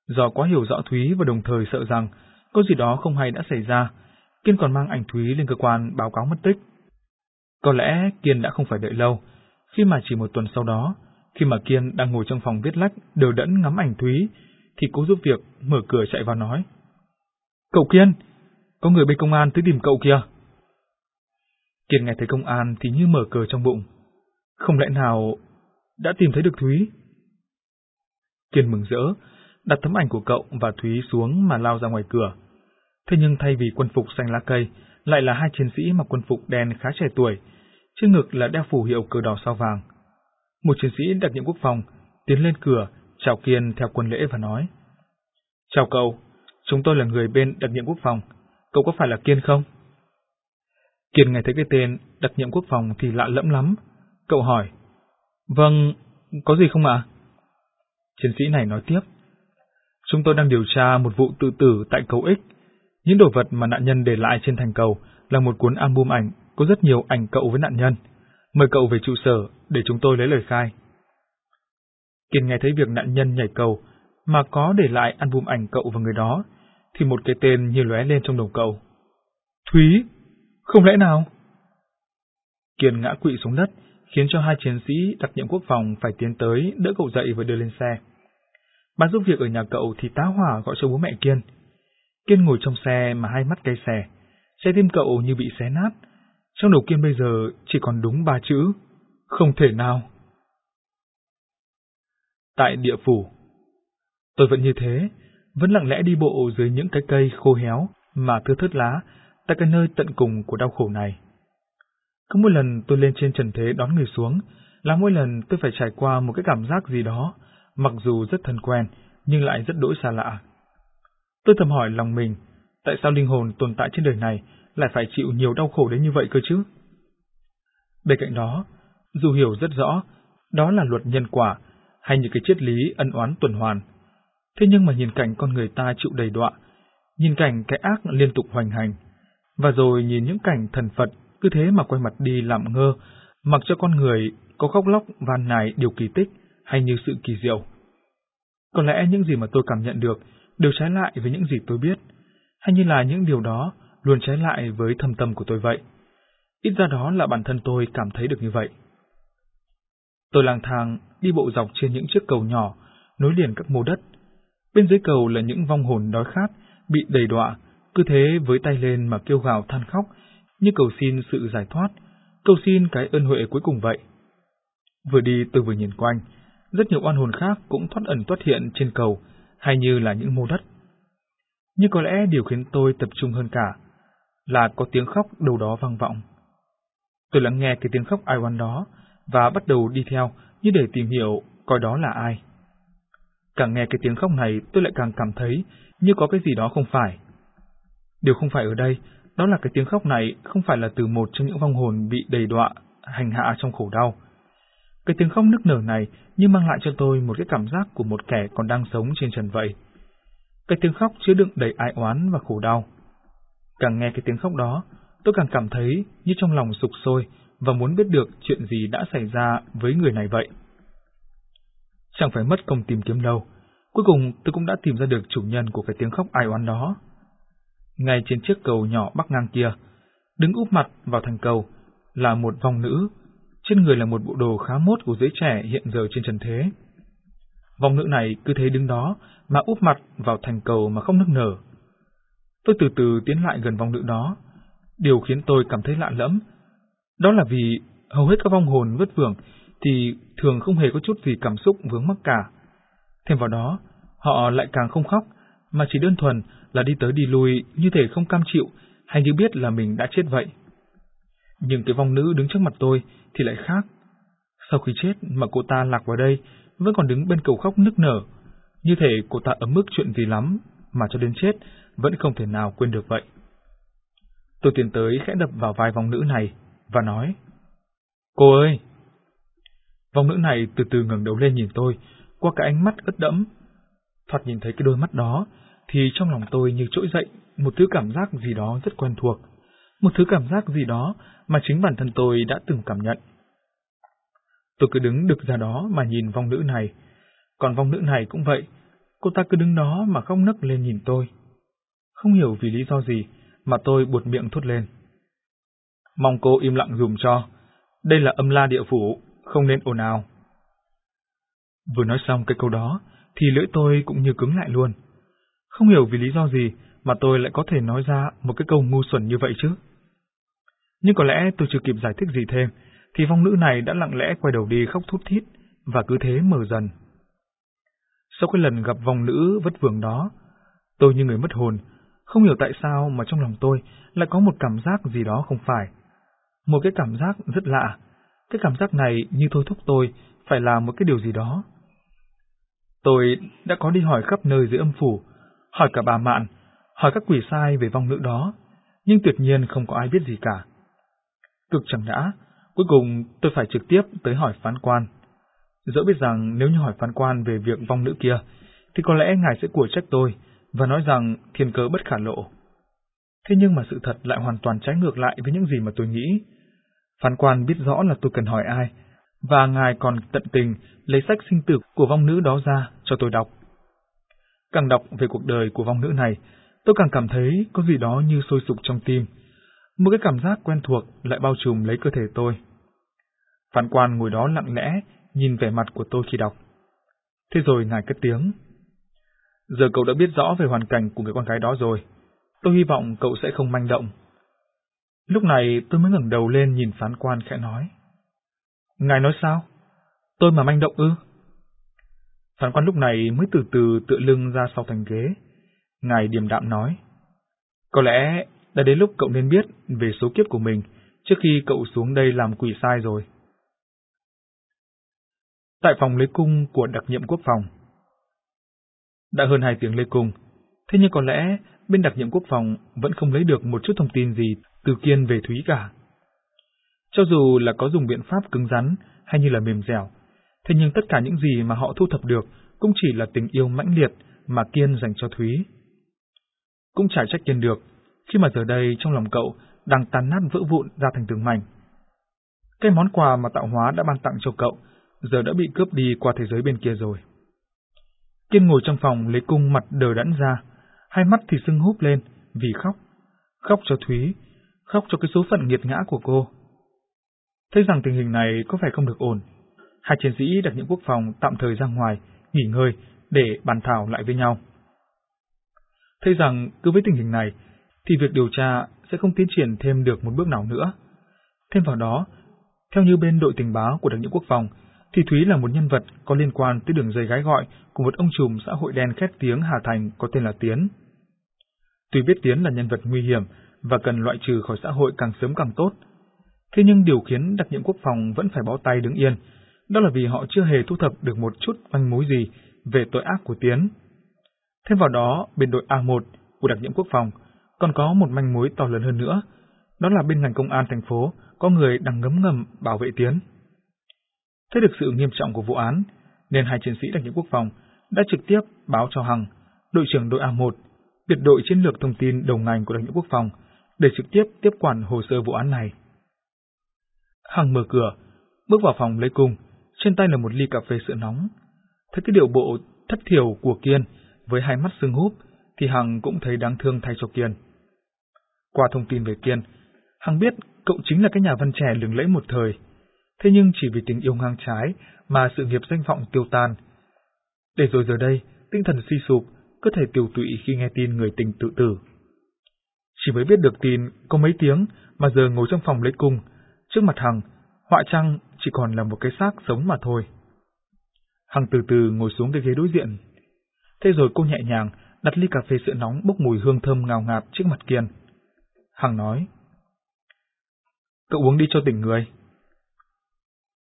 Do quá hiểu rõ Thúy và đồng thời sợ rằng có gì đó không hay đã xảy ra, Kiên còn mang ảnh Thúy lên cơ quan báo cáo mất tích. Có lẽ Kiên đã không phải đợi lâu, khi mà chỉ một tuần sau đó, khi mà Kiên đang ngồi trong phòng viết lách, đều đẫn ngắm ảnh Thúy, thì cố giúp việc mở cửa chạy vào nói. Cậu Kiên, có người bên công an tới tìm cậu kìa. Kiên nghe thấy công an thì như mở cờ trong bụng. Không lẽ nào đã tìm thấy được Thúy? Kiên mừng rỡ, đặt tấm ảnh của cậu và Thúy xuống mà lao ra ngoài cửa. Thế nhưng thay vì quân phục xanh lá cây, lại là hai chiến sĩ mặc quân phục đen khá trẻ tuổi, trên ngực là đeo phù hiệu cờ đỏ sao vàng. Một chiến sĩ đặc nhiệm quốc phòng tiến lên cửa, chào Kiên theo quân lễ và nói. Chào cậu, chúng tôi là người bên đặc nhiệm quốc phòng, cậu có phải là Kiên không? Kiên nghe thấy cái tên đặc nhiệm quốc phòng thì lạ lẫm lắm. Cậu hỏi, Vâng, có gì không ạ? Chiến sĩ này nói tiếp, Chúng tôi đang điều tra một vụ tự tử tại cầu X. Những đồ vật mà nạn nhân để lại trên thành cầu là một cuốn album ảnh có rất nhiều ảnh cậu với nạn nhân. Mời cậu về trụ sở để chúng tôi lấy lời khai. Kiên nghe thấy việc nạn nhân nhảy cầu mà có để lại album ảnh cậu và người đó, thì một cái tên như lóe lên trong đầu cậu. Thúy! Không lẽ nào? Kiên ngã quỵ xuống đất, khiến cho hai chiến sĩ đặc nhiệm quốc phòng phải tiến tới đỡ cậu dậy và đưa lên xe. Ban giúp việc ở nhà cậu thì tá hỏa gọi cho bố mẹ Kiên. Kiên ngồi trong xe mà hai mắt cay xè, trái tim cậu như bị xé nát. Trong đầu Kiên bây giờ chỉ còn đúng ba chữ, không thể nào. Tại địa phủ, tôi vẫn như thế, vẫn lặng lẽ đi bộ dưới những cái cây khô héo mà thưa thớt lá tại cái nơi tận cùng của đau khổ này. Cứ mỗi lần tôi lên trên trần thế đón người xuống, là mỗi lần tôi phải trải qua một cái cảm giác gì đó, mặc dù rất thân quen, nhưng lại rất đỗi xa lạ. Tôi thầm hỏi lòng mình, tại sao linh hồn tồn tại trên đời này lại phải chịu nhiều đau khổ đến như vậy cơ chứ? Bên cạnh đó, dù hiểu rất rõ, đó là luật nhân quả, hay những cái triết lý ân oán tuần hoàn. Thế nhưng mà nhìn cảnh con người ta chịu đầy đọa, nhìn cảnh cái ác liên tục hoành hành, và rồi nhìn những cảnh thần Phật cứ thế mà quay mặt đi làm ngơ, mặc cho con người có khóc lóc van nài điều kỳ tích hay như sự kỳ diệu. Có lẽ những gì mà tôi cảm nhận được đều trái lại với những gì tôi biết, hay như là những điều đó luôn trái lại với thâm tâm của tôi vậy. Ít ra đó là bản thân tôi cảm thấy được như vậy. Tôi lang thang đi bộ dọc trên những chiếc cầu nhỏ nối liền các mô đất. Bên dưới cầu là những vong hồn đói khát, bị đầy đọa, cứ thế với tay lên mà kêu gào than khóc, như cầu xin sự giải thoát, cầu xin cái ơn huệ cuối cùng vậy. Vừa đi tôi vừa nhìn quanh, rất nhiều oan hồn khác cũng thoát ẩn thoát hiện trên cầu, hay như là những mô đất. Nhưng có lẽ điều khiến tôi tập trung hơn cả là có tiếng khóc đâu đó vang vọng. Tôi lắng nghe cái tiếng khóc ai oan đó và bắt đầu đi theo như để tìm hiểu coi đó là ai. Càng nghe cái tiếng khóc này tôi lại càng cảm thấy như có cái gì đó không phải. Điều không phải ở đây, đó là cái tiếng khóc này không phải là từ một trong những vong hồn bị đầy đọa, hành hạ trong khổ đau. Cái tiếng khóc nức nở này như mang lại cho tôi một cái cảm giác của một kẻ còn đang sống trên trần vậy. Cái tiếng khóc chứa đựng đầy ai oán và khổ đau. Càng nghe cái tiếng khóc đó, tôi càng cảm thấy như trong lòng sục sôi và muốn biết được chuyện gì đã xảy ra với người này vậy. Chẳng phải mất công tìm kiếm đâu, cuối cùng tôi cũng đã tìm ra được chủ nhân của cái tiếng khóc ai oán đó. Ngay trên chiếc cầu nhỏ bắc ngang kia, đứng úp mặt vào thành cầu, là một vong nữ, trên người là một bộ đồ khá mốt của giới trẻ hiện giờ trên trần thế. Vòng nữ này cứ thế đứng đó mà úp mặt vào thành cầu mà không nức nở. Tôi từ từ tiến lại gần vòng nữ đó. Điều khiến tôi cảm thấy lạ lẫm, đó là vì hầu hết các vong hồn vất vưởng thì thường không hề có chút gì cảm xúc vướng mắc cả. Thêm vào đó, họ lại càng không khóc, mà chỉ đơn thuần là đi tới đi lui như thể không cam chịu hay như biết là mình đã chết vậy. Nhưng cái vong nữ đứng trước mặt tôi thì lại khác. Sau khi chết mà cô ta lạc vào đây, vẫn còn đứng bên cầu khóc nức nở, như thể cô ta ấm ức chuyện gì lắm, mà cho đến chết vẫn không thể nào quên được vậy. Tôi tiến tới khẽ đập vào vai vong nữ này và nói, Cô ơi! Vong nữ này từ từ ngẩng đầu lên nhìn tôi, qua cái ánh mắt ướt đẫm. Thoạt nhìn thấy cái đôi mắt đó, thì trong lòng tôi như trỗi dậy một thứ cảm giác gì đó rất quen thuộc, một thứ cảm giác gì đó mà chính bản thân tôi đã từng cảm nhận. Tôi cứ đứng đực ra đó mà nhìn vong nữ này, còn vong nữ này cũng vậy, cô ta cứ đứng đó mà khóc nấc lên nhìn tôi. Không hiểu vì lý do gì mà tôi buột miệng thốt lên. Mong cô im lặng dùm cho, đây là âm la địa phủ, không nên ồn ào. Vừa nói xong cái câu đó, thì lưỡi tôi cũng như cứng lại luôn. Không hiểu vì lý do gì mà tôi lại có thể nói ra một cái câu ngu xuẩn như vậy chứ. Nhưng có lẽ tôi chưa kịp giải thích gì thêm, thì vong nữ này đã lặng lẽ quay đầu đi khóc thút thít, và cứ thế mở dần. Sau cái lần gặp vong nữ vất vưởng đó, tôi như người mất hồn, Không hiểu tại sao mà trong lòng tôi lại có một cảm giác gì đó không phải. Một cái cảm giác rất lạ. Cái cảm giác này như thôi thúc tôi phải làm một cái điều gì đó. Tôi đã có đi hỏi khắp nơi dưới âm phủ, hỏi cả bà Mạn, hỏi các quỷ sai về vong nữ đó, nhưng tuyệt nhiên không có ai biết gì cả. Cực chẳng đã, cuối cùng tôi phải trực tiếp tới hỏi phán quan. Dẫu biết rằng nếu như hỏi phán quan về việc vong nữ kia, thì có lẽ ngài sẽ của trách tôi và nói rằng thiên cơ bất khả lộ. Thế nhưng mà sự thật lại hoàn toàn trái ngược lại với những gì mà tôi nghĩ. Phán quan biết rõ là tôi cần hỏi ai, và ngài còn tận tình lấy sách sinh tử của vong nữ đó ra cho tôi đọc. Càng đọc về cuộc đời của vong nữ này, tôi càng cảm thấy có gì đó như sôi sục trong tim. Một cái cảm giác quen thuộc lại bao trùm lấy cơ thể tôi. Phán quan ngồi đó lặng lẽ, nhìn vẻ mặt của tôi khi đọc. Thế rồi ngài cất tiếng. Giờ cậu đã biết rõ về hoàn cảnh của người con gái đó rồi. Tôi hy vọng cậu sẽ không manh động. Lúc này tôi mới ngẩng đầu lên nhìn phán quan khẽ nói. Ngài nói sao? Tôi mà manh động ư? Phán quan lúc này mới từ từ tựa lưng ra sau thành ghế. Ngài điềm đạm nói. Có lẽ đã đến lúc cậu nên biết về số kiếp của mình trước khi cậu xuống đây làm quỷ sai rồi. Tại phòng lấy cung của đặc nhiệm quốc phòng. Đã hơn hai tiếng lấy cung, thế nhưng có lẽ bên đặc nhiệm quốc phòng vẫn không lấy được một chút thông tin gì từ Kiên về Thúy cả. Cho dù là có dùng biện pháp cứng rắn hay như là mềm dẻo, thế nhưng tất cả những gì mà họ thu thập được cũng chỉ là tình yêu mãnh liệt mà Kiên dành cho Thúy. Cũng chả trách Kiên được, khi mà giờ đây trong lòng cậu đang tan nát vỡ vụn ra thành từng mảnh. Cái món quà mà tạo hóa đã ban tặng cho cậu giờ đã bị cướp đi qua thế giới bên kia rồi. Kiên ngồi trong phòng lấy cung mặt đờ đẫn ra, hai mắt thì sưng húp lên vì khóc. Khóc cho Thúy, khóc cho cái số phận nghiệt ngã của cô. Thấy rằng tình hình này có phải không được ổn, hai chiến sĩ đặc nhiệm quốc phòng tạm thời ra ngoài, nghỉ ngơi để bàn thảo lại với nhau. Thấy rằng cứ với tình hình này, thì việc điều tra sẽ không tiến triển thêm được một bước nào nữa. Thêm vào đó, theo như bên đội tình báo của đặc nhiệm quốc phòng, thì Thúy là một nhân vật có liên quan tới đường dây gái gọi của một ông trùm xã hội đen khét tiếng Hà Thành có tên là Tiến. Tuy biết Tiến là nhân vật nguy hiểm và cần loại trừ khỏi xã hội càng sớm càng tốt, thế nhưng điều khiến đặc nhiệm quốc phòng vẫn phải bó tay đứng yên, đó là vì họ chưa hề thu thập được một chút manh mối gì về tội ác của Tiến. Thêm vào đó, bên đội A1 của đặc nhiệm quốc phòng còn có một manh mối to lớn hơn nữa, đó là bên ngành công an thành phố có người đang ngấm ngầm bảo vệ Tiến. Thấy được sự nghiêm trọng của vụ án, nên hai chiến sĩ đặc nhiệm quốc phòng đã trực tiếp báo cho Hằng, đội trưởng đội A1, biệt đội chiến lược thông tin đầu ngành của đặc nhiệm quốc phòng, để trực tiếp tiếp quản hồ sơ vụ án này. Hằng mở cửa, bước vào phòng lấy cung, trên tay là một ly cà phê sữa nóng. Thấy cái điệu bộ thất thiểu của Kiên với hai mắt sưng húp, thì Hằng cũng thấy đáng thương thay cho Kiên. Qua thông tin về Kiên, Hằng biết cậu chính là cái nhà văn trẻ lừng lẫy một thời, thế nhưng chỉ vì tình yêu ngang trái mà sự nghiệp danh vọng tiêu tan. Để rồi giờ đây, tinh thần suy sụp, có thể tiêu tụy khi nghe tin người tình tự tử. Chỉ mới biết được tin có mấy tiếng mà giờ ngồi trong phòng lấy cung, trước mặt Hằng, họa trăng chỉ còn là một cái xác sống mà thôi. Hằng từ từ ngồi xuống cái ghế đối diện. Thế rồi cô nhẹ nhàng đặt ly cà phê sữa nóng bốc mùi hương thơm ngào ngạt trước mặt Kiên. Hằng nói, Cậu uống đi cho tỉnh người.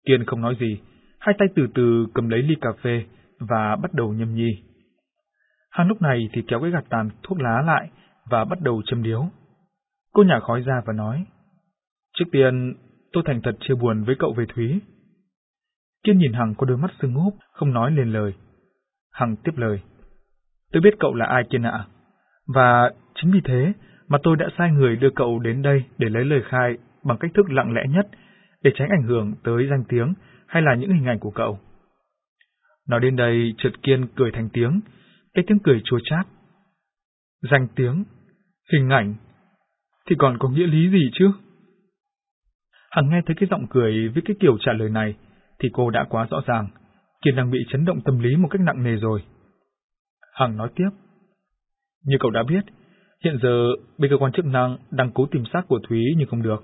Kiên không nói gì, hai tay từ từ cầm lấy ly cà phê và bắt đầu nhâm nhi. Hằng lúc này thì kéo cái gạt tàn thuốc lá lại và bắt đầu châm điếu. Cô nhả khói ra và nói, Trước tiên, tôi thành thật chia buồn với cậu về Thúy. Kiên nhìn Hằng có đôi mắt sưng húp, không nói lên lời. Hằng tiếp lời. Tôi biết cậu là ai Kiên ạ. Và chính vì thế mà tôi đã sai người đưa cậu đến đây để lấy lời khai bằng cách thức lặng lẽ nhất để tránh ảnh hưởng tới danh tiếng hay là những hình ảnh của cậu. Nói đến đây, trượt kiên cười thành tiếng, cái tiếng cười chua chát. Danh tiếng, hình ảnh, thì còn có nghĩa lý gì chứ? Hằng nghe thấy cái giọng cười với cái kiểu trả lời này, thì cô đã quá rõ ràng, Kiên đang bị chấn động tâm lý một cách nặng nề rồi. Hằng nói tiếp, như cậu đã biết, hiện giờ bên cơ quan chức năng đang cố tìm xác của Thúy nhưng không được.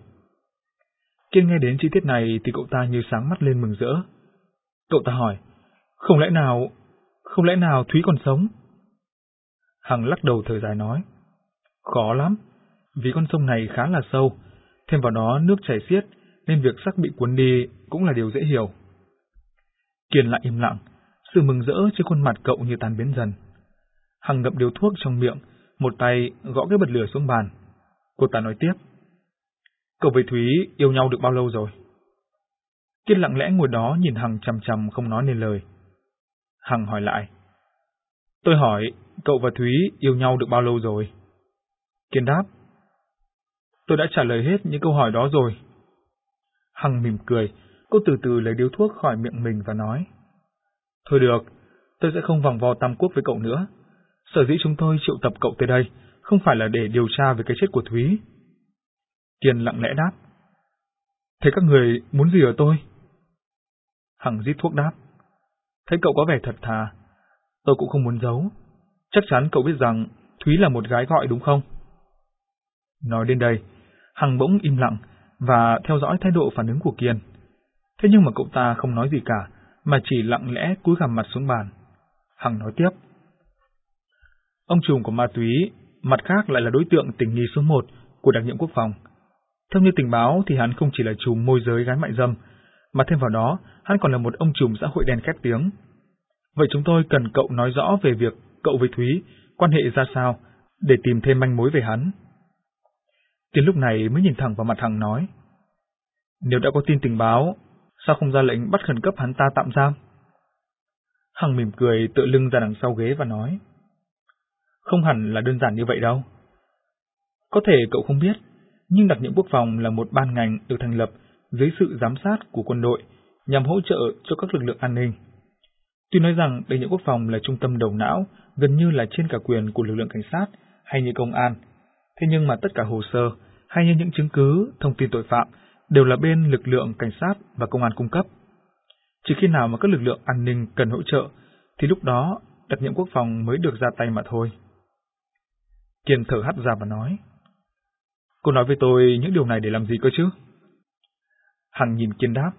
Kiên nghe đến chi tiết này thì cậu ta như sáng mắt lên mừng rỡ. Cậu ta hỏi, không lẽ nào, không lẽ nào Thúy còn sống? Hằng lắc đầu thở dài nói, Khó lắm, vì con sông này khá là sâu, thêm vào đó nước chảy xiết, nên việc xác bị cuốn đi cũng là điều dễ hiểu. Kiên lại im lặng, sự mừng rỡ trên khuôn mặt cậu như tan biến dần. Hằng ngậm điếu thuốc trong miệng, một tay gõ cái bật lửa xuống bàn. Cô ta nói tiếp. Cậu với Thúy yêu nhau được bao lâu rồi? Kiên lặng lẽ ngồi đó nhìn Hằng chằm chằm không nói nên lời. Hằng hỏi lại. Tôi hỏi, cậu và Thúy yêu nhau được bao lâu rồi? Kiên đáp. Tôi đã trả lời hết những câu hỏi đó rồi. Hằng mỉm cười, cô từ từ lấy điếu thuốc khỏi miệng mình và nói. Thôi được, tôi sẽ không vòng vo tam quốc với cậu nữa. Sở dĩ chúng tôi triệu tập cậu tới đây, không phải là để điều tra về cái chết của Thúy. Kiên lặng lẽ đáp. Thế các người muốn gì ở tôi? Hằng rít thuốc đáp. Thấy cậu có vẻ thật thà, tôi cũng không muốn giấu. Chắc chắn cậu biết rằng Thúy là một gái gọi đúng không? Nói đến đây, Hằng bỗng im lặng và theo dõi thái độ phản ứng của Kiên. Thế nhưng mà cậu ta không nói gì cả, mà chỉ lặng lẽ cúi gằm mặt xuống bàn. Hằng nói tiếp. Ông trùm của ma túy, mặt khác lại là đối tượng tình nghi số một của đặc nhiệm quốc phòng. Theo như tình báo thì hắn không chỉ là trùm môi giới gái mại dâm, mà thêm vào đó, hắn còn là một ông trùm xã hội đen khét tiếng. Vậy chúng tôi cần cậu nói rõ về việc cậu với Thúy quan hệ ra sao để tìm thêm manh mối về hắn. Tiến lúc này mới nhìn thẳng vào mặt Hằng nói. Nếu đã có tin tình báo, sao không ra lệnh bắt khẩn cấp hắn ta tạm giam? Hằng mỉm cười tựa lưng ra đằng sau ghế và nói. Không hẳn là đơn giản như vậy đâu. Có thể cậu không biết, nhưng đặc nhiệm quốc phòng là một ban ngành được thành lập dưới sự giám sát của quân đội nhằm hỗ trợ cho các lực lượng an ninh. Tuy nói rằng đặc nhiệm quốc phòng là trung tâm đầu não, gần như là trên cả quyền của lực lượng cảnh sát hay như công an, thế nhưng mà tất cả hồ sơ hay như những chứng cứ, thông tin tội phạm đều là bên lực lượng cảnh sát và công an cung cấp. Chỉ khi nào mà các lực lượng an ninh cần hỗ trợ, thì lúc đó đặc nhiệm quốc phòng mới được ra tay mà thôi. Kiên thở hắt ra và nói. Cô nói với tôi những điều này để làm gì cơ chứ? Hằng nhìn Kiên đáp.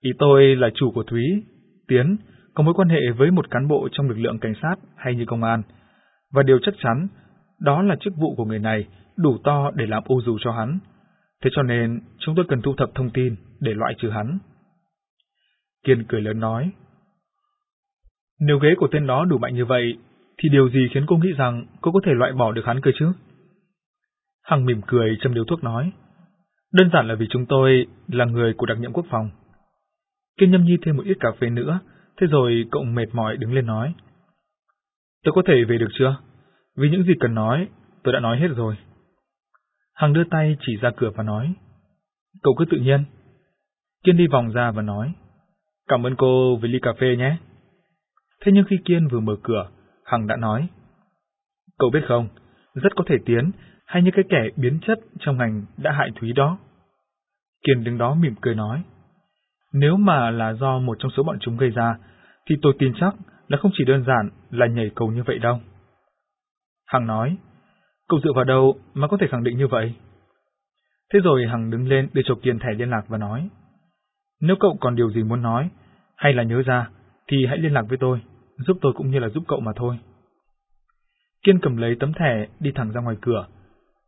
Ý tôi là chủ của Thúy, Tiến, có mối quan hệ với một cán bộ trong lực lượng cảnh sát hay như công an, và điều chắc chắn đó là chức vụ của người này đủ to để làm ô dù cho hắn. Thế cho nên chúng tôi cần thu thập thông tin để loại trừ hắn. Kiên cười lớn nói. Nếu ghế của tên đó đủ mạnh như vậy, thì điều gì khiến cô nghĩ rằng cô có thể loại bỏ được hắn cơ chứ? Hằng mỉm cười châm điếu thuốc nói. Đơn giản là vì chúng tôi là người của đặc nhiệm quốc phòng. Kiên nhâm nhi thêm một ít cà phê nữa, thế rồi cậu mệt mỏi đứng lên nói. Tôi có thể về được chưa? Vì những gì cần nói, tôi đã nói hết rồi. Hằng đưa tay chỉ ra cửa và nói. Cậu cứ tự nhiên. Kiên đi vòng ra và nói. Cảm ơn cô vì ly cà phê nhé. Thế nhưng khi Kiên vừa mở cửa, Hằng đã nói. Cậu biết không, rất có thể Tiến hay như cái kẻ biến chất trong ngành đã hại Thúy đó. Kiên đứng đó mỉm cười nói. Nếu mà là do một trong số bọn chúng gây ra, thì tôi tin chắc là không chỉ đơn giản là nhảy cầu như vậy đâu. Hằng nói, cậu dựa vào đâu mà có thể khẳng định như vậy? Thế rồi Hằng đứng lên để cho Kiên thẻ liên lạc và nói, nếu cậu còn điều gì muốn nói, hay là nhớ ra, thì hãy liên lạc với tôi, giúp tôi cũng như là giúp cậu mà thôi. Kiên cầm lấy tấm thẻ đi thẳng ra ngoài cửa.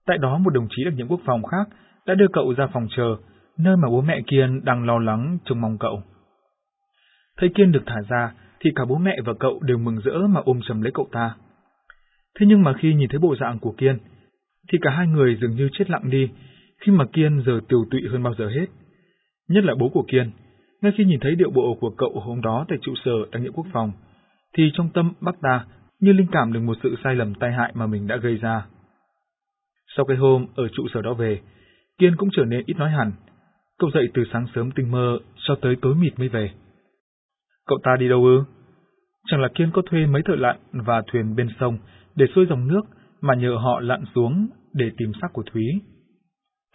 Tại đó một đồng chí đặc nhiệm quốc phòng khác đã đưa cậu ra phòng chờ, nơi mà bố mẹ Kiên đang lo lắng trông mong cậu. Thấy Kiên được thả ra, thì cả bố mẹ và cậu đều mừng rỡ mà ôm chầm lấy cậu ta. Thế nhưng mà khi nhìn thấy bộ dạng của Kiên, thì cả hai người dường như chết lặng đi, khi mà Kiên giờ tiều tụy hơn bao giờ hết. Nhất là bố của Kiên, ngay khi nhìn thấy điệu bộ của cậu hôm đó tại trụ sở đặc nhiệm quốc phòng, thì trong tâm bác ta như linh cảm được một sự sai lầm tai hại mà mình đã gây ra. Sau cái hôm ở trụ sở đó về, Kiên cũng trở nên ít nói hẳn. Cậu dậy từ sáng sớm tinh mơ cho tới tối mịt mới về. Cậu ta đi đâu ư? Chẳng là Kiên có thuê mấy thợ lặn và thuyền bên sông để xuôi dòng nước mà nhờ họ lặn xuống để tìm xác của Thúy.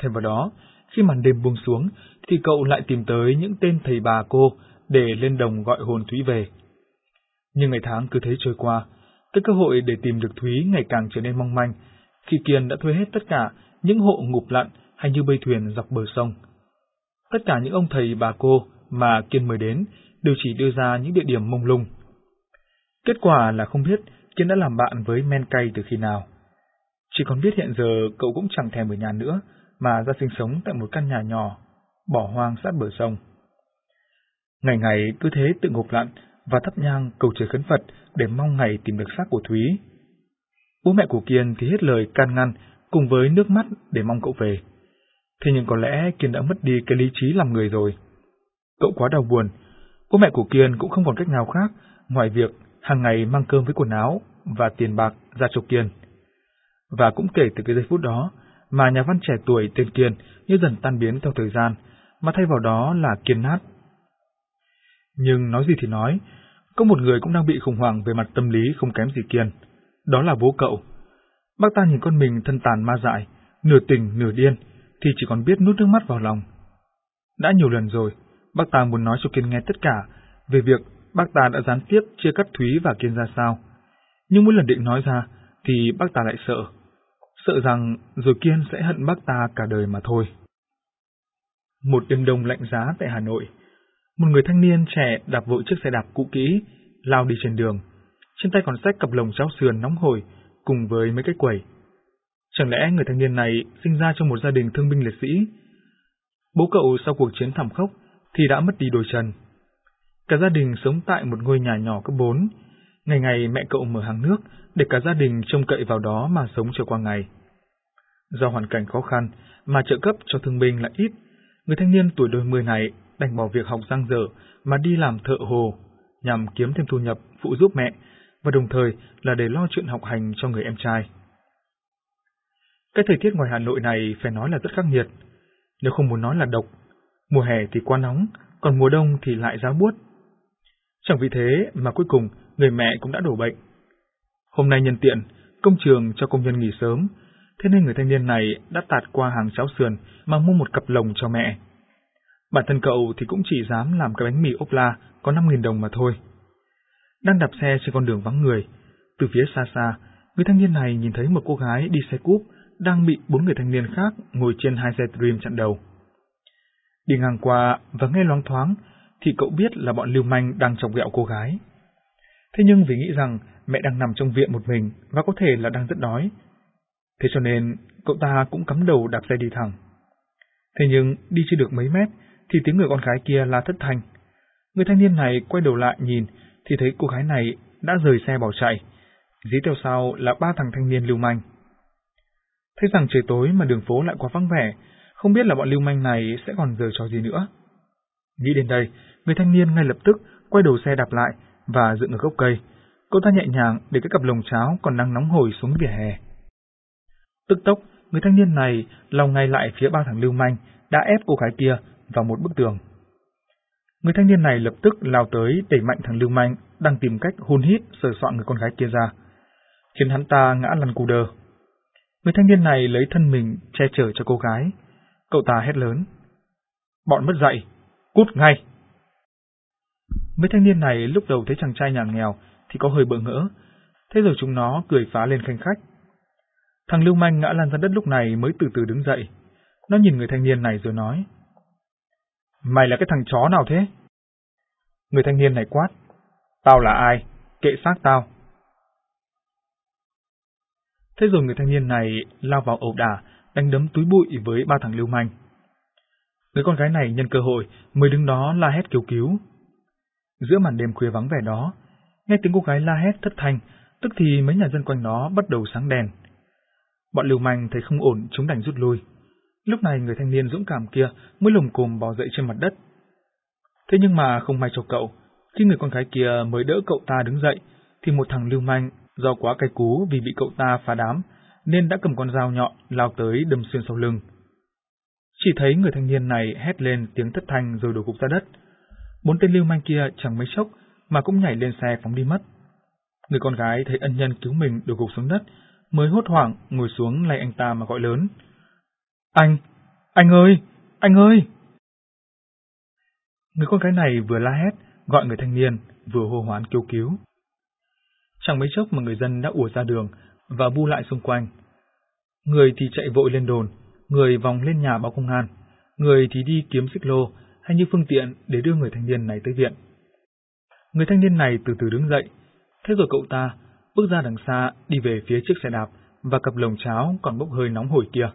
Thêm vào đó, khi màn đêm buông xuống, thì cậu lại tìm tới những tên thầy bà cô để lên đồng gọi hồn Thúy về. Nhưng ngày tháng cứ thế trôi qua, cái cơ hội để tìm được Thúy ngày càng trở nên mong manh, khi Kiên đã thuê hết tất cả những hộ ngụp lặn hay như bơi thuyền dọc bờ sông. Tất cả những ông thầy bà cô mà Kiên mời đến đều chỉ đưa ra những địa điểm mông lung. Kết quả là không biết Kiên đã làm bạn với men cay từ khi nào. Chỉ còn biết hiện giờ cậu cũng chẳng thèm ở nhà nữa, mà ra sinh sống tại một căn nhà nhỏ, bỏ hoang sát bờ sông. Ngày ngày cứ thế tự ngục lặn và thắp nhang cầu trời khấn Phật để mong ngày tìm được xác của Thúy. Bố mẹ của Kiên thì hết lời can ngăn cùng với nước mắt để mong cậu về. Thế nhưng có lẽ Kiên đã mất đi cái lý trí làm người rồi. Cậu quá đau buồn, bố mẹ của Kiên cũng không còn cách nào khác ngoài việc hàng ngày mang cơm với quần áo và tiền bạc ra cho Kiên. Và cũng kể từ cái giây phút đó mà nhà văn trẻ tuổi tên Kiên như dần tan biến theo thời gian, mà thay vào đó là Kiên nát. Nhưng nói gì thì nói, có một người cũng đang bị khủng hoảng về mặt tâm lý không kém gì Kiên. Đó là bố cậu. Bác ta nhìn con mình thân tàn ma dại, nửa tình nửa điên, thì chỉ còn biết nuốt nước mắt vào lòng. Đã nhiều lần rồi, bác ta muốn nói cho Kiên nghe tất cả về việc bác ta đã gián tiếp chia cắt Thúy và Kiên ra sao. Nhưng mỗi lần định nói ra, thì bác ta lại sợ. Sợ rằng rồi Kiên sẽ hận bác ta cả đời mà thôi. Một đêm đông lạnh giá tại Hà Nội, một người thanh niên trẻ đạp vội chiếc xe đạp cũ kỹ, lao đi trên đường. Trên tay còn xách cặp lồng cháo sườn nóng hổi cùng với mấy cái quẩy. Chẳng lẽ người thanh niên này sinh ra trong một gia đình thương binh liệt sĩ? Bố cậu sau cuộc chiến thảm khốc thì đã mất đi đôi chân. Cả gia đình sống tại một ngôi nhà nhỏ cấp 4. Ngày ngày mẹ cậu mở hàng nước để cả gia đình trông cậy vào đó mà sống cho qua ngày. Do hoàn cảnh khó khăn mà trợ cấp cho thương binh lại ít, người thanh niên tuổi đôi mươi này đành bỏ việc học giang dở mà đi làm thợ hồ nhằm kiếm thêm thu nhập phụ giúp mẹ và đồng thời là để lo chuyện học hành cho người em trai. Cái thời tiết ngoài Hà Nội này phải nói là rất khắc nghiệt. Nếu không muốn nói là độc, mùa hè thì quá nóng, còn mùa đông thì lại giá buốt. Chẳng vì thế mà cuối cùng người mẹ cũng đã đổ bệnh. Hôm nay nhân tiện, công trường cho công nhân nghỉ sớm, thế nên người thanh niên này đã tạt qua hàng cháo sườn mà mua một cặp lồng cho mẹ. Bản thân cậu thì cũng chỉ dám làm cái bánh mì ốp la có 5.000 đồng mà thôi. Đang đạp xe trên con đường vắng người, từ phía xa xa, người thanh niên này nhìn thấy một cô gái đi xe cúp đang bị bốn người thanh niên khác ngồi trên hai xe Dream chặn đầu. Đi ngang qua và nghe loáng thoáng thì cậu biết là bọn lưu manh đang chọc ghẹo cô gái. Thế nhưng vì nghĩ rằng mẹ đang nằm trong viện một mình và có thể là đang rất đói, thế cho nên cậu ta cũng cắm đầu đạp xe đi thẳng. Thế nhưng đi chưa được mấy mét thì tiếng người con gái kia la thất thanh. Người thanh niên này quay đầu lại nhìn thì thấy cô gái này đã rời xe bỏ chạy. Dí theo sau là ba thằng thanh niên lưu manh. Thấy rằng trời tối mà đường phố lại quá vắng vẻ, không biết là bọn lưu manh này sẽ còn giờ trò gì nữa. Nghĩ đến đây, người thanh niên ngay lập tức quay đầu xe đạp lại và dựng ở gốc cây. Cậu ta nhẹ nhàng để cái cặp lồng cháo còn đang nóng hổi xuống vỉa hè. Tức tốc, người thanh niên này lòng ngay lại phía ba thằng lưu manh đã ép cô gái kia vào một bức tường. Người thanh niên này lập tức lao tới đẩy mạnh thằng lưu manh đang tìm cách hôn hít sờ soạn người con gái kia ra, khiến hắn ta ngã lăn cù đơ. Người thanh niên này lấy thân mình che chở cho cô gái. Cậu ta hét lớn. Bọn mất dạy, cút ngay! Mấy thanh niên này lúc đầu thấy chàng trai nhà nghèo thì có hơi bỡ ngỡ, thế rồi chúng nó cười phá lên khanh khách. Thằng lưu manh ngã lăn ra đất lúc này mới từ từ đứng dậy. Nó nhìn người thanh niên này rồi nói. Mày là cái thằng chó nào thế? Người thanh niên này quát. Tao là ai? Kệ xác tao. Thế rồi người thanh niên này lao vào ẩu đả, đánh đấm túi bụi với ba thằng lưu manh. Người con gái này nhân cơ hội mới đứng đó la hét kêu cứu. Giữa màn đêm khuya vắng vẻ đó, nghe tiếng cô gái la hét thất thanh, tức thì mấy nhà dân quanh đó bắt đầu sáng đèn. Bọn lưu manh thấy không ổn, chúng đành rút lui. Lúc này người thanh niên dũng cảm kia mới lùm cùm bò dậy trên mặt đất. Thế nhưng mà không may cho cậu, khi người con gái kia mới đỡ cậu ta đứng dậy, thì một thằng lưu manh do quá cay cú vì bị cậu ta phá đám, nên đã cầm con dao nhọn lao tới đâm xuyên sau lưng. Chỉ thấy người thanh niên này hét lên tiếng thất thanh rồi đổ gục ra đất. Bốn tên lưu manh kia chẳng mấy chốc mà cũng nhảy lên xe phóng đi mất. Người con gái thấy ân nhân cứu mình đổ gục xuống đất, mới hốt hoảng ngồi xuống lay anh ta mà gọi lớn. Anh! Anh ơi! Anh ơi! Người con gái này vừa la hét, gọi người thanh niên, vừa hô hoán kêu cứu. Chẳng mấy chốc mà người dân đã ùa ra đường và bu lại xung quanh. Người thì chạy vội lên đồn, người vòng lên nhà báo công an, người thì đi kiếm xích lô hay như phương tiện để đưa người thanh niên này tới viện. Người thanh niên này từ từ đứng dậy, thế rồi cậu ta bước ra đằng xa đi về phía chiếc xe đạp và cặp lồng cháo còn bốc hơi nóng hổi kia.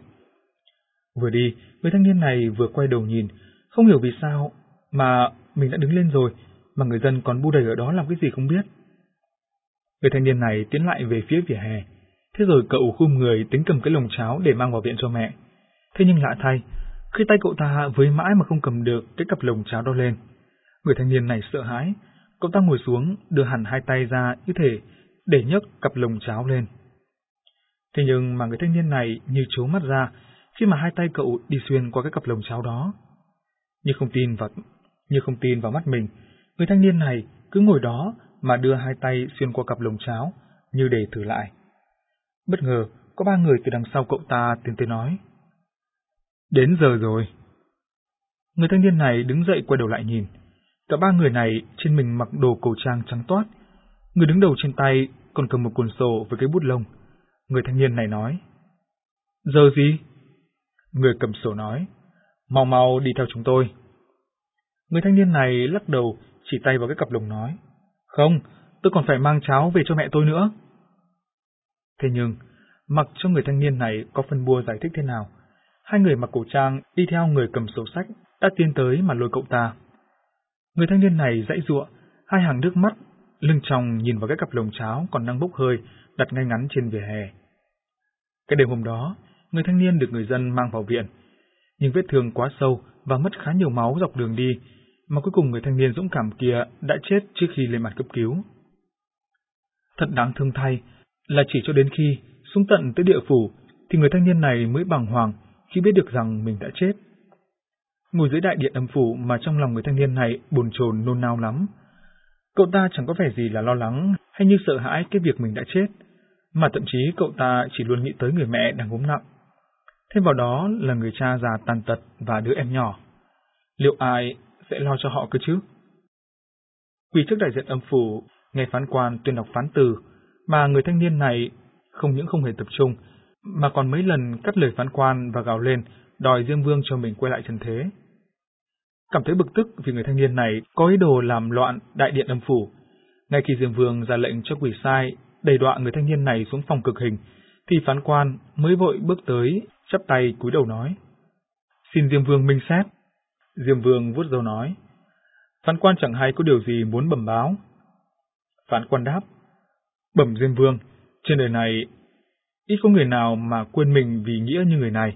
Vừa đi, người thanh niên này vừa quay đầu nhìn, không hiểu vì sao mà mình đã đứng lên rồi, mà người dân còn bu đầy ở đó làm cái gì không biết. Người thanh niên này tiến lại về phía vỉa hè, thế rồi cậu khum người tính cầm cái lồng cháo để mang vào viện cho mẹ. Thế nhưng lạ thay, khi tay cậu ta với mãi mà không cầm được cái cặp lồng cháo đó lên, người thanh niên này sợ hãi, cậu ta ngồi xuống đưa hẳn hai tay ra như thể để nhấc cặp lồng cháo lên. Thế nhưng mà người thanh niên này như trố mắt ra khi mà hai tay cậu đi xuyên qua cái cặp lồng cháo đó. Như không tin vào, như không tin vào mắt mình, người thanh niên này cứ ngồi đó mà đưa hai tay xuyên qua cặp lồng cháo như để thử lại. Bất ngờ, có ba người từ đằng sau cậu ta tiến tới nói. Đến giờ rồi. Người thanh niên này đứng dậy quay đầu lại nhìn. Cả ba người này trên mình mặc đồ cổ trang trắng toát. Người đứng đầu trên tay còn cầm một cuốn sổ với cái bút lông. Người thanh niên này nói. Giờ gì? Người cầm sổ nói. Mau mau đi theo chúng tôi. Người thanh niên này lắc đầu chỉ tay vào cái cặp lồng nói. Không, tôi còn phải mang cháo về cho mẹ tôi nữa. Thế nhưng, mặc cho người thanh niên này có phân bua giải thích thế nào, hai người mặc cổ trang đi theo người cầm sổ sách đã tiến tới mà lôi cậu ta. Người thanh niên này dãy ruộng, hai hàng nước mắt, lưng tròng nhìn vào cái cặp lồng cháo còn đang bốc hơi đặt ngay ngắn trên vỉa hè. Cái đêm hôm đó, người thanh niên được người dân mang vào viện, nhưng vết thương quá sâu và mất khá nhiều máu dọc đường đi, mà cuối cùng người thanh niên dũng cảm kia đã chết trước khi lên mặt cấp cứu. Thật đáng thương thay, là chỉ cho đến khi xuống tận tới địa phủ thì người thanh niên này mới bàng hoàng khi biết được rằng mình đã chết. Ngồi dưới đại điện âm phủ mà trong lòng người thanh niên này bồn chồn nôn nao lắm. Cậu ta chẳng có vẻ gì là lo lắng hay như sợ hãi cái việc mình đã chết, mà thậm chí cậu ta chỉ luôn nghĩ tới người mẹ đang ốm nặng. Thêm vào đó là người cha già tàn tật và đứa em nhỏ. Liệu ai sẽ lo cho họ cơ chứ? Quỳ trước đại diện âm phủ, nghe phán quan tuyên đọc phán từ, mà người thanh niên này không những không hề tập trung, mà còn mấy lần cắt lời phán quan và gào lên, đòi Diêm Vương cho mình quay lại trần thế. Cảm thấy bực tức vì người thanh niên này có ý đồ làm loạn đại điện âm phủ. Ngay khi Diêm Vương ra lệnh cho quỷ sai đẩy đọa người thanh niên này xuống phòng cực hình, thì phán quan mới vội bước tới, chắp tay cúi đầu nói. Xin Diêm Vương minh xét. Diêm Vương vuốt dầu nói. Phán quan chẳng hay có điều gì muốn bẩm báo. Phán quan đáp. Bẩm Diêm Vương, trên đời này ít có người nào mà quên mình vì nghĩa như người này.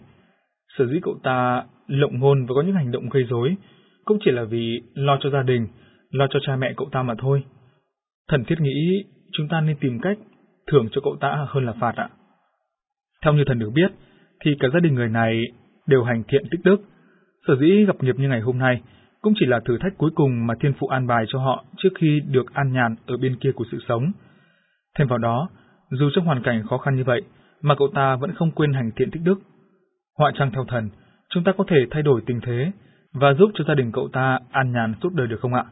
Sở dĩ cậu ta lộng ngôn và có những hành động gây rối cũng chỉ là vì lo cho gia đình, lo cho cha mẹ cậu ta mà thôi. Thần thiết nghĩ chúng ta nên tìm cách thưởng cho cậu ta hơn là phạt ạ. Theo như thần được biết, thì cả gia đình người này đều hành thiện tích đức. Sở dĩ gặp nghiệp như ngày hôm nay cũng chỉ là thử thách cuối cùng mà thiên phụ an bài cho họ trước khi được an nhàn ở bên kia của sự sống. Thêm vào đó, dù trong hoàn cảnh khó khăn như vậy, mà cậu ta vẫn không quên hành thiện tích đức. Họa trang theo thần, chúng ta có thể thay đổi tình thế và giúp cho gia đình cậu ta an nhàn suốt đời được không ạ?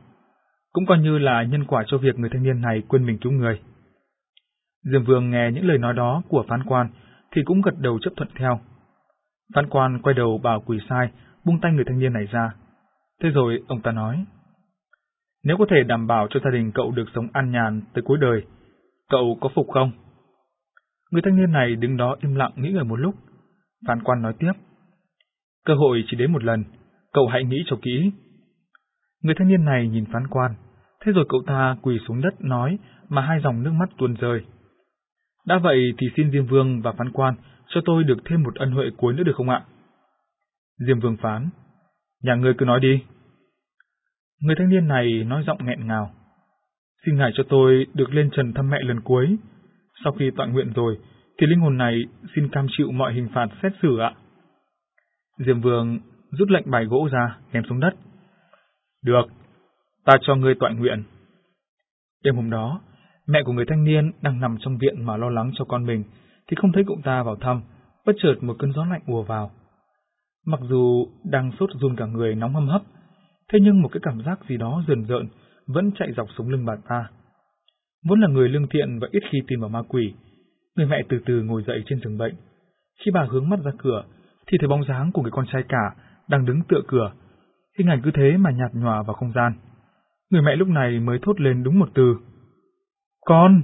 Cũng coi như là nhân quả cho việc người thanh niên này quên mình cứu người. Diêm Vương nghe những lời nói đó của phán quan thì cũng gật đầu chấp thuận theo. Phán quan quay đầu bảo quỷ sai buông tay người thanh niên này ra. Thế rồi ông ta nói, nếu có thể đảm bảo cho gia đình cậu được sống an nhàn tới cuối đời, cậu có phục không? Người thanh niên này đứng đó im lặng nghĩ ngợi một lúc. Phán quan nói tiếp, cơ hội chỉ đến một lần, cậu hãy nghĩ cho kỹ. Người thanh niên này nhìn phán quan, thế rồi cậu ta quỳ xuống đất nói mà hai dòng nước mắt tuôn rơi. Đã vậy thì xin Diêm Vương và phán quan cho tôi được thêm một ân huệ cuối nữa được không ạ? Diêm Vương phán, nhà ngươi cứ nói đi. Người thanh niên này nói giọng nghẹn ngào. Xin ngài cho tôi được lên trần thăm mẹ lần cuối. Sau khi tọa nguyện rồi, thì linh hồn này xin cam chịu mọi hình phạt xét xử ạ. Diêm Vương rút lệnh bài gỗ ra, ném xuống đất. Được, ta cho ngươi tọa nguyện. Đêm hôm đó, mẹ của người thanh niên đang nằm trong viện mà lo lắng cho con mình, thì không thấy cậu ta vào thăm, bất chợt một cơn gió lạnh ùa vào. Mặc dù đang sốt run cả người nóng hâm hấp, thế nhưng một cái cảm giác gì đó rờn rợn vẫn chạy dọc sống lưng bà ta. Vốn là người lương thiện và ít khi tin vào ma quỷ, người mẹ từ từ ngồi dậy trên giường bệnh. Khi bà hướng mắt ra cửa, thì thấy bóng dáng của người con trai cả đang đứng tựa cửa. Hình ảnh cứ thế mà nhạt nhòa vào không gian. Người mẹ lúc này mới thốt lên đúng một từ. Con!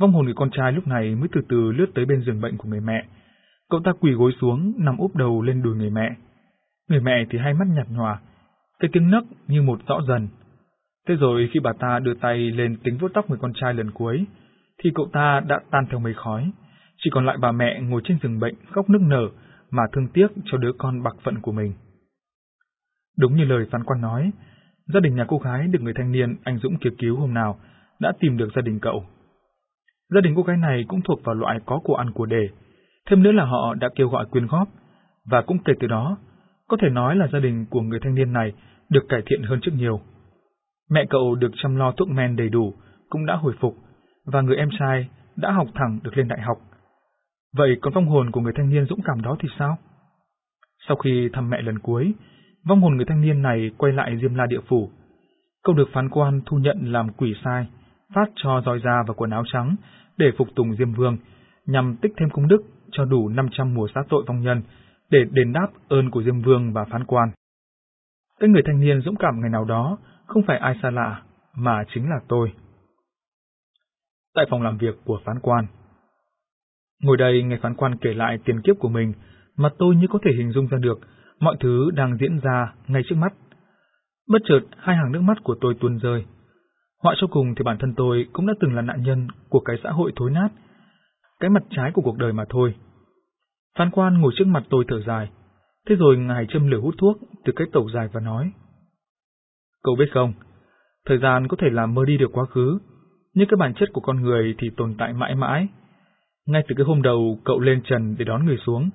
Vong hồn người con trai lúc này mới từ từ lướt tới bên giường bệnh của người mẹ. Cậu ta quỳ gối xuống, nằm úp đầu lên đùi người mẹ. Người mẹ thì hai mắt nhạt nhòa, cái tiếng nấc như một rõ dần. Thế rồi khi bà ta đưa tay lên tính vuốt tóc người con trai lần cuối, thì cậu ta đã tan theo mây khói. Chỉ còn lại bà mẹ ngồi trên giường bệnh khóc nức nở mà thương tiếc cho đứa con bạc phận của mình. Đúng như lời phán quan nói, gia đình nhà cô gái được người thanh niên anh Dũng kia cứu hôm nào đã tìm được gia đình cậu. Gia đình cô gái này cũng thuộc vào loại có của ăn của đề. thêm nữa là họ đã kêu gọi quyên góp, và cũng kể từ đó, có thể nói là gia đình của người thanh niên này được cải thiện hơn trước nhiều. Mẹ cậu được chăm lo thuốc men đầy đủ, cũng đã hồi phục, và người em trai đã học thẳng được lên đại học. Vậy còn vong hồn của người thanh niên dũng cảm đó thì sao? Sau khi thăm mẹ lần cuối, vong hồn người thanh niên này quay lại Diêm La địa phủ. Cậu được phán quan thu nhận làm quỷ sai, phát cho roi da và quần áo trắng để phục tùng Diêm Vương, nhằm tích thêm công đức cho đủ 500 mùa sát tội vong nhân, để đền đáp ơn của Diêm Vương và phán quan. Cái người thanh niên dũng cảm ngày nào đó không phải ai xa lạ, mà chính là tôi. Tại phòng làm việc của phán quan. Ngồi đây nghe phán quan kể lại tiền kiếp của mình, mà tôi như có thể hình dung ra được mọi thứ đang diễn ra ngay trước mắt. Bất chợt, hai hàng nước mắt của tôi tuôn rơi. Họa cho cùng thì bản thân tôi cũng đã từng là nạn nhân của cái xã hội thối nát, cái mặt trái của cuộc đời mà thôi. Phan quan ngồi trước mặt tôi thở dài, thế rồi ngài châm lửa hút thuốc từ cái tẩu dài và nói. Cậu biết không, thời gian có thể làm mơ đi được quá khứ, nhưng cái bản chất của con người thì tồn tại mãi mãi. Ngay từ cái hôm đầu cậu lên trần để đón người xuống,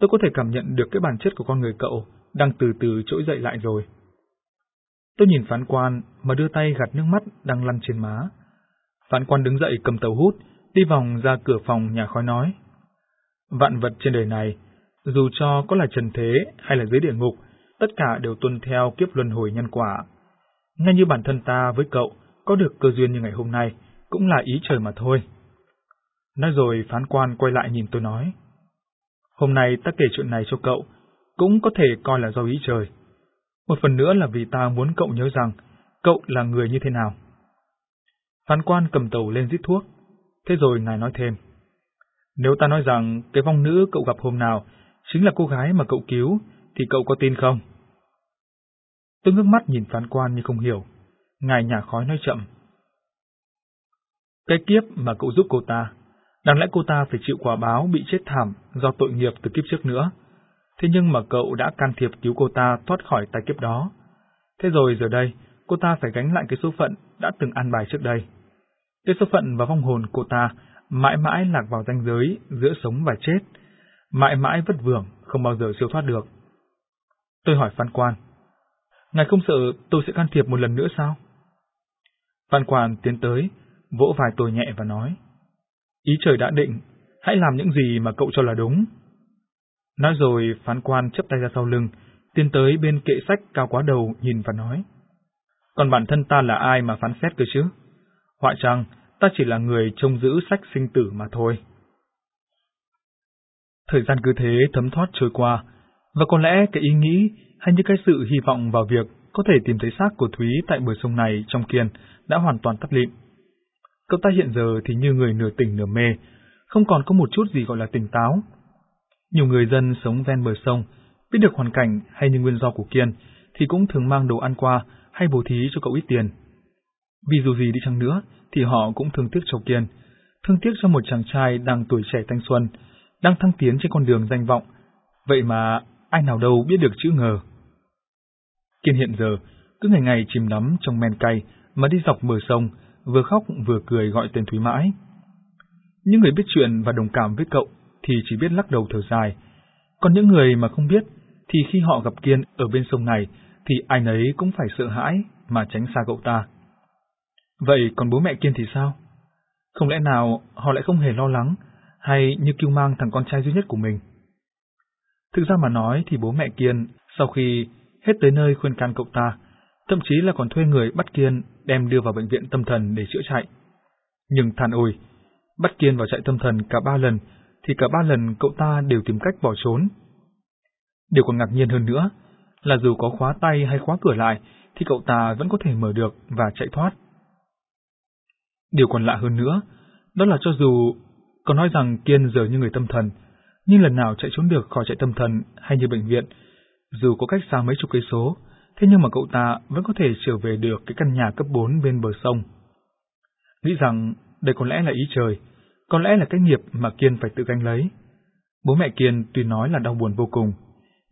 tôi có thể cảm nhận được cái bản chất của con người cậu đang từ từ trỗi dậy lại rồi. Tôi nhìn phán quan mà đưa tay gạt nước mắt đang lăn trên má. Phán quan đứng dậy cầm tàu hút, đi vòng ra cửa phòng nhà khói nói. Vạn vật trên đời này, dù cho có là trần thế hay là dưới địa ngục, tất cả đều tuân theo kiếp luân hồi nhân quả. Ngay như bản thân ta với cậu có được cơ duyên như ngày hôm nay, cũng là ý trời mà thôi. Nói rồi phán quan quay lại nhìn tôi nói. Hôm nay ta kể chuyện này cho cậu, cũng có thể coi là do ý trời. Một phần nữa là vì ta muốn cậu nhớ rằng cậu là người như thế nào. Phán quan cầm tàu lên giết thuốc, thế rồi ngài nói thêm. Nếu ta nói rằng cái vong nữ cậu gặp hôm nào chính là cô gái mà cậu cứu, thì cậu có tin không? Tôi ngước mắt nhìn phán quan như không hiểu. Ngài nhà khói nói chậm. Cái kiếp mà cậu giúp cô ta, đáng lẽ cô ta phải chịu quả báo bị chết thảm do tội nghiệp từ kiếp trước nữa. Thế nhưng mà cậu đã can thiệp cứu cô ta thoát khỏi tai kiếp đó. Thế rồi giờ đây, cô ta phải gánh lại cái số phận đã từng an bài trước đây. Cái số phận và vong hồn cô ta mãi mãi lạc vào ranh giới giữa sống và chết, mãi mãi vất vưởng, không bao giờ siêu thoát được. Tôi hỏi Phan Quan, Ngài không sợ tôi sẽ can thiệp một lần nữa sao? Phan Quan tiến tới, vỗ vai tôi nhẹ và nói, Ý trời đã định, hãy làm những gì mà cậu cho là đúng. Nói rồi phán quan chấp tay ra sau lưng, tiến tới bên kệ sách cao quá đầu nhìn và nói. Còn bản thân ta là ai mà phán xét cơ chứ? Họa chăng, ta chỉ là người trông giữ sách sinh tử mà thôi. Thời gian cứ thế thấm thoát trôi qua, và có lẽ cái ý nghĩ hay như cái sự hy vọng vào việc có thể tìm thấy xác của Thúy tại bờ sông này trong kiên đã hoàn toàn tắt lịm. Cậu ta hiện giờ thì như người nửa tỉnh nửa mê, không còn có một chút gì gọi là tỉnh táo. Nhiều người dân sống ven bờ sông, biết được hoàn cảnh hay những nguyên do của Kiên, thì cũng thường mang đồ ăn qua hay bố thí cho cậu ít tiền. Vì dù gì đi chăng nữa, thì họ cũng thương tiếc cho Kiên, thương tiếc cho một chàng trai đang tuổi trẻ thanh xuân, đang thăng tiến trên con đường danh vọng. Vậy mà ai nào đâu biết được chữ ngờ. Kiên hiện giờ cứ ngày ngày chìm đắm trong men cay mà đi dọc bờ sông, vừa khóc vừa cười gọi tên Thúy mãi. Những người biết chuyện và đồng cảm với cậu thì chỉ biết lắc đầu thở dài, còn những người mà không biết thì khi họ gặp Kiên ở bên sông này thì ai nấy cũng phải sợ hãi mà tránh xa cậu ta. Vậy còn bố mẹ Kiên thì sao? Không lẽ nào họ lại không hề lo lắng hay như kêu mang thằng con trai duy nhất của mình? Thực ra mà nói thì bố mẹ Kiên sau khi hết tới nơi khuyên can cậu ta, thậm chí là còn thuê người bắt Kiên đem đưa vào bệnh viện tâm thần để chữa chạy. Nhưng than ôi, bắt Kiên vào chạy tâm thần cả ba lần, thì cả ba lần cậu ta đều tìm cách bỏ trốn. Điều còn ngạc nhiên hơn nữa là dù có khóa tay hay khóa cửa lại, thì cậu ta vẫn có thể mở được và chạy thoát. Điều còn lạ hơn nữa đó là cho dù có nói rằng Kiên giờ như người tâm thần, nhưng lần nào chạy trốn được khỏi trại tâm thần hay như bệnh viện, dù có cách xa mấy chục cây số, thế nhưng mà cậu ta vẫn có thể trở về được cái căn nhà cấp 4 bên bờ sông. Nghĩ rằng đây có lẽ là ý trời, có lẽ là cái nghiệp mà Kiên phải tự gánh lấy. Bố mẹ Kiên tuy nói là đau buồn vô cùng,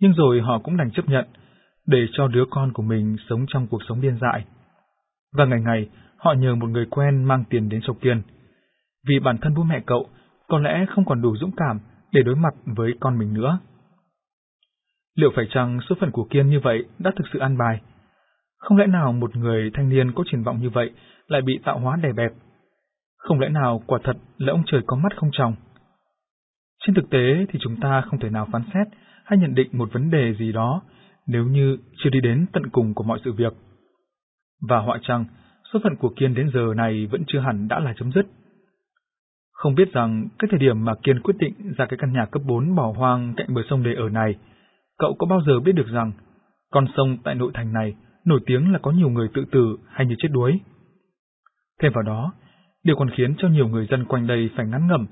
nhưng rồi họ cũng đành chấp nhận, để cho đứa con của mình sống trong cuộc sống điên dại. Và ngày ngày, họ nhờ một người quen mang tiền đến cho Kiên. Vì bản thân bố mẹ cậu có lẽ không còn đủ dũng cảm để đối mặt với con mình nữa. Liệu phải chăng số phận của Kiên như vậy đã thực sự an bài? Không lẽ nào một người thanh niên có triển vọng như vậy lại bị tạo hóa đè bẹp? Không lẽ nào quả thật là ông trời có mắt không chồng? Trên thực tế thì chúng ta không thể nào phán xét hay nhận định một vấn đề gì đó nếu như chưa đi đến tận cùng của mọi sự việc. Và họa chăng, số phận của Kiên đến giờ này vẫn chưa hẳn đã là chấm dứt. Không biết rằng cái thời điểm mà Kiên quyết định ra cái căn nhà cấp 4 bỏ hoang cạnh bờ sông để ở này, cậu có bao giờ biết được rằng con sông tại nội thành này nổi tiếng là có nhiều người tự tử hay như chết đuối. Thêm vào đó, điều còn khiến cho nhiều người dân quanh đây phải ngắn ngẩm,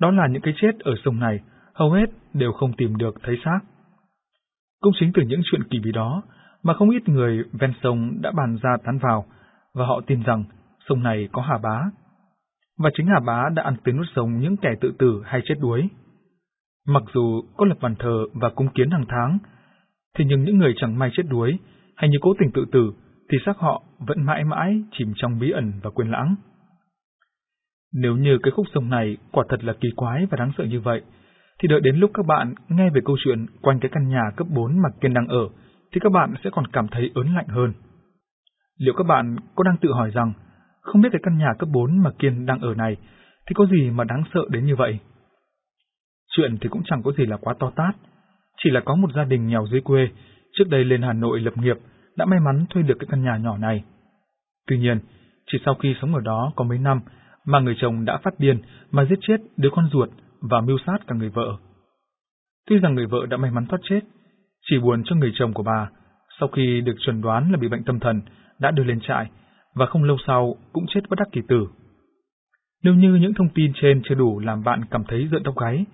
đó là những cái chết ở sông này hầu hết đều không tìm được thấy xác. Cũng chính từ những chuyện kỳ bí đó mà không ít người ven sông đã bàn ra tán vào, và họ tin rằng sông này có hà bá. Và chính hà bá đã ăn tươi nút sống những kẻ tự tử hay chết đuối. Mặc dù có lập bàn thờ và cúng kiến hàng tháng, thì nhưng những người chẳng may chết đuối hay như cố tình tự tử thì xác họ vẫn mãi mãi chìm trong bí ẩn và quên lãng. Nếu như cái khúc sông này quả thật là kỳ quái và đáng sợ như vậy, thì đợi đến lúc các bạn nghe về câu chuyện quanh cái căn nhà cấp 4 mà Kiên đang ở, thì các bạn sẽ còn cảm thấy ớn lạnh hơn. Liệu các bạn có đang tự hỏi rằng, không biết cái căn nhà cấp 4 mà Kiên đang ở này, thì có gì mà đáng sợ đến như vậy? Chuyện thì cũng chẳng có gì là quá to tát, chỉ là có một gia đình nghèo dưới quê, trước đây lên Hà Nội lập nghiệp, đã may mắn thuê được cái căn nhà nhỏ này. Tuy nhiên, chỉ sau khi sống ở đó có mấy năm, mà người chồng đã phát điên mà giết chết đứa con ruột và mưu sát cả người vợ. Tuy rằng người vợ đã may mắn thoát chết, chỉ buồn cho người chồng của bà, sau khi được chuẩn đoán là bị bệnh tâm thần, đã đưa lên trại, và không lâu sau cũng chết bất đắc kỳ tử. Nếu như những thông tin trên chưa đủ làm bạn cảm thấy giận tóc gáy,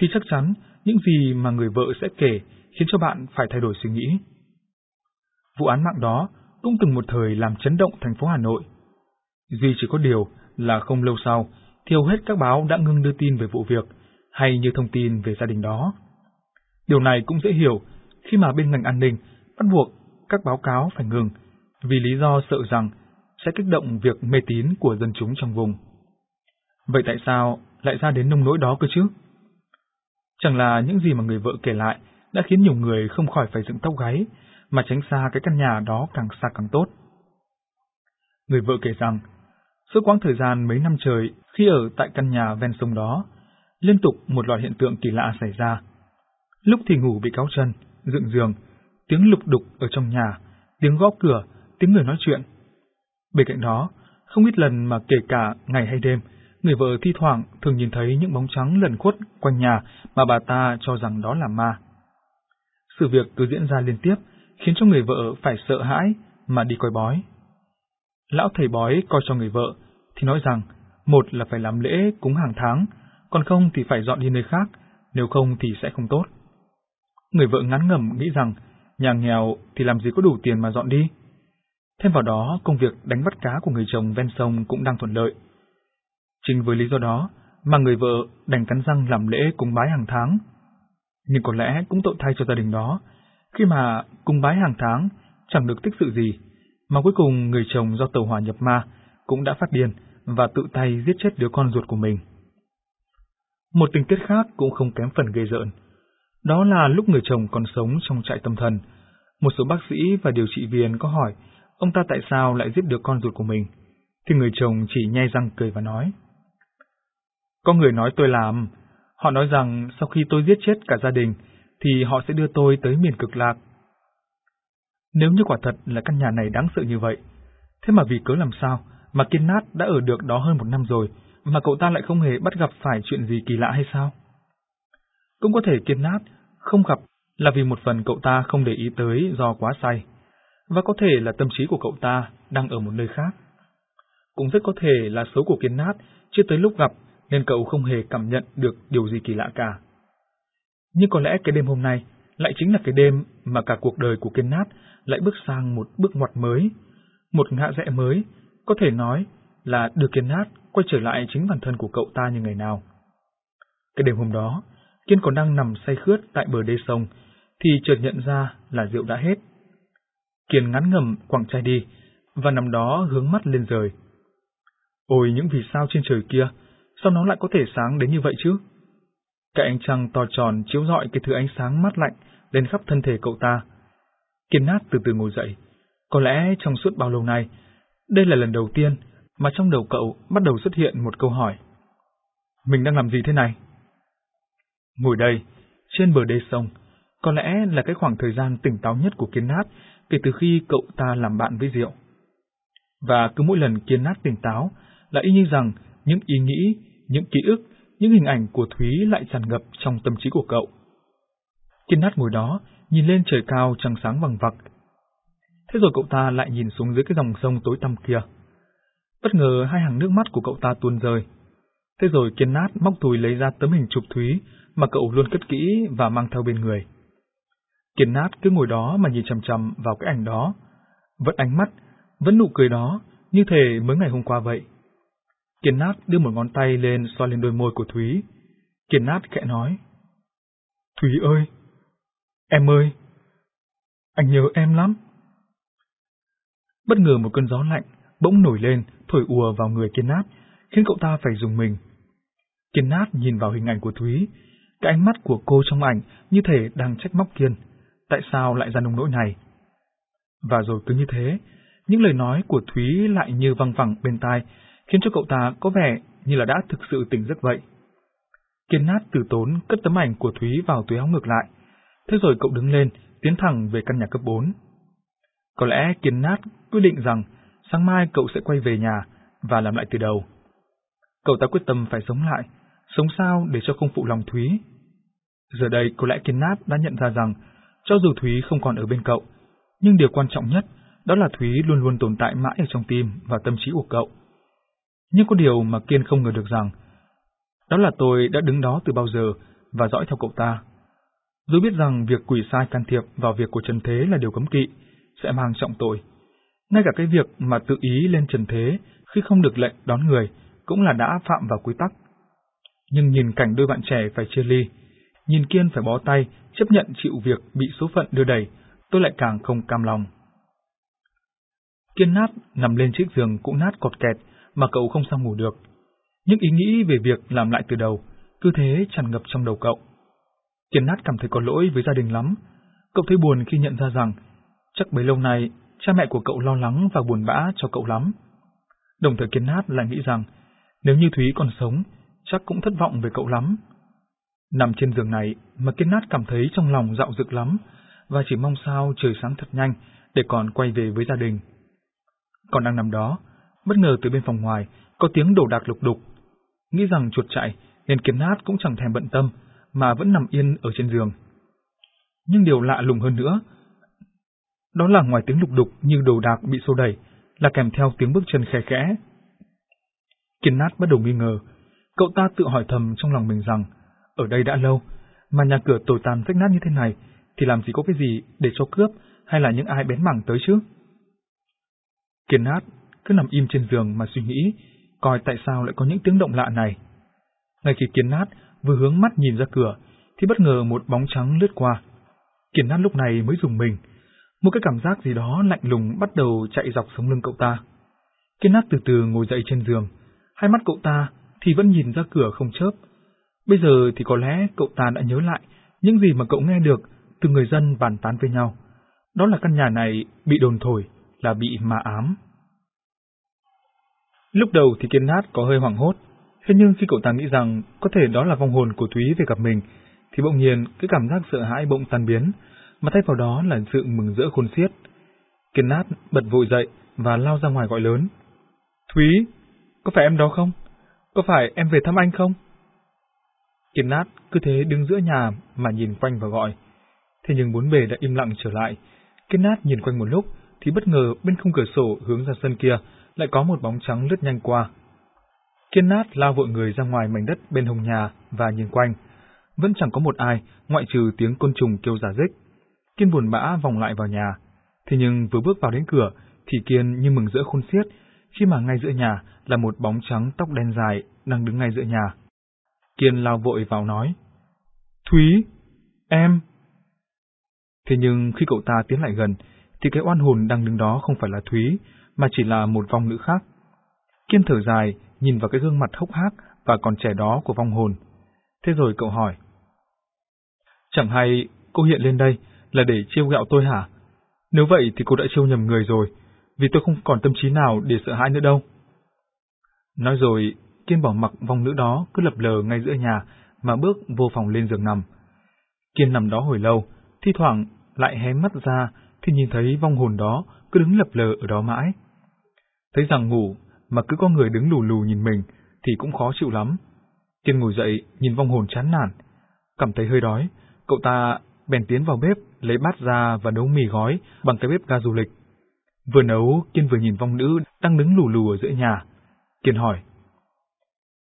thì chắc chắn những gì mà người vợ sẽ kể khiến cho bạn phải thay đổi suy nghĩ. Vụ án mạng đó cũng từng một thời làm chấn động thành phố Hà Nội. Duy chỉ có điều là không lâu sau, thì hầu hết các báo đã ngưng đưa tin về vụ việc, hay như thông tin về gia đình đó. Điều này cũng dễ hiểu khi mà bên ngành an ninh bắt buộc các báo cáo phải ngừng vì lý do sợ rằng sẽ kích động việc mê tín của dân chúng trong vùng. Vậy tại sao lại ra đến nông nỗi đó cơ chứ? Chẳng là những gì mà người vợ kể lại đã khiến nhiều người không khỏi phải dựng tóc gáy, mà tránh xa cái căn nhà đó càng xa càng tốt. Người vợ kể rằng, suốt quãng thời gian mấy năm trời khi ở tại căn nhà ven sông đó, liên tục một loạt hiện tượng kỳ lạ xảy ra. Lúc thì ngủ bị cáo chân, dựng giường, tiếng lục đục ở trong nhà, tiếng gõ cửa, tiếng người nói chuyện. Bên cạnh đó, không ít lần mà kể cả ngày hay đêm, người vợ thi thoảng thường nhìn thấy những bóng trắng lẩn khuất quanh nhà mà bà ta cho rằng đó là ma. Sự việc cứ diễn ra liên tiếp, khiến cho người vợ phải sợ hãi mà đi coi bói. Lão thầy bói coi cho người vợ, thì nói rằng một là phải làm lễ cúng hàng tháng, còn không thì phải dọn đi nơi khác, nếu không thì sẽ không tốt. Người vợ ngắn ngẩm nghĩ rằng nhà nghèo thì làm gì có đủ tiền mà dọn đi. Thêm vào đó, công việc đánh bắt cá của người chồng ven sông cũng đang thuận lợi. Chính với lý do đó mà người vợ đành cắn răng làm lễ cúng bái hàng tháng. Nhưng có lẽ cũng tội thay cho gia đình đó, khi mà cúng bái hàng tháng chẳng được tích sự gì, mà cuối cùng người chồng do tàu hỏa nhập ma cũng đã phát điên và tự tay giết chết đứa con ruột của mình. Một tình tiết khác cũng không kém phần gây rợn. Đó là lúc người chồng còn sống trong trại tâm thần, một số bác sĩ và điều trị viên có hỏi ông ta tại sao lại giết được con ruột của mình, thì người chồng chỉ nhay răng cười và nói. Có người nói tôi làm, họ nói rằng sau khi tôi giết chết cả gia đình, thì họ sẽ đưa tôi tới miền cực lạc. Nếu như quả thật là căn nhà này đáng sợ như vậy, thế mà vì cớ làm sao mà Kiên Nát đã ở được đó hơn một năm rồi, mà cậu ta lại không hề bắt gặp phải chuyện gì kỳ lạ hay sao? Cũng có thể Kiên Nát không gặp là vì một phần cậu ta không để ý tới do quá say, và có thể là tâm trí của cậu ta đang ở một nơi khác. Cũng rất có thể là số của Kiên Nát chưa tới lúc gặp nên cậu không hề cảm nhận được điều gì kỳ lạ cả. Nhưng có lẽ cái đêm hôm nay lại chính là cái đêm mà cả cuộc đời của Kiên Nát lại bước sang một bước ngoặt mới, một ngã rẽ mới, có thể nói là đưa Kiên Nát quay trở lại chính bản thân của cậu ta như ngày nào. Cái đêm hôm đó, Kiên còn đang nằm say khướt tại bờ đê sông, thì chợt nhận ra là rượu đã hết. Kiên ngắn ngầm quẳng chai đi, và nằm đó hướng mắt lên rời. Ôi những vì sao trên trời kia, sao nó lại có thể sáng đến như vậy chứ? Cái ánh trăng to tròn chiếu rọi cái thứ ánh sáng mát lạnh lên khắp thân thể cậu ta. Kiên nát từ từ ngồi dậy. Có lẽ trong suốt bao lâu nay, đây là lần đầu tiên mà trong đầu cậu bắt đầu xuất hiện một câu hỏi. Mình đang làm gì thế này? Ngồi đây, trên bờ đê sông, có lẽ là cái khoảng thời gian tỉnh táo nhất của Kiên Nát kể từ khi cậu ta làm bạn với Diệu. Và cứ mỗi lần Kiên Nát tỉnh táo là y như rằng những ý nghĩ, những ký ức, những hình ảnh của Thúy lại tràn ngập trong tâm trí của cậu. Kiên Nát ngồi đó, nhìn lên trời cao trăng sáng vằng vặc. Thế rồi cậu ta lại nhìn xuống dưới cái dòng sông tối tăm kia. Bất ngờ hai hàng nước mắt của cậu ta tuôn rơi. Thế rồi Kiên Nát móc túi lấy ra tấm hình chụp Thúy mà cậu luôn cất kỹ và mang theo bên người. Kiên Nát cứ ngồi đó mà nhìn chầm chầm vào cái ảnh đó, vẫn ánh mắt, vẫn nụ cười đó, như thể mới ngày hôm qua vậy. Kiên Nát đưa một ngón tay lên xoa lên đôi môi của Thúy. Kiên Nát khẽ nói. Thúy ơi! Em ơi! Anh nhớ em lắm! Bất ngờ một cơn gió lạnh bỗng nổi lên, thổi ùa vào người Kiên Nát, khiến cậu ta phải dùng mình. Kiên Nát nhìn vào hình ảnh của Thúy, cái ánh mắt của cô trong ảnh như thể đang trách móc Kiên. Tại sao lại ra nông nỗi này? Và rồi cứ như thế, những lời nói của Thúy lại như văng vẳng bên tai, khiến cho cậu ta có vẻ như là đã thực sự tỉnh giấc vậy. Kiên nát từ tốn cất tấm ảnh của Thúy vào túi áo ngược lại, thế rồi cậu đứng lên, tiến thẳng về căn nhà cấp 4. Có lẽ Kiên nát quyết định rằng sáng mai cậu sẽ quay về nhà và làm lại từ đầu. Cậu ta quyết tâm phải sống lại, sống sao để cho không phụ lòng Thúy. Giờ đây có lẽ Kiên nát đã nhận ra rằng, cho dù Thúy không còn ở bên cậu, nhưng điều quan trọng nhất đó là Thúy luôn luôn tồn tại mãi ở trong tim và tâm trí của cậu. Nhưng có điều mà Kiên không ngờ được rằng, đó là tôi đã đứng đó từ bao giờ và dõi theo cậu ta. Dù biết rằng việc quỷ sai can thiệp vào việc của Trần Thế là điều cấm kỵ, sẽ mang trọng tội. Ngay cả cái việc mà tự ý lên Trần Thế khi không được lệnh đón người cũng là đã phạm vào quy tắc. Nhưng nhìn cảnh đôi bạn trẻ phải chia ly, nhìn Kiên phải bó tay, chấp nhận chịu việc bị số phận đưa đẩy, tôi lại càng không cam lòng. Kiên nát nằm lên chiếc giường cũng nát cọt kẹt, mà cậu không sao ngủ được. Những ý nghĩ về việc làm lại từ đầu, cứ thế tràn ngập trong đầu cậu. Kiên nát cảm thấy có lỗi với gia đình lắm. Cậu thấy buồn khi nhận ra rằng, chắc bấy lâu nay, cha mẹ của cậu lo lắng và buồn bã cho cậu lắm. Đồng thời Kiên nát lại nghĩ rằng, nếu như Thúy còn sống, chắc cũng thất vọng về cậu lắm. Nằm trên giường này mà Kiên nát cảm thấy trong lòng dạo dực lắm, và chỉ mong sao trời sáng thật nhanh để còn quay về với gia đình. Còn đang nằm đó, bất ngờ từ bên phòng ngoài có tiếng đổ đạc lục đục. Nghĩ rằng chuột chạy nên kiến nát cũng chẳng thèm bận tâm mà vẫn nằm yên ở trên giường. Nhưng điều lạ lùng hơn nữa, đó là ngoài tiếng lục đục như đồ đạc bị xô đẩy, là kèm theo tiếng bước chân khe khẽ. Kiên nát bắt đầu nghi ngờ, cậu ta tự hỏi thầm trong lòng mình rằng, ở đây đã lâu, mà nhà cửa tồi tàn rách nát như thế này, thì làm gì có cái gì để cho cướp hay là những ai bén mảng tới chứ? Kiên nát cứ nằm im trên giường mà suy nghĩ, coi tại sao lại có những tiếng động lạ này. Ngay khi Kiên nát vừa hướng mắt nhìn ra cửa, thì bất ngờ một bóng trắng lướt qua. Kiên nát lúc này mới dùng mình, một cái cảm giác gì đó lạnh lùng bắt đầu chạy dọc sống lưng cậu ta. Kiên nát từ từ ngồi dậy trên giường, hai mắt cậu ta thì vẫn nhìn ra cửa không chớp. Bây giờ thì có lẽ cậu ta đã nhớ lại những gì mà cậu nghe được từ người dân bàn tán với nhau. Đó là căn nhà này bị đồn thổi là bị ma ám. Lúc đầu thì Kiên Nát có hơi hoảng hốt, thế nhưng khi cậu ta nghĩ rằng có thể đó là vong hồn của Thúy về gặp mình, thì bỗng nhiên cái cảm giác sợ hãi bỗng tan biến, mà thay vào đó là sự mừng rỡ khôn xiết. Kiên Nát bật vội dậy và lao ra ngoài gọi lớn. Thúy, có phải em đó không? Có phải em về thăm anh không? Kiên Nát cứ thế đứng giữa nhà mà nhìn quanh và gọi. Thế nhưng bốn bề đã im lặng trở lại. Kiên Nát nhìn quanh một lúc, thì bất ngờ bên khung cửa sổ hướng ra sân kia lại có một bóng trắng lướt nhanh qua. Kiên nát lao vội người ra ngoài mảnh đất bên hồng nhà và nhìn quanh. Vẫn chẳng có một ai, ngoại trừ tiếng côn trùng kêu giả dích. Kiên buồn bã vòng lại vào nhà. Thế nhưng vừa bước vào đến cửa, thì Kiên như mừng rỡ khôn xiết, khi mà ngay giữa nhà là một bóng trắng tóc đen dài đang đứng ngay giữa nhà. Kiên lao vội vào nói. Thúy! Em! Thế nhưng khi cậu ta tiến lại gần, thì cái oan hồn đang đứng đó không phải là Thúy, mà chỉ là một vong nữ khác. Kiên thở dài, nhìn vào cái gương mặt hốc hác và còn trẻ đó của vong hồn. Thế rồi cậu hỏi. Chẳng hay cô hiện lên đây là để chiêu gạo tôi hả? Nếu vậy thì cô đã chiêu nhầm người rồi, vì tôi không còn tâm trí nào để sợ hãi nữa đâu. Nói rồi, Kiên bỏ mặc vong nữ đó cứ lập lờ ngay giữa nhà mà bước vô phòng lên giường nằm. Kiên nằm đó hồi lâu, thi thoảng lại hé mắt ra thì nhìn thấy vong hồn đó cứ đứng lập lờ ở đó mãi. Thấy rằng ngủ mà cứ có người đứng lù lù nhìn mình thì cũng khó chịu lắm. Kiên ngồi dậy nhìn vong hồn chán nản, cảm thấy hơi đói, cậu ta bèn tiến vào bếp lấy bát ra và nấu mì gói bằng cái bếp ga du lịch. Vừa nấu, Kiên vừa nhìn vong nữ đang đứng lù lù ở giữa nhà. Kiên hỏi.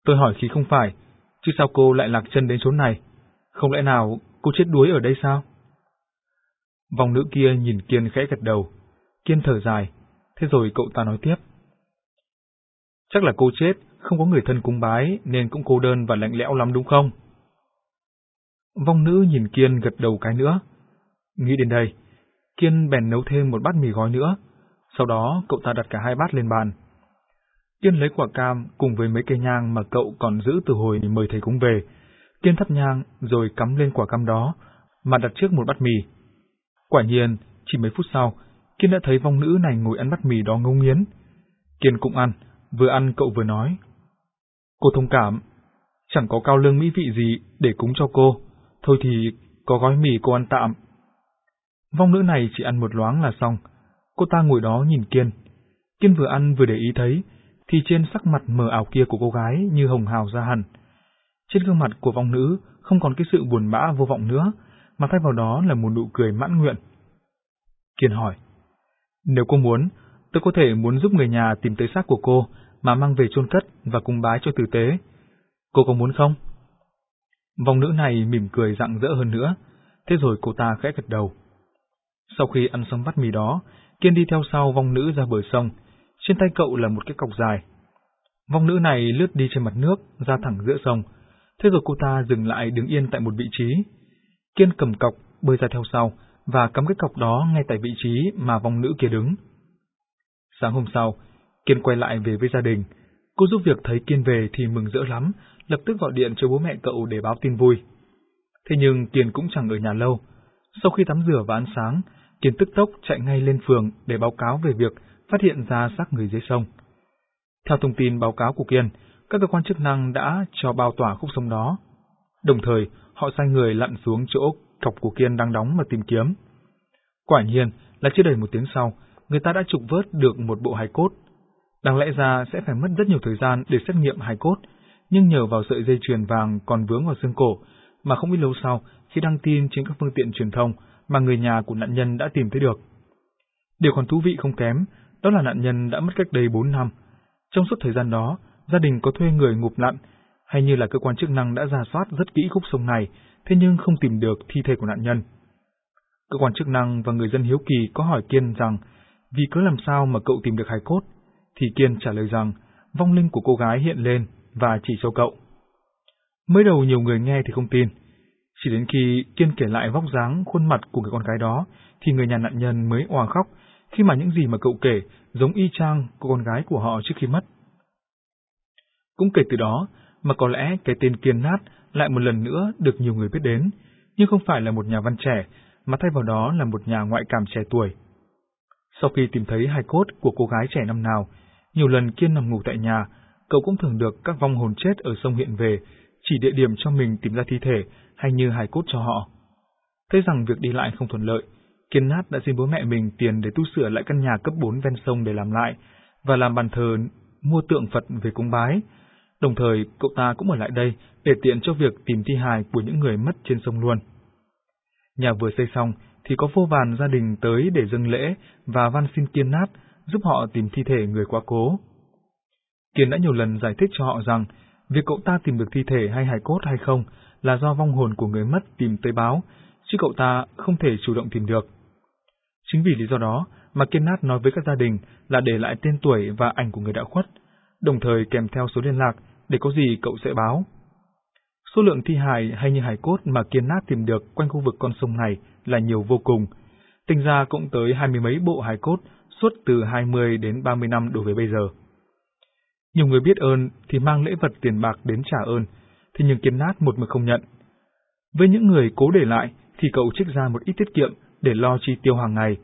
Tôi hỏi khi không phải, chứ sao cô lại lạc chân đến chỗ này? Không lẽ nào cô chết đuối ở đây sao? Vòng nữ kia nhìn Kiên khẽ gật đầu. Kiên thở dài, thế rồi cậu ta nói tiếp. Chắc là cô chết, không có người thân cúng bái nên cũng cô đơn và lạnh lẽo lắm đúng không? Vong nữ nhìn Kiên gật đầu cái nữa. Nghĩ đến đây, Kiên bèn nấu thêm một bát mì gói nữa. Sau đó cậu ta đặt cả hai bát lên bàn. Kiên lấy quả cam cùng với mấy cây nhang mà cậu còn giữ từ hồi mời thầy cúng về. Kiên thắp nhang rồi cắm lên quả cam đó, mà đặt trước một bát mì. Quả nhiên, chỉ mấy phút sau, Kiên đã thấy vong nữ này ngồi ăn bát mì đó ngấu nghiến. Kiên cũng ăn, vừa ăn cậu vừa nói. Cô thông cảm, chẳng có cao lương mỹ vị gì để cúng cho cô, thôi thì có gói mì cô ăn tạm. Vong nữ này chỉ ăn một loáng là xong, cô ta ngồi đó nhìn Kiên. Kiên vừa ăn vừa để ý thấy, thì trên sắc mặt mờ ảo kia của cô gái như hồng hào ra hẳn. Trên gương mặt của vong nữ không còn cái sự buồn bã vô vọng nữa, mà thay vào đó là một nụ cười mãn nguyện. Kiên hỏi, nếu cô muốn, tôi có thể muốn giúp người nhà tìm tới xác của cô mà mang về chôn cất và cung bái cho tử tế. Cô có muốn không? Vòng nữ này mỉm cười rạng rỡ hơn nữa, thế rồi cô ta khẽ gật đầu. Sau khi ăn xong bát mì đó, Kiên đi theo sau vong nữ ra bờ sông, trên tay cậu là một cái cọc dài. Vong nữ này lướt đi trên mặt nước, ra thẳng giữa sông, thế rồi cô ta dừng lại đứng yên tại một vị trí. Kiên cầm cọc, bơi ra theo sau, và cắm cái cọc đó ngay tại vị trí mà vong nữ kia đứng. Sáng hôm sau, Kiên quay lại về với gia đình. Cô giúp việc thấy Kiên về thì mừng rỡ lắm, lập tức gọi điện cho bố mẹ cậu để báo tin vui. Thế nhưng Kiên cũng chẳng ở nhà lâu. Sau khi tắm rửa và ăn sáng, Kiên tức tốc chạy ngay lên phường để báo cáo về việc phát hiện ra xác người dưới sông. Theo thông tin báo cáo của Kiên, các cơ quan chức năng đã cho bao tỏa khúc sông đó. Đồng thời, họ sai người lặn xuống chỗ cọc của Kiên đang đóng mà tìm kiếm. Quả nhiên là chưa đầy một tiếng sau, người ta đã trục vớt được một bộ hài cốt. Đáng lẽ ra sẽ phải mất rất nhiều thời gian để xét nghiệm hài cốt, nhưng nhờ vào sợi dây chuyền vàng còn vướng vào xương cổ, mà không biết lâu sau khi đăng tin trên các phương tiện truyền thông mà người nhà của nạn nhân đã tìm thấy được. Điều còn thú vị không kém, đó là nạn nhân đã mất cách đây 4 năm. Trong suốt thời gian đó, gia đình có thuê người ngụp lặn, hay như là cơ quan chức năng đã ra soát rất kỹ khúc sông này, thế nhưng không tìm được thi thể của nạn nhân. Cơ quan chức năng và người dân hiếu kỳ có hỏi Kiên rằng vì cứ làm sao mà cậu tìm được hài cốt, thì Kiên trả lời rằng vong linh của cô gái hiện lên và chỉ cho cậu. Mới đầu nhiều người nghe thì không tin, chỉ đến khi Kiên kể lại vóc dáng, khuôn mặt của người con gái đó, thì người nhà nạn nhân mới òa khóc khi mà những gì mà cậu kể giống y chang của con gái của họ trước khi mất. Cũng kể từ đó mà có lẽ cái tên Kiên Nát lại một lần nữa được nhiều người biết đến, nhưng không phải là một nhà văn trẻ, mà thay vào đó là một nhà ngoại cảm trẻ tuổi. Sau khi tìm thấy hài cốt của cô gái trẻ năm nào, nhiều lần Kiên nằm ngủ tại nhà, cậu cũng thường được các vong hồn chết ở sông hiện về, chỉ địa điểm cho mình tìm ra thi thể hay như hài cốt cho họ. Thấy rằng việc đi lại không thuận lợi, Kiên Nát đã xin bố mẹ mình tiền để tu sửa lại căn nhà cấp 4 ven sông để làm lại, và làm bàn thờ mua tượng Phật về cúng bái. Đồng thời, cậu ta cũng ở lại đây để tiện cho việc tìm thi hài của những người mất trên sông luôn. Nhà vừa xây xong thì có vô vàn gia đình tới để dâng lễ và van xin Kiên Nát giúp họ tìm thi thể người quá cố. Kiên đã nhiều lần giải thích cho họ rằng, việc cậu ta tìm được thi thể hay hài cốt hay không là do vong hồn của người mất tìm tới báo, chứ cậu ta không thể chủ động tìm được. Chính vì lý do đó mà Kiên Nát nói với các gia đình là để lại tên tuổi và ảnh của người đã khuất, đồng thời kèm theo số liên lạc để có gì cậu sẽ báo. Số lượng thi hài hay như hài cốt mà Kiên Nát tìm được quanh khu vực con sông này là nhiều vô cùng. tình ra cũng tới hai mươi mấy bộ hài cốt suốt từ 20 đến 30 năm đối với bây giờ. Nhiều người biết ơn thì mang lễ vật tiền bạc đến trả ơn, thì nhưng Kiên Nát một mực không nhận. Với những người cố để lại thì cậu trích ra một ít tiết kiệm để lo chi tiêu hàng ngày,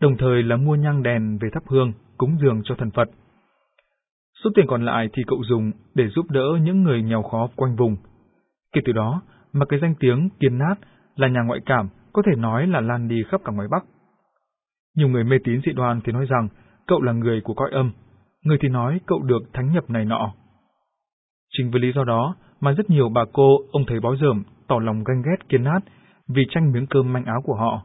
đồng thời là mua nhang đèn về thắp hương, cúng dường cho thần Phật. Số tiền còn lại thì cậu dùng để giúp đỡ những người nghèo khó quanh vùng. Kể từ đó mà cái danh tiếng kiên nát là nhà ngoại cảm có thể nói là lan đi khắp cả ngoài Bắc. Nhiều người mê tín dị đoan thì nói rằng cậu là người của cõi âm, người thì nói cậu được thánh nhập này nọ. Chính vì lý do đó mà rất nhiều bà cô, ông thầy bói dởm tỏ lòng ganh ghét kiên nát vì tranh miếng cơm manh áo của họ.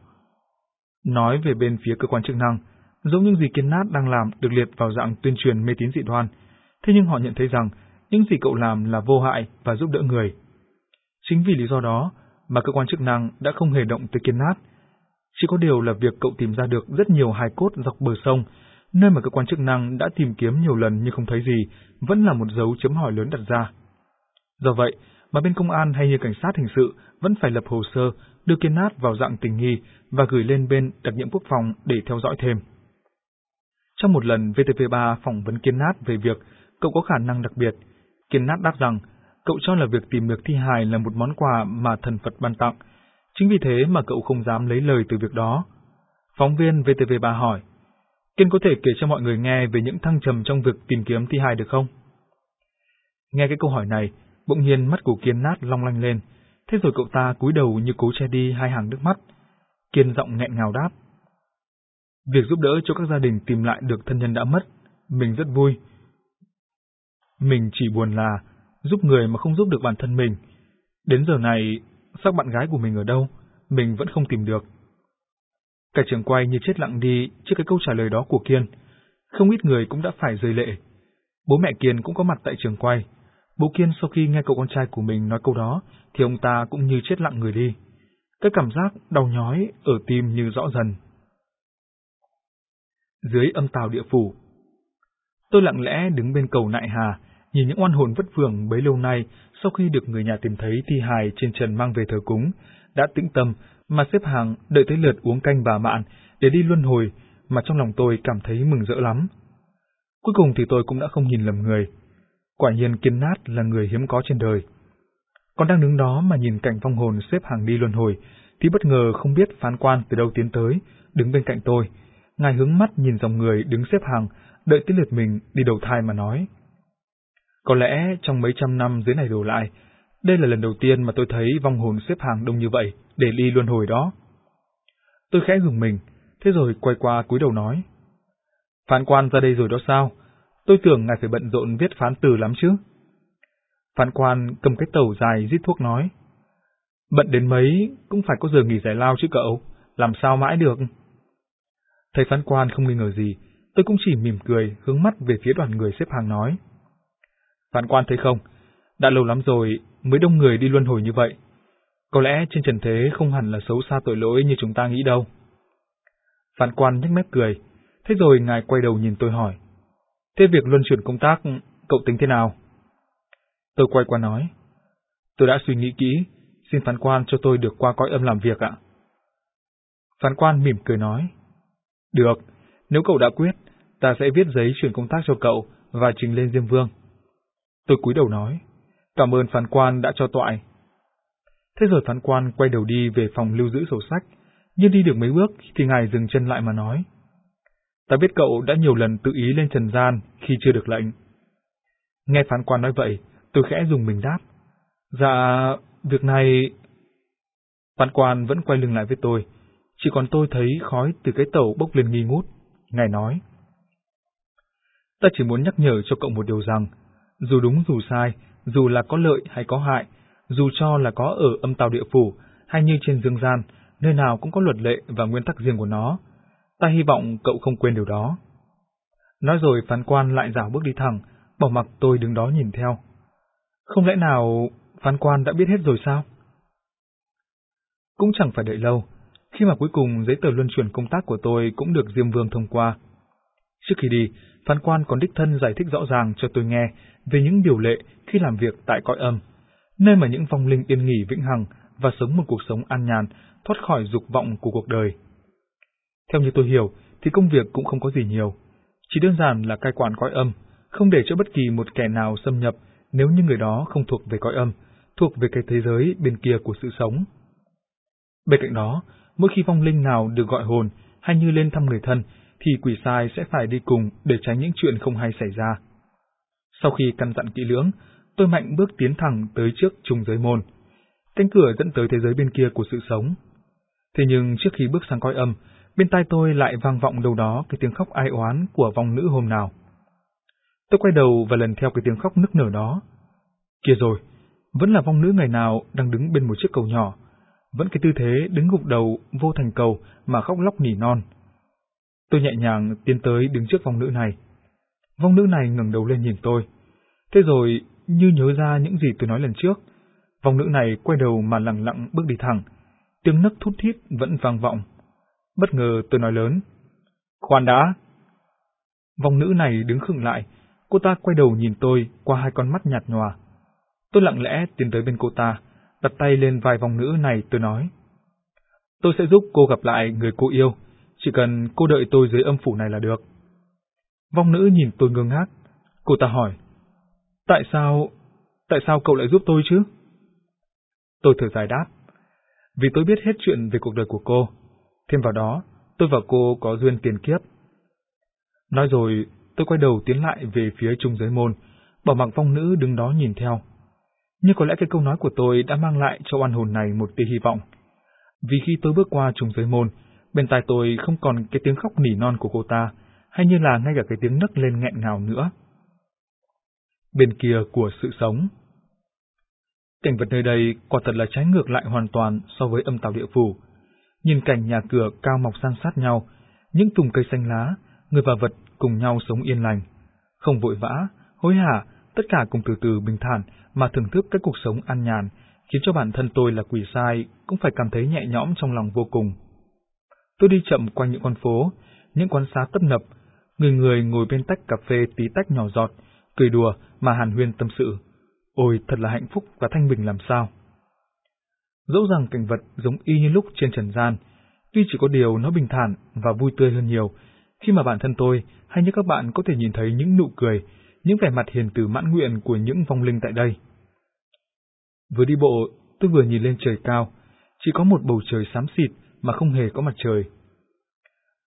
Nói về bên phía cơ quan chức năng, giống những gì Kiên Nát đang làm được liệt vào dạng tuyên truyền mê tín dị đoan, thế nhưng họ nhận thấy rằng những gì cậu làm là vô hại và giúp đỡ người. Chính vì lý do đó mà cơ quan chức năng đã không hề động tới Kiên Nát. Chỉ có điều là việc cậu tìm ra được rất nhiều hài cốt dọc bờ sông, nơi mà cơ quan chức năng đã tìm kiếm nhiều lần nhưng không thấy gì, vẫn là một dấu chấm hỏi lớn đặt ra. Do vậy, mà bên công an hay như cảnh sát hình sự vẫn phải lập hồ sơ đưa Kiên Nát vào dạng tình nghi và gửi lên bên đặc nhiệm quốc phòng để theo dõi thêm. Trong một lần VTV3 phỏng vấn Kiên Nát về việc cậu có khả năng đặc biệt, Kiên Nát đáp rằng cậu cho là việc tìm được thi hài là một món quà mà thần Phật ban tặng, chính vì thế mà cậu không dám lấy lời từ việc đó. Phóng viên VTV3 hỏi, Kiên có thể kể cho mọi người nghe về những thăng trầm trong việc tìm kiếm thi hài được không? Nghe cái câu hỏi này, bỗng nhiên mắt của Kiên Nát long lanh lên, thế rồi cậu ta cúi đầu như cố che đi hai hàng nước mắt. Kiên giọng nghẹn ngào đáp. Việc giúp đỡ cho các gia đình tìm lại được thân nhân đã mất, mình rất vui. Mình chỉ buồn là giúp người mà không giúp được bản thân mình. Đến giờ này, xác bạn gái của mình ở đâu, mình vẫn không tìm được. Cả trường quay như chết lặng đi trước cái câu trả lời đó của Kiên. Không ít người cũng đã phải rơi lệ. Bố mẹ Kiên cũng có mặt tại trường quay. Bố Kiên sau khi nghe cậu con trai của mình nói câu đó, thì ông ta cũng như chết lặng người đi. Cái cảm giác đau nhói ở tim như rõ dần. Dưới âm tàu địa phủ Tôi lặng lẽ đứng bên cầu nại hà, nhìn những oan hồn vất vưởng bấy lâu nay sau khi được người nhà tìm thấy thi hài trên trần mang về thờ cúng, đã tĩnh tâm mà xếp hàng đợi tới lượt uống canh bà mạn để đi luân hồi mà trong lòng tôi cảm thấy mừng rỡ lắm. Cuối cùng thì tôi cũng đã không nhìn lầm người. Quả nhiên kiên nát là người hiếm có trên đời. Còn đang đứng đó mà nhìn cảnh vong hồn xếp hàng đi luân hồi, thì bất ngờ không biết phán quan từ đâu tiến tới, đứng bên cạnh tôi. Ngài hướng mắt nhìn dòng người đứng xếp hàng, đợi tới lượt mình đi đầu thai mà nói. Có lẽ trong mấy trăm năm dưới này đổ lại, đây là lần đầu tiên mà tôi thấy vong hồn xếp hàng đông như vậy để đi luân hồi đó. Tôi khẽ hưởng mình, thế rồi quay qua cúi đầu nói. Phán quan ra đây rồi đó sao? Tôi tưởng ngài phải bận rộn viết phán từ lắm chứ. Phán quan cầm cái tàu dài rít thuốc nói. Bận đến mấy cũng phải có giờ nghỉ giải lao chứ cậu, làm sao mãi được. Thấy phán quan không nghi ngờ gì, tôi cũng chỉ mỉm cười hướng mắt về phía đoàn người xếp hàng nói. Phán quan thấy không, đã lâu lắm rồi mới đông người đi luân hồi như vậy. Có lẽ trên trần thế không hẳn là xấu xa tội lỗi như chúng ta nghĩ đâu. Phán quan nhếch mép cười, thế rồi ngài quay đầu nhìn tôi hỏi. Thế việc luân chuyển công tác, cậu tính thế nào? Tôi quay qua nói. Tôi đã suy nghĩ kỹ, xin phán quan cho tôi được qua cõi âm làm việc ạ. Phán quan mỉm cười nói. Được, nếu cậu đã quyết, ta sẽ viết giấy chuyển công tác cho cậu và trình lên Diêm Vương. Tôi cúi đầu nói. Cảm ơn phán quan đã cho toại. Thế rồi phán quan quay đầu đi về phòng lưu giữ sổ sách, nhưng đi được mấy bước thì ngài dừng chân lại mà nói. Ta biết cậu đã nhiều lần tự ý lên trần gian khi chưa được lệnh. Nghe phán quan nói vậy, tôi khẽ dùng mình đáp. Dạ, việc này... Phán quan vẫn quay lưng lại với tôi, chỉ còn tôi thấy khói từ cái tàu bốc lên nghi ngút. Ngài nói. Ta chỉ muốn nhắc nhở cho cậu một điều rằng, dù đúng dù sai, dù là có lợi hay có hại, dù cho là có ở âm tàu địa phủ hay như trên dương gian, nơi nào cũng có luật lệ và nguyên tắc riêng của nó. Ta hy vọng cậu không quên điều đó. Nói rồi phán quan lại rảo bước đi thẳng, bỏ mặc tôi đứng đó nhìn theo. Không lẽ nào phán quan đã biết hết rồi sao? Cũng chẳng phải đợi lâu, khi mà cuối cùng giấy tờ luân chuyển công tác của tôi cũng được Diêm Vương thông qua. Trước khi đi, phán quan còn đích thân giải thích rõ ràng cho tôi nghe về những điều lệ khi làm việc tại cõi âm, nơi mà những vong linh yên nghỉ vĩnh hằng và sống một cuộc sống an nhàn, thoát khỏi dục vọng của cuộc đời. Theo như tôi hiểu, thì công việc cũng không có gì nhiều, chỉ đơn giản là cai quản cõi âm, không để cho bất kỳ một kẻ nào xâm nhập nếu như người đó không thuộc về cõi âm, thuộc về cái thế giới bên kia của sự sống. Bên cạnh đó, mỗi khi vong linh nào được gọi hồn hay như lên thăm người thân, thì quỷ sai sẽ phải đi cùng để tránh những chuyện không hay xảy ra. Sau khi căn dặn kỹ lưỡng, tôi mạnh bước tiến thẳng tới trước trùng giới môn. Cánh cửa dẫn tới thế giới bên kia của sự sống. Thế nhưng trước khi bước sang coi âm, bên tai tôi lại vang vọng đâu đó cái tiếng khóc ai oán của vong nữ hôm nào. Tôi quay đầu và lần theo cái tiếng khóc nức nở đó. Kia rồi, vẫn là vong nữ ngày nào đang đứng bên một chiếc cầu nhỏ, vẫn cái tư thế đứng gục đầu vô thành cầu mà khóc lóc nỉ non. Tôi nhẹ nhàng tiến tới đứng trước vong nữ này. Vong nữ này ngẩng đầu lên nhìn tôi. Thế rồi, như nhớ ra những gì tôi nói lần trước, vong nữ này quay đầu mà lặng lặng bước đi thẳng, tiếng nấc thút thít vẫn vang vọng. Bất ngờ tôi nói lớn. Khoan đã! Vong nữ này đứng khựng lại, cô ta quay đầu nhìn tôi qua hai con mắt nhạt nhòa. Tôi lặng lẽ tiến tới bên cô ta, đặt tay lên vai vong nữ này tôi nói. Tôi sẽ giúp cô gặp lại người cô yêu, chỉ cần cô đợi tôi dưới âm phủ này là được. Vong nữ nhìn tôi ngơ ngác, cô ta hỏi. Tại sao, tại sao cậu lại giúp tôi chứ? Tôi thở dài đáp. Vì tôi biết hết chuyện về cuộc đời của cô. Thêm vào đó, tôi và cô có duyên tiền kiếp. Nói rồi, tôi quay đầu tiến lại về phía trung giới môn, bảo mặc vong nữ đứng đó nhìn theo. Nhưng có lẽ cái câu nói của tôi đã mang lại cho oan hồn này một tia hy vọng. Vì khi tôi bước qua trung giới môn, bên tai tôi không còn cái tiếng khóc nỉ non của cô ta, hay như là ngay cả cái tiếng nấc lên nghẹn ngào nữa. Bên kia của sự sống Cảnh vật nơi đây quả thật là trái ngược lại hoàn toàn so với âm tàu địa phủ. Nhìn cảnh nhà cửa cao mọc san sát nhau, những tùng cây xanh lá, người và vật cùng nhau sống yên lành. Không vội vã, hối hả, tất cả cùng từ từ bình thản mà thưởng thức cái cuộc sống an nhàn, khiến cho bản thân tôi là quỷ sai cũng phải cảm thấy nhẹ nhõm trong lòng vô cùng. Tôi đi chậm quanh những con phố, những quán xá tấp nập, người người ngồi bên tách cà phê tí tách nhỏ giọt, cười đùa mà hàn huyên tâm sự. Ôi, thật là hạnh phúc và thanh bình làm sao. Dẫu rằng cảnh vật giống y như lúc trên trần gian, tuy chỉ có điều nó bình thản và vui tươi hơn nhiều, khi mà bản thân tôi hay như các bạn có thể nhìn thấy những nụ cười, những vẻ mặt hiền từ mãn nguyện của những vong linh tại đây. Vừa đi bộ, tôi vừa nhìn lên trời cao, chỉ có một bầu trời xám xịt mà không hề có mặt trời.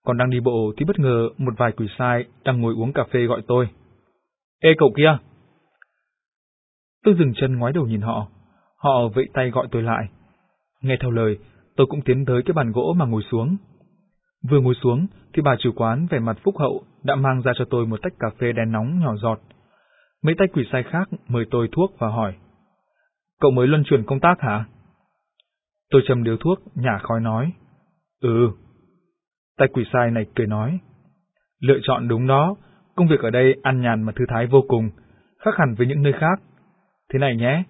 Còn đang đi bộ thì bất ngờ một vài quỷ sai đang ngồi uống cà phê gọi tôi. Ê cậu kia! Tôi dừng chân ngoái đầu nhìn họ, họ vẫy tay gọi tôi lại. Nghe theo lời, tôi cũng tiến tới cái bàn gỗ mà ngồi xuống. Vừa ngồi xuống thì bà chủ quán vẻ mặt phúc hậu đã mang ra cho tôi một tách cà phê đen nóng nhỏ giọt. Mấy tay quỷ sai khác mời tôi thuốc và hỏi. Cậu mới luân chuyển công tác hả? Tôi châm điếu thuốc, nhả khói nói. Ừ. Tay quỷ sai này cười nói. Lựa chọn đúng đó, công việc ở đây ăn nhàn mà thư thái vô cùng, khác hẳn với những nơi khác. Thế này nhé,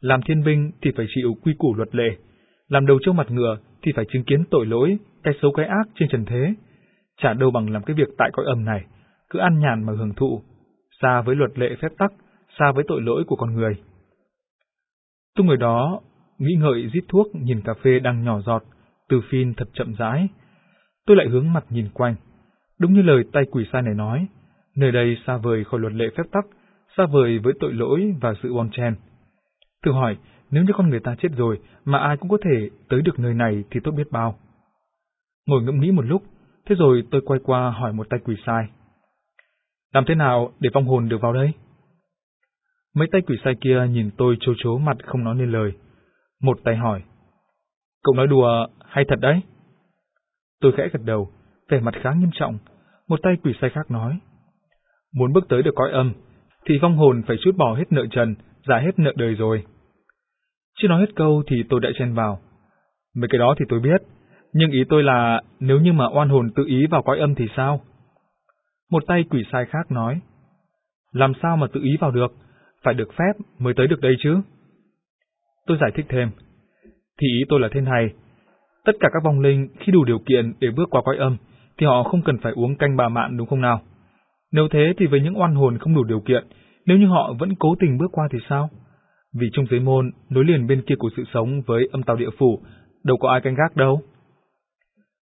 làm thiên binh thì phải chịu quy củ luật lệ, làm đầu trâu mặt ngựa thì phải chứng kiến tội lỗi, cái xấu cái ác trên trần thế. Chả đâu bằng làm cái việc tại cõi âm này, cứ ăn nhàn mà hưởng thụ, xa với luật lệ phép tắc, xa với tội lỗi của con người. Tôi người đó, nghĩ ngợi rít thuốc nhìn cà phê đang nhỏ giọt, từ phin thật chậm rãi. Tôi lại hướng mặt nhìn quanh. Đúng như lời tay quỷ sai này nói, nơi đây xa vời khỏi luật lệ phép tắc, xa vời với tội lỗi và sự bon chen. Thử hỏi, nếu như con người ta chết rồi mà ai cũng có thể tới được nơi này thì tốt biết bao. Ngồi ngẫm nghĩ một lúc, thế rồi tôi quay qua hỏi một tay quỷ sai. Làm thế nào để vong hồn được vào đây? Mấy tay quỷ sai kia nhìn tôi chố chố mặt không nói nên lời. Một tay hỏi. Cậu nói đùa hay thật đấy? Tôi khẽ gật đầu, vẻ mặt khá nghiêm trọng. Một tay quỷ sai khác nói. Muốn bước tới được cõi âm, thì vong hồn phải chút bỏ hết nợ trần, giả hết nợ đời rồi. Chưa nói hết câu thì tôi đã chen vào. Mấy cái đó thì tôi biết, nhưng ý tôi là nếu như mà oan hồn tự ý vào cõi âm thì sao? Một tay quỷ sai khác nói, làm sao mà tự ý vào được, phải được phép mới tới được đây chứ. Tôi giải thích thêm, thì ý tôi là thế này, tất cả các vong linh khi đủ điều kiện để bước qua cõi âm, thì họ không cần phải uống canh bà mạn đúng không nào? Nếu thế thì với những oan hồn không đủ điều kiện, nếu như họ vẫn cố tình bước qua thì sao? Vì trong giới môn, nối liền bên kia của sự sống với âm tàu địa phủ, đâu có ai canh gác đâu.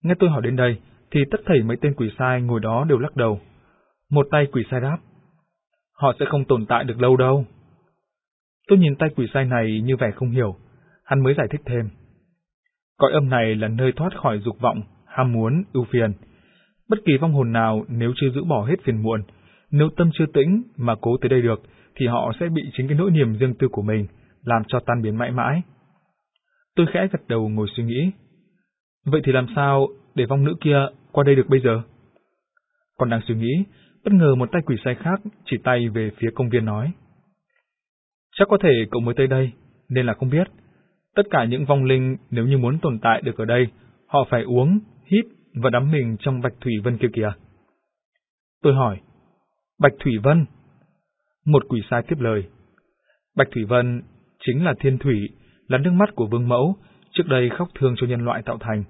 Nghe tôi hỏi đến đây, thì tất thảy mấy tên quỷ sai ngồi đó đều lắc đầu. Một tay quỷ sai đáp, họ sẽ không tồn tại được lâu đâu. Tôi nhìn tay quỷ sai này như vẻ không hiểu, hắn mới giải thích thêm. Cõi âm này là nơi thoát khỏi dục vọng, ham muốn, ưu phiền. Bất kỳ vong hồn nào nếu chưa giữ bỏ hết phiền muộn, nếu tâm chưa tĩnh mà cố tới đây được, thì họ sẽ bị chính cái nỗi niềm riêng tư của mình làm cho tan biến mãi mãi. Tôi khẽ gật đầu ngồi suy nghĩ. Vậy thì làm sao để vong nữ kia qua đây được bây giờ? Còn đang suy nghĩ, bất ngờ một tay quỷ sai khác chỉ tay về phía công viên nói. Chắc có thể cậu mới tới đây, nên là không biết. Tất cả những vong linh nếu như muốn tồn tại được ở đây, họ phải uống, hít và đắm mình trong bạch thủy vân kia kìa. Tôi hỏi, Bạch Thủy Vân? Một quỷ sai tiếp lời. Bạch Thủy Vân chính là thiên thủy, là nước mắt của vương mẫu, trước đây khóc thương cho nhân loại tạo thành.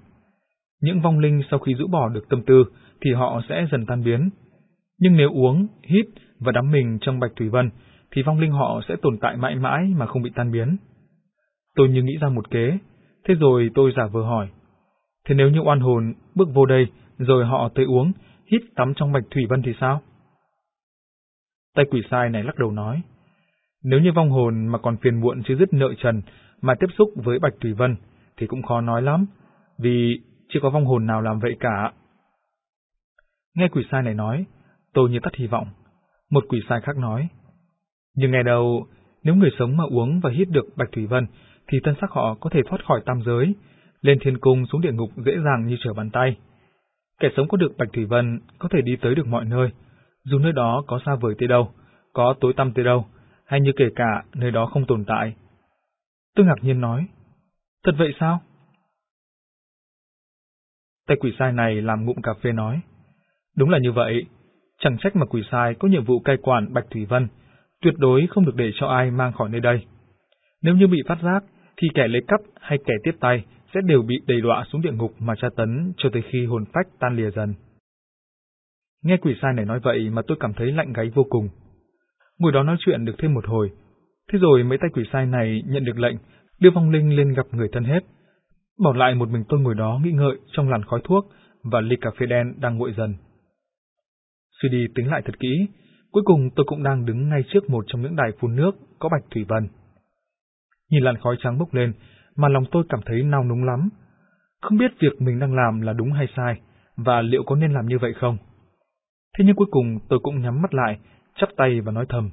Những vong linh sau khi rũ bỏ được tâm tư thì họ sẽ dần tan biến. Nhưng nếu uống, hít và đắm mình trong Bạch Thủy Vân thì vong linh họ sẽ tồn tại mãi mãi mà không bị tan biến. Tôi như nghĩ ra một kế, thế rồi tôi giả vờ hỏi. Thế nếu như oan hồn bước vô đây rồi họ tới uống, hít tắm trong Bạch Thủy Vân thì sao? Tay quỷ sai này lắc đầu nói, nếu như vong hồn mà còn phiền muộn chưa dứt nợ trần mà tiếp xúc với Bạch Thủy Vân thì cũng khó nói lắm, vì chưa có vong hồn nào làm vậy cả. Nghe quỷ sai này nói, tôi như tắt hy vọng. Một quỷ sai khác nói, nhưng ngày đầu, nếu người sống mà uống và hít được Bạch Thủy Vân, thì thân xác họ có thể thoát khỏi tam giới, lên thiên cung xuống địa ngục dễ dàng như trở bàn tay. Kẻ sống có được Bạch Thủy Vân có thể đi tới được mọi nơi, dù nơi đó có xa vời tới đâu, có tối tăm tới đâu, hay như kể cả nơi đó không tồn tại. Tôi ngạc nhiên nói, thật vậy sao? Tay quỷ sai này làm ngụm cà phê nói, đúng là như vậy, chẳng trách mà quỷ sai có nhiệm vụ cai quản Bạch Thủy Vân, tuyệt đối không được để cho ai mang khỏi nơi đây. Nếu như bị phát giác, thì kẻ lấy cắp hay kẻ tiếp tay sẽ đều bị đầy đọa xuống địa ngục mà tra tấn cho tới khi hồn phách tan lìa dần. Nghe quỷ sai này nói vậy mà tôi cảm thấy lạnh gáy vô cùng. Ngồi đó nói chuyện được thêm một hồi. Thế rồi mấy tay quỷ sai này nhận được lệnh đưa vong linh lên gặp người thân hết. Bỏ lại một mình tôi ngồi đó nghĩ ngợi trong làn khói thuốc và ly cà phê đen đang nguội dần. Suy đi tính lại thật kỹ, cuối cùng tôi cũng đang đứng ngay trước một trong những đài phun nước có bạch thủy vân. Nhìn làn khói trắng bốc lên mà lòng tôi cảm thấy nao núng lắm. Không biết việc mình đang làm là đúng hay sai, và liệu có nên làm như vậy không? Thế nhưng cuối cùng tôi cũng nhắm mắt lại, chắp tay và nói thầm.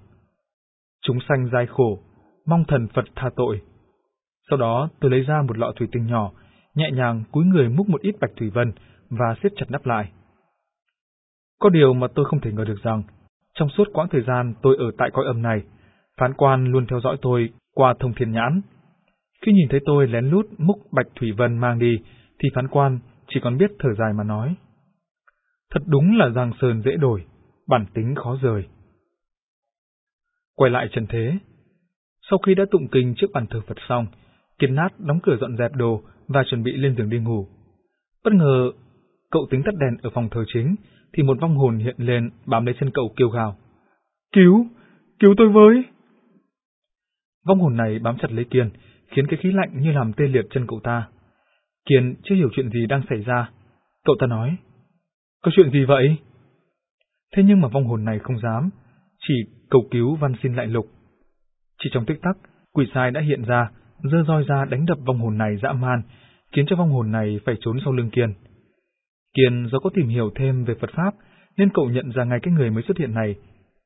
Chúng sanh dai khổ, mong thần Phật tha tội. Sau đó tôi lấy ra một lọ thủy tinh nhỏ, nhẹ nhàng cúi người múc một ít bạch thủy vân và siết chặt nắp lại. Có điều mà tôi không thể ngờ được rằng, trong suốt quãng thời gian tôi ở tại cõi âm này, phán quan luôn theo dõi tôi qua thông thiên nhãn. Khi nhìn thấy tôi lén lút múc bạch thủy vân mang đi, thì phán quan chỉ còn biết thở dài mà nói. Thật đúng là giang sơn dễ đổi, bản tính khó rời. Quay lại trần thế. Sau khi đã tụng kinh trước bàn thờ Phật xong, kiệt Nát đóng cửa dọn dẹp đồ và chuẩn bị lên giường đi ngủ. Bất ngờ, cậu tính tắt đèn ở phòng thờ chính, thì một vong hồn hiện lên bám lấy chân cậu kêu gào. Cứu! Cứu tôi với! Vong hồn này bám chặt lấy Kiên, khiến cái khí lạnh như làm tê liệt chân cậu ta. Kiên chưa hiểu chuyện gì đang xảy ra. Cậu ta nói, có chuyện gì vậy? Thế nhưng mà vong hồn này không dám, chỉ cầu cứu văn xin lại lục. Chỉ trong tích tắc, quỷ sai đã hiện ra, dơ roi ra đánh đập vong hồn này dã man, khiến cho vong hồn này phải trốn sau lưng Kiên. Kiên do có tìm hiểu thêm về Phật Pháp, nên cậu nhận ra ngay cái người mới xuất hiện này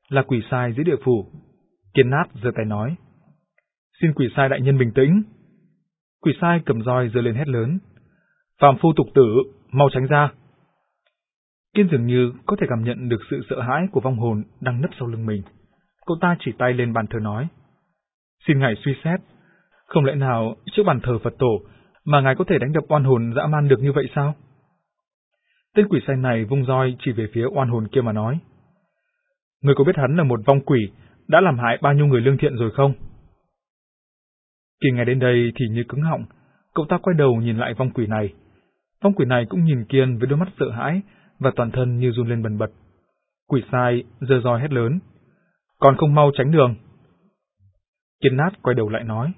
là quỷ sai dưới địa phủ. Kiên nát giơ tay nói. Xin quỷ sai đại nhân bình tĩnh. Quỷ sai cầm roi giơ lên hét lớn. Phạm phu tục tử, mau tránh ra. Kiên dường như có thể cảm nhận được sự sợ hãi của vong hồn đang nấp sau lưng mình. Cậu ta chỉ tay lên bàn thờ nói. Xin ngài suy xét, không lẽ nào trước bàn thờ Phật tổ mà ngài có thể đánh đập oan hồn dã man được như vậy sao? Tên quỷ sai này vung roi chỉ về phía oan hồn kia mà nói. Người có biết hắn là một vong quỷ, đã làm hại bao nhiêu người lương thiện rồi không? Kỳ nghe đến đây thì như cứng họng, cậu ta quay đầu nhìn lại vong quỷ này. Vong quỷ này cũng nhìn Kiên với đôi mắt sợ hãi và toàn thân như run lên bần bật. Quỷ sai dơ roi hét lớn. Còn không mau tránh đường. Kiên nát quay đầu lại nói.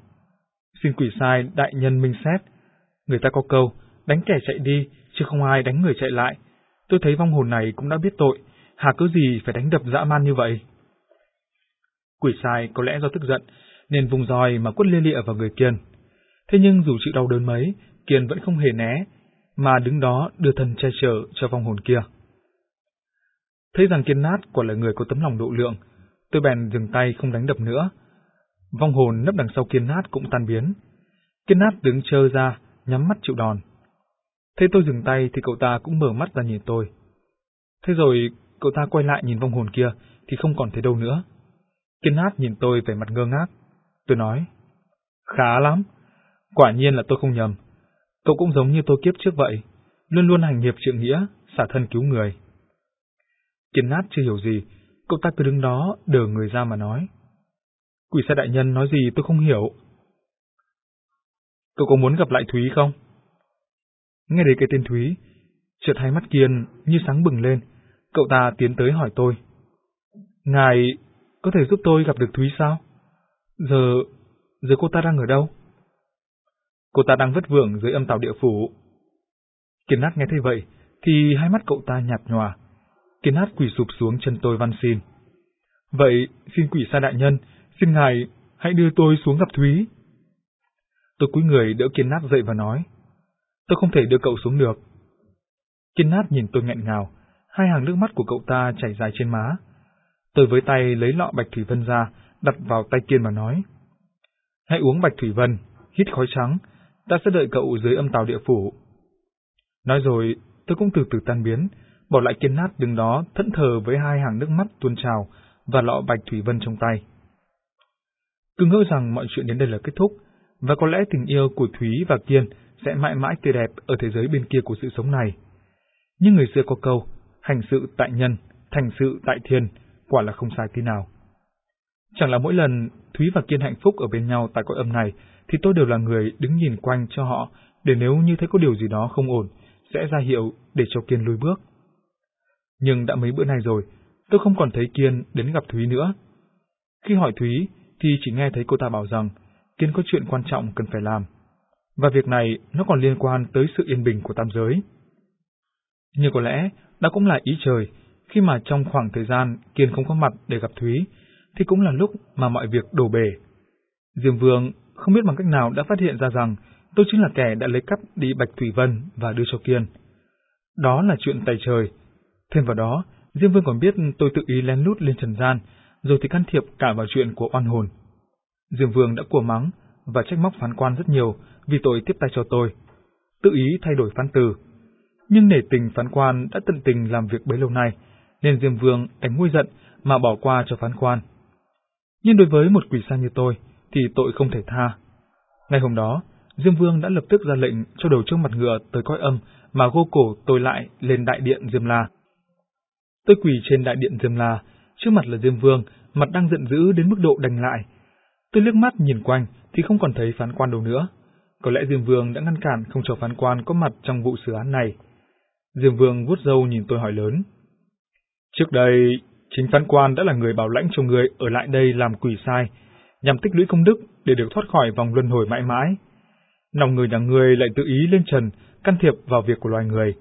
Xin quỷ sai đại nhân minh xét. Người ta có câu, đánh kẻ chạy đi, chứ không ai đánh người chạy lại. Tôi thấy vong hồn này cũng đã biết tội, hà cứ gì phải đánh đập dã man như vậy. Quỷ sai có lẽ do tức giận, nên vùng roi mà quất lia lịa vào người Kiên. Thế nhưng dù chịu đau đớn mấy, Kiên vẫn không hề né, mà đứng đó đưa thân che chở cho vong hồn kia. Thấy rằng Kiên nát quả là người có tấm lòng độ lượng, tôi bèn dừng tay không đánh đập nữa. Vong hồn nấp đằng sau Kiên nát cũng tan biến. Kiên nát đứng trơ ra, nhắm mắt chịu đòn. Thế tôi dừng tay thì cậu ta cũng mở mắt ra nhìn tôi. Thế rồi cậu ta quay lại nhìn vong hồn kia thì không còn thấy đâu nữa. Kiên nát nhìn tôi vẻ mặt ngơ ngác. Tôi nói, khá lắm, quả nhiên là tôi không nhầm. Cậu cũng giống như tôi kiếp trước vậy, luôn luôn hành hiệp trượng nghĩa, xả thân cứu người. Kiên nát chưa hiểu gì, cậu ta cứ đứng đó đờ người ra mà nói. Quỷ sai đại nhân nói gì tôi không hiểu. Cậu có muốn gặp lại Thúy không? Nghe đến cái tên Thúy, chợt hai mắt Kiên như sáng bừng lên, cậu ta tiến tới hỏi tôi. Ngài có thể giúp tôi gặp được Thúy sao? Giờ, giờ cô ta đang ở đâu? Cô ta đang vất vưởng dưới âm tàu địa phủ. Kiên nát nghe thấy vậy, thì hai mắt cậu ta nhạt nhòa. Kiên nát quỳ sụp xuống chân tôi văn xin. Vậy, xin quỷ sa đại nhân, xin ngài hãy đưa tôi xuống gặp Thúy. Tôi cúi người đỡ Kiên nát dậy và nói, tôi không thể đưa cậu xuống được. Kiên nát nhìn tôi nghẹn ngào, hai hàng nước mắt của cậu ta chảy dài trên má. Tôi với tay lấy lọ bạch thủy vân ra, đặt vào tay Kiên mà nói. Hãy uống bạch thủy vân, hít khói trắng, ta sẽ đợi cậu dưới âm tàu địa phủ. Nói rồi, tôi cũng từ từ tan biến, bỏ lại Kiên nát đứng đó thẫn thờ với hai hàng nước mắt tuôn trào và lọ bạch thủy vân trong tay. Cứ ngỡ rằng mọi chuyện đến đây là kết thúc, và có lẽ tình yêu của Thúy và Kiên sẽ mãi mãi tươi đẹp ở thế giới bên kia của sự sống này. Nhưng người xưa có câu, hành sự tại nhân, thành sự tại thiên, quả là không sai tí nào. Chẳng là mỗi lần Thúy và Kiên hạnh phúc ở bên nhau tại cõi âm này, thì tôi đều là người đứng nhìn quanh cho họ, để nếu như thấy có điều gì đó không ổn, sẽ ra hiệu để cho Kiên lùi bước. Nhưng đã mấy bữa nay rồi, tôi không còn thấy Kiên đến gặp Thúy nữa. Khi hỏi Thúy, thì chỉ nghe thấy cô ta bảo rằng Kiên có chuyện quan trọng cần phải làm. Và việc này nó còn liên quan tới sự yên bình của tam giới. Nhưng có lẽ đó cũng là ý trời, khi mà trong khoảng thời gian Kiên không có mặt để gặp Thúy, thì cũng là lúc mà mọi việc đổ bể. Diêm Vương không biết bằng cách nào đã phát hiện ra rằng tôi chính là kẻ đã lấy cắp đi Bạch Thủy Vân và đưa cho Kiên. Đó là chuyện tay trời. Thêm vào đó, Diêm Vương còn biết tôi tự ý lén lút lên trần gian, rồi thì can thiệp cả vào chuyện của oan hồn. Diêm Vương đã của mắng và trách móc phán quan rất nhiều vì tội tiếp tay cho tôi, tự ý thay đổi phán từ. Nhưng nể tình phán quan đã tận tình làm việc bấy lâu nay, nên Diêm Vương đánh nguôi giận mà bỏ qua cho phán quan. Nhưng đối với một quỷ sa như tôi, thì tội không thể tha. Ngày hôm đó, Diêm Vương đã lập tức ra lệnh cho đầu trước mặt ngựa tới coi âm mà gô cổ tôi lại lên đại điện Diêm La. Tôi quỳ trên đại điện Diêm La, trước mặt là Diêm Vương, mặt đang giận dữ đến mức độ đành lại. Tôi liếc mắt nhìn quanh thì không còn thấy phán quan đâu nữa. Có lẽ Diêm Vương đã ngăn cản không cho phán quan có mặt trong vụ xử án này. Diêm Vương vuốt râu nhìn tôi hỏi lớn. Trước đây, chính phán quan đã là người bảo lãnh cho người ở lại đây làm quỷ sai, nhằm tích lũy công đức để được thoát khỏi vòng luân hồi mãi mãi. Lòng người nhà người lại tự ý lên trần, can thiệp vào việc của loài người.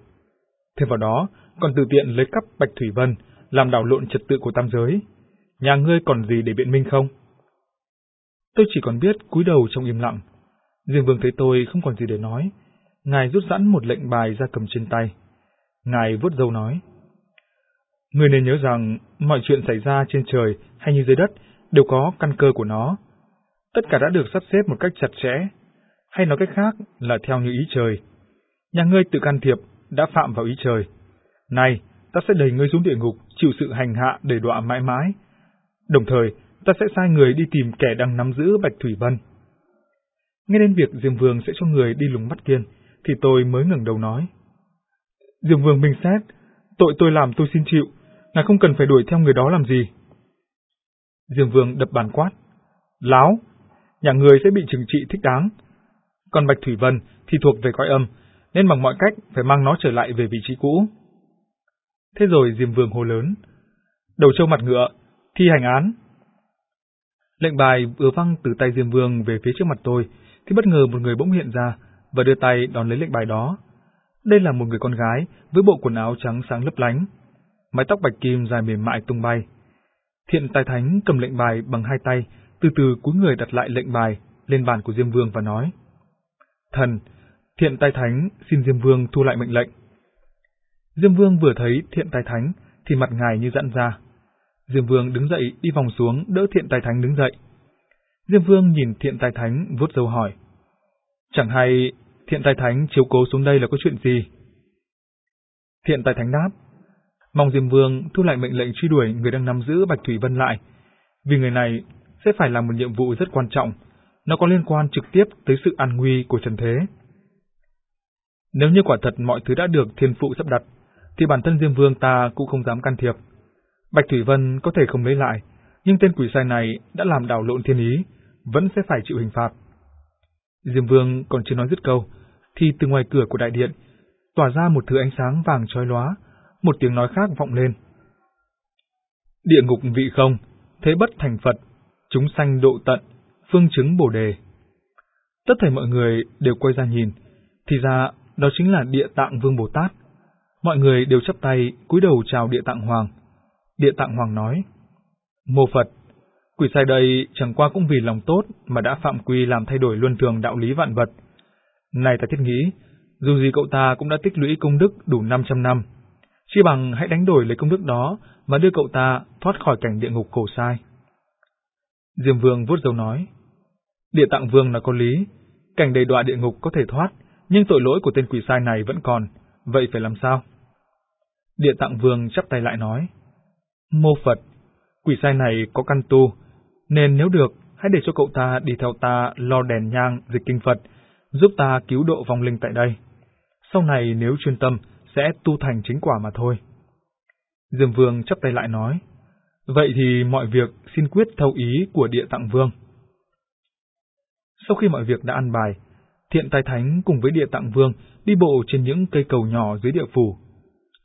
Thêm vào đó, còn tự tiện lấy cắp Bạch Thủy Vân, làm đảo lộn trật tự của tam giới. Nhà ngươi còn gì để biện minh không? Tôi chỉ còn biết cúi đầu trong im lặng. Diêm Vương thấy tôi không còn gì để nói. Ngài rút sẵn một lệnh bài ra cầm trên tay. Ngài vuốt dâu nói. Người nên nhớ rằng mọi chuyện xảy ra trên trời hay như dưới đất đều có căn cơ của nó. Tất cả đã được sắp xếp một cách chặt chẽ, hay nói cách khác là theo như ý trời. Nhà ngươi tự can thiệp đã phạm vào ý trời. Này, ta sẽ đẩy ngươi xuống địa ngục, chịu sự hành hạ để đọa mãi mãi. Đồng thời, ta sẽ sai người đi tìm kẻ đang nắm giữ Bạch Thủy Vân. Nghe đến việc Diêm Vương sẽ cho người đi lùng bắt Kiên, thì tôi mới ngẩng đầu nói. Diêm Vương minh xét, tội tôi làm tôi xin chịu, ngài không cần phải đuổi theo người đó làm gì. Diêm Vương đập bàn quát, láo, nhà người sẽ bị trừng trị thích đáng. Còn Bạch Thủy Vân thì thuộc về cõi âm, nên bằng mọi cách phải mang nó trở lại về vị trí cũ. Thế rồi Diêm Vương hô lớn, đầu trâu mặt ngựa, thi hành án. Lệnh bài vừa văng từ tay Diêm Vương về phía trước mặt tôi, thì bất ngờ một người bỗng hiện ra và đưa tay đón lấy lệnh bài đó. Đây là một người con gái với bộ quần áo trắng sáng lấp lánh, mái tóc bạch kim dài mềm mại tung bay. Thiện tài thánh cầm lệnh bài bằng hai tay, từ từ cúi người đặt lại lệnh bài lên bàn của Diêm Vương và nói: "Thần, thiện tài thánh xin Diêm Vương thu lại mệnh lệnh." Diêm Vương vừa thấy thiện tài thánh thì mặt ngài như giãn ra. Diêm Vương đứng dậy đi vòng xuống đỡ thiện tài thánh đứng dậy. Diêm Vương nhìn thiện tài thánh vuốt dâu hỏi. Chẳng hay thiện tài thánh chiếu cố xuống đây là có chuyện gì? Thiện tài thánh đáp. Mong Diêm Vương thu lại mệnh lệnh truy đuổi người đang nắm giữ Bạch Thủy Vân lại, vì người này sẽ phải làm một nhiệm vụ rất quan trọng, nó có liên quan trực tiếp tới sự an nguy của Trần Thế. Nếu như quả thật mọi thứ đã được thiên phụ sắp đặt, thì bản thân Diêm Vương ta cũng không dám can thiệp. Bạch Thủy Vân có thể không lấy lại, nhưng tên quỷ sai này đã làm đảo lộn thiên ý, vẫn sẽ phải chịu hình phạt. Diêm Vương còn chưa nói dứt câu, thì từ ngoài cửa của đại điện tỏa ra một thứ ánh sáng vàng chói lóa, một tiếng nói khác vọng lên. Địa ngục vị không, thế bất thành Phật, chúng sanh độ tận, phương chứng bổ đề. Tất thảy mọi người đều quay ra nhìn, thì ra đó chính là địa tạng vương Bồ Tát. Mọi người đều chắp tay cúi đầu chào địa tạng hoàng. Địa tạng hoàng nói, Mô Phật, quỷ sai đây chẳng qua cũng vì lòng tốt mà đã phạm quy làm thay đổi luân thường đạo lý vạn vật. Này ta thiết nghĩ, dù gì cậu ta cũng đã tích lũy công đức đủ 500 năm chi bằng hãy đánh đổi lấy công đức đó mà đưa cậu ta thoát khỏi cảnh địa ngục khổ sai. Diêm Vương vuốt dấu nói, Địa tạng Vương là có lý, cảnh đầy đọa địa ngục có thể thoát, nhưng tội lỗi của tên quỷ sai này vẫn còn, vậy phải làm sao? Địa tạng Vương chắp tay lại nói, Mô Phật, quỷ sai này có căn tu, nên nếu được, hãy để cho cậu ta đi theo ta lo đèn nhang dịch kinh Phật, giúp ta cứu độ vong linh tại đây. Sau này nếu chuyên tâm, sẽ tu thành chính quả mà thôi. Diêm Vương chấp tay lại nói, vậy thì mọi việc xin quyết thâu ý của địa tạng Vương. Sau khi mọi việc đã ăn bài, Thiện Tài Thánh cùng với địa tạng Vương đi bộ trên những cây cầu nhỏ dưới địa phủ,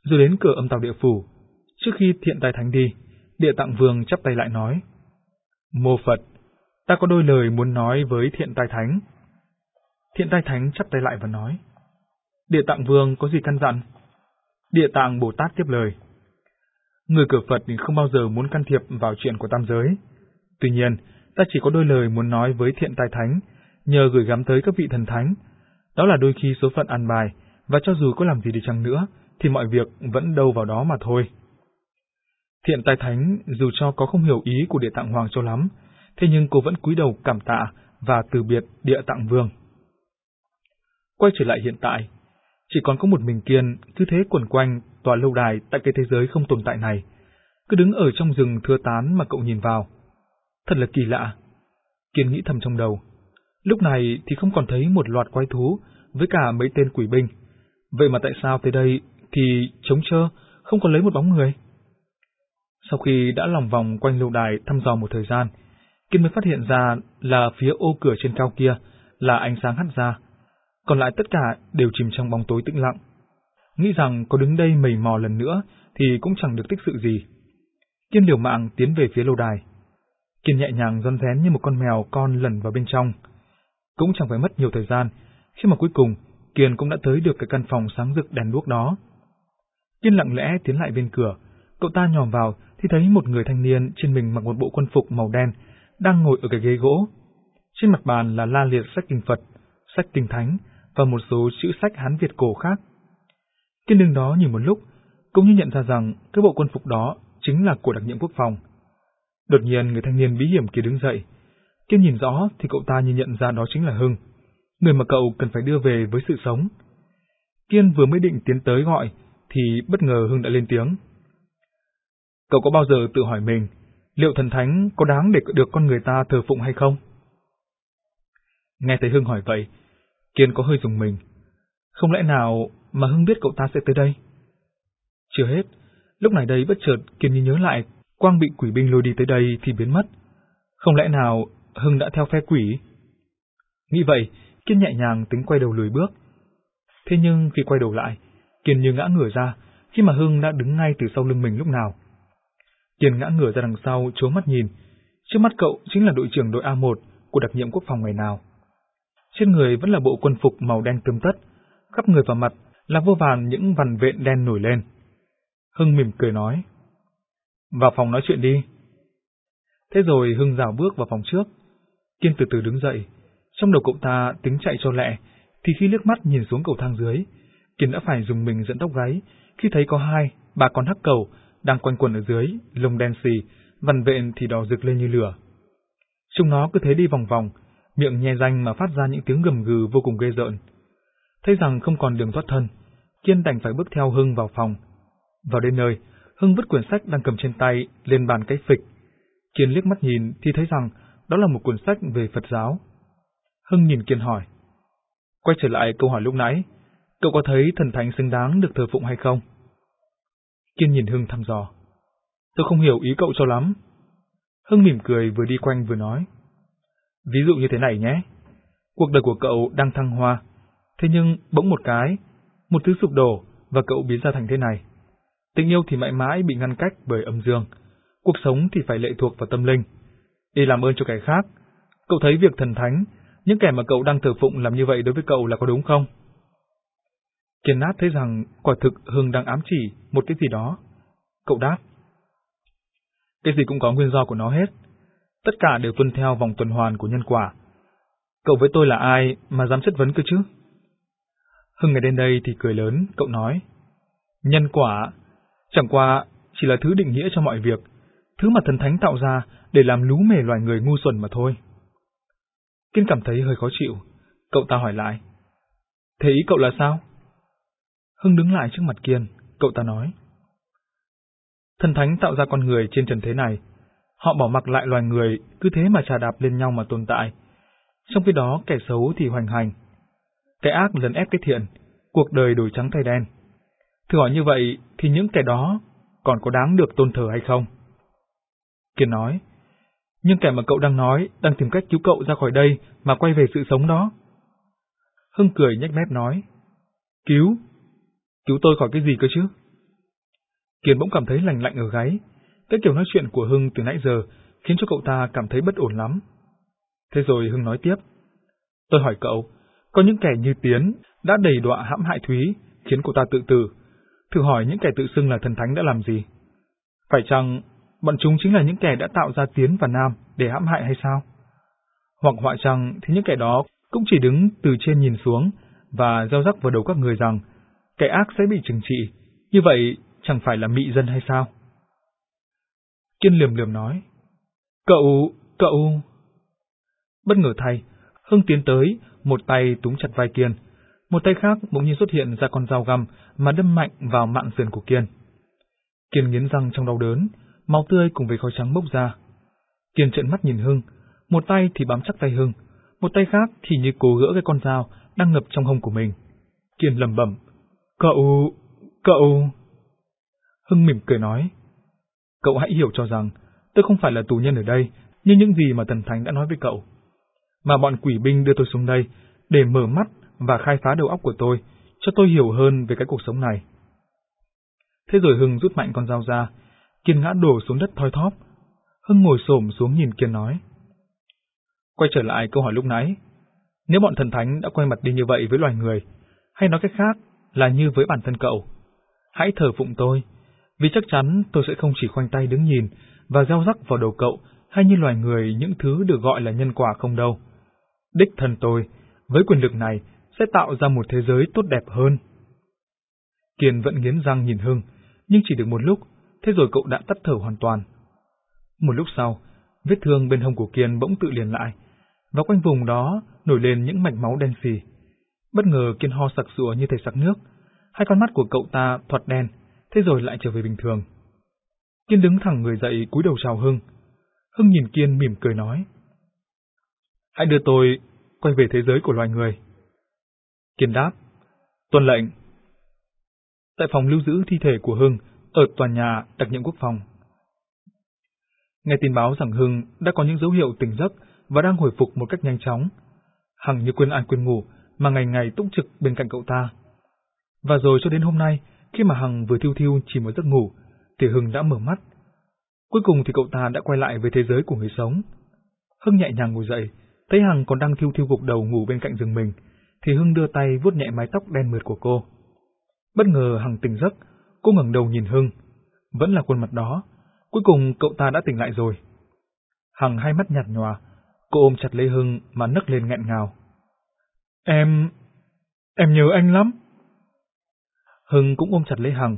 rồi đến cửa âm tàu địa phủ. Trước khi Thiện Tài Thánh đi, địa tạng Vương chắp tay lại nói, Mô Phật, ta có đôi lời muốn nói với Thiện Tài Thánh. Thiện tài Thánh chắp tay lại và nói, Địa Tạng Vương có gì căn dặn? Địa Tạng Bồ Tát tiếp lời, Người cửa Phật không bao giờ muốn can thiệp vào chuyện của tam giới. Tuy nhiên, ta chỉ có đôi lời muốn nói với Thiện Tai Thánh, nhờ gửi gắm tới các vị thần thánh. Đó là đôi khi số phận ăn bài, và cho dù có làm gì đi chăng nữa, thì mọi việc vẫn đâu vào đó mà thôi. Thiện Tai Thánh dù cho có không hiểu ý của Địa Tạng Hoàng cho lắm, thế nhưng cô vẫn cúi đầu cảm tạ và từ biệt Địa Tạng Vương. Quay trở lại hiện tại, chỉ còn có một mình Kiên cứ thế quẩn quanh tòa lâu đài tại cái thế giới không tồn tại này, cứ đứng ở trong rừng thưa tán mà cậu nhìn vào. Thật là kỳ lạ. Kiên nghĩ thầm trong đầu. Lúc này thì không còn thấy một loạt quái thú với cả mấy tên quỷ binh. Vậy mà tại sao tới đây thì trống trơ, không còn lấy một bóng người? Sau khi đã lòng vòng quanh lâu đài thăm dò một thời gian, Kiên mới phát hiện ra là phía ô cửa trên cao kia là ánh sáng hắt ra, còn lại tất cả đều chìm trong bóng tối tĩnh lặng. Nghĩ rằng có đứng đây mầy mò lần nữa thì cũng chẳng được tích sự gì. Kiên liều mạng tiến về phía lâu đài. Kiên nhẹ nhàng rón rén như một con mèo con lẩn vào bên trong. Cũng chẳng phải mất nhiều thời gian, khi mà cuối cùng Kiên cũng đã tới được cái căn phòng sáng rực đèn đuốc đó. Kiên lặng lẽ tiến lại bên cửa, cậu ta nhòm vào thì thấy một người thanh niên trên mình mặc một bộ quân phục màu đen, đang ngồi ở cái ghế gỗ. Trên mặt bàn là la liệt sách kinh Phật, sách kinh thánh và một số chữ sách Hán Việt cổ khác. Kiên đứng đó nhìn một lúc, cũng như nhận ra rằng cái bộ quân phục đó chính là của đặc nhiệm quốc phòng. Đột nhiên người thanh niên bí hiểm kia đứng dậy. Kiên nhìn rõ thì cậu ta như nhận ra đó chính là Hưng, người mà cậu cần phải đưa về với sự sống. Kiên vừa mới định tiến tới gọi, thì bất ngờ Hưng đã lên tiếng. Cậu có bao giờ tự hỏi mình, liệu thần thánh có đáng để được con người ta thờ phụng hay không? Nghe thấy Hưng hỏi vậy, Kiên có hơi dùng mình. Không lẽ nào mà Hưng biết cậu ta sẽ tới đây? Chưa hết, lúc này đây bất chợt Kiên như nhớ lại Quang bị quỷ binh lôi đi tới đây thì biến mất. Không lẽ nào Hưng đã theo phe quỷ? Nghĩ vậy, Kiên nhẹ nhàng tính quay đầu lùi bước. Thế nhưng khi quay đầu lại, Kiên như ngã ngửa ra, khi mà Hưng đã đứng ngay từ sau lưng mình lúc nào. Kiên ngã ngửa ra đằng sau, chố mắt nhìn. Trước mắt cậu chính là đội trưởng đội A1 của đặc nhiệm quốc phòng ngày nào. Trên người vẫn là bộ quân phục màu đen tươm tất, khắp người và mặt là vô vàn những vằn vện đen nổi lên. Hưng mỉm cười nói. Vào phòng nói chuyện đi. Thế rồi Hưng rào bước vào phòng trước. Kiên từ từ đứng dậy. Trong đầu cậu ta tính chạy cho lẹ, thì khi liếc mắt nhìn xuống cầu thang dưới, Kiên đã phải dùng mình dẫn tóc gáy khi thấy có hai, ba con hắc cầu đang quanh quẩn ở dưới, lông đen xì, vằn vện thì đỏ rực lên như lửa. Chúng nó cứ thế đi vòng vòng, miệng nhe danh mà phát ra những tiếng gầm gừ vô cùng ghê rợn. Thấy rằng không còn đường thoát thân, Kiên đành phải bước theo Hưng vào phòng. Vào đến nơi, Hưng vứt quyển sách đang cầm trên tay lên bàn cái phịch. Kiên liếc mắt nhìn thì thấy rằng đó là một cuốn sách về Phật giáo. Hưng nhìn Kiên hỏi. Quay trở lại câu hỏi lúc nãy, cậu có thấy thần thánh xứng đáng được thờ phụng hay không? Kiên nhìn Hưng thăm dò. Tôi không hiểu ý cậu cho lắm. Hưng mỉm cười vừa đi quanh vừa nói. Ví dụ như thế này nhé. Cuộc đời của cậu đang thăng hoa, thế nhưng bỗng một cái, một thứ sụp đổ và cậu biến ra thành thế này. Tình yêu thì mãi mãi bị ngăn cách bởi âm dương, cuộc sống thì phải lệ thuộc vào tâm linh. Đi làm ơn cho kẻ khác, cậu thấy việc thần thánh, những kẻ mà cậu đang thờ phụng làm như vậy đối với cậu là có đúng không? Kiên nát thấy rằng quả thực Hưng đang ám chỉ một cái gì đó. Cậu đáp. Cái gì cũng có nguyên do của nó hết. Tất cả đều tuân theo vòng tuần hoàn của nhân quả. Cậu với tôi là ai mà dám chất vấn cơ chứ? Hưng ngày đến đây thì cười lớn, cậu nói. Nhân quả Chẳng qua chỉ là thứ định nghĩa cho mọi việc, thứ mà thần thánh tạo ra để làm lú mề loài người ngu xuẩn mà thôi. Kiên cảm thấy hơi khó chịu, cậu ta hỏi lại. Thế ý cậu là sao? Hưng đứng lại trước mặt Kiên, cậu ta nói. Thần thánh tạo ra con người trên trần thế này, họ bỏ mặc lại loài người cứ thế mà trà đạp lên nhau mà tồn tại. Trong khi đó kẻ xấu thì hoành hành. Cái ác lấn ép cái thiện, cuộc đời đổi trắng thay đen. Thử hỏi như vậy thì những kẻ đó còn có đáng được tôn thờ hay không? Kiên nói, nhưng kẻ mà cậu đang nói đang tìm cách cứu cậu ra khỏi đây mà quay về sự sống đó. Hưng cười nhếch mép nói, cứu? Cứu tôi khỏi cái gì cơ chứ? Kiên bỗng cảm thấy lành lạnh ở gáy. Cái kiểu nói chuyện của Hưng từ nãy giờ khiến cho cậu ta cảm thấy bất ổn lắm. Thế rồi Hưng nói tiếp. Tôi hỏi cậu, có những kẻ như Tiến đã đầy đọa hãm hại Thúy, khiến cô ta tự tử, Thử hỏi những kẻ tự xưng là thần thánh đã làm gì? Phải chăng bọn chúng chính là những kẻ đã tạo ra Tiến và Nam để hãm hại hay sao? Hoặc họa chăng thì những kẻ đó cũng chỉ đứng từ trên nhìn xuống và gieo rắc vào đầu các người rằng kẻ ác sẽ bị trừng trị, như vậy chẳng phải là mị dân hay sao? Kiên liềm liềm nói, Cậu, cậu... Bất ngờ thay, Hưng tiến tới, một tay túm chặt vai Kiên, một tay khác bỗng nhiên xuất hiện ra con dao găm mà đâm mạnh vào mạng sườn của Kiên. Kiên nghiến răng trong đau đớn, máu tươi cùng với khói trắng bốc ra. Kiên trợn mắt nhìn Hưng, một tay thì bám chắc tay Hưng, một tay khác thì như cố gỡ cái con dao đang ngập trong hông của mình. Kiên lẩm bẩm, "Cậu, cậu." Hưng mỉm cười nói, "Cậu hãy hiểu cho rằng tôi không phải là tù nhân ở đây, như những gì mà Tần Thánh đã nói với cậu, mà bọn quỷ binh đưa tôi xuống đây để mở mắt và khai phá đầu óc của tôi, cho tôi hiểu hơn về cái cuộc sống này. Thế rồi Hưng rút mạnh con dao ra, Kiên ngã đổ xuống đất thoi thóp. Hưng ngồi xổm xuống nhìn Kiên nói. Quay trở lại câu hỏi lúc nãy, nếu bọn thần thánh đã quay mặt đi như vậy với loài người, hay nói cách khác là như với bản thân cậu, hãy thờ phụng tôi, vì chắc chắn tôi sẽ không chỉ khoanh tay đứng nhìn và gieo rắc vào đầu cậu hay như loài người những thứ được gọi là nhân quả không đâu. Đích thân tôi, với quyền lực này, sẽ tạo ra một thế giới tốt đẹp hơn. Kiên vẫn nghiến răng nhìn Hưng, nhưng chỉ được một lúc, thế rồi cậu đã tắt thở hoàn toàn. Một lúc sau, vết thương bên hông của Kiên bỗng tự liền lại, và quanh vùng đó nổi lên những mạch máu đen xì. Bất ngờ Kiên ho sặc sụa như thể sặc nước, hai con mắt của cậu ta thoạt đen, thế rồi lại trở về bình thường. Kiên đứng thẳng người dậy cúi đầu chào Hưng. Hưng nhìn Kiên mỉm cười nói. Hãy đưa tôi quay về thế giới của loài người. Kiên đáp, tuân lệnh. tại phòng lưu giữ thi thể của Hưng ở tòa nhà đặc nhiệm quốc phòng. Nghe tin báo rằng Hưng đã có những dấu hiệu tỉnh giấc và đang hồi phục một cách nhanh chóng. Hằng như quên ăn quên ngủ mà ngày ngày túc trực bên cạnh cậu ta. Và rồi cho đến hôm nay, khi mà Hằng vừa thiêu thiêu chỉ một giấc ngủ, thì Hưng đã mở mắt. Cuối cùng thì cậu ta đã quay lại với thế giới của người sống. Hưng nhẹ nhàng ngồi dậy, thấy Hằng còn đang thiêu thiêu gục đầu ngủ bên cạnh giường mình, thì Hưng đưa tay vuốt nhẹ mái tóc đen mượt của cô. Bất ngờ Hằng tỉnh giấc, cô ngẩng đầu nhìn Hưng. Vẫn là khuôn mặt đó. Cuối cùng cậu ta đã tỉnh lại rồi. Hằng hai mắt nhạt nhòa, cô ôm chặt lấy Hưng mà nấc lên nghẹn ngào. Em... em nhớ anh lắm. Hưng cũng ôm chặt lấy Hằng.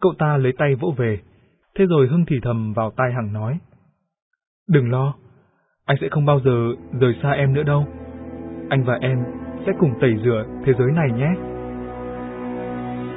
Cậu ta lấy tay vỗ về. Thế rồi Hưng thì thầm vào tai Hằng nói. Đừng lo, anh sẽ không bao giờ rời xa em nữa đâu. Anh và em sẽ cùng tẩy rửa thế giới này nhé.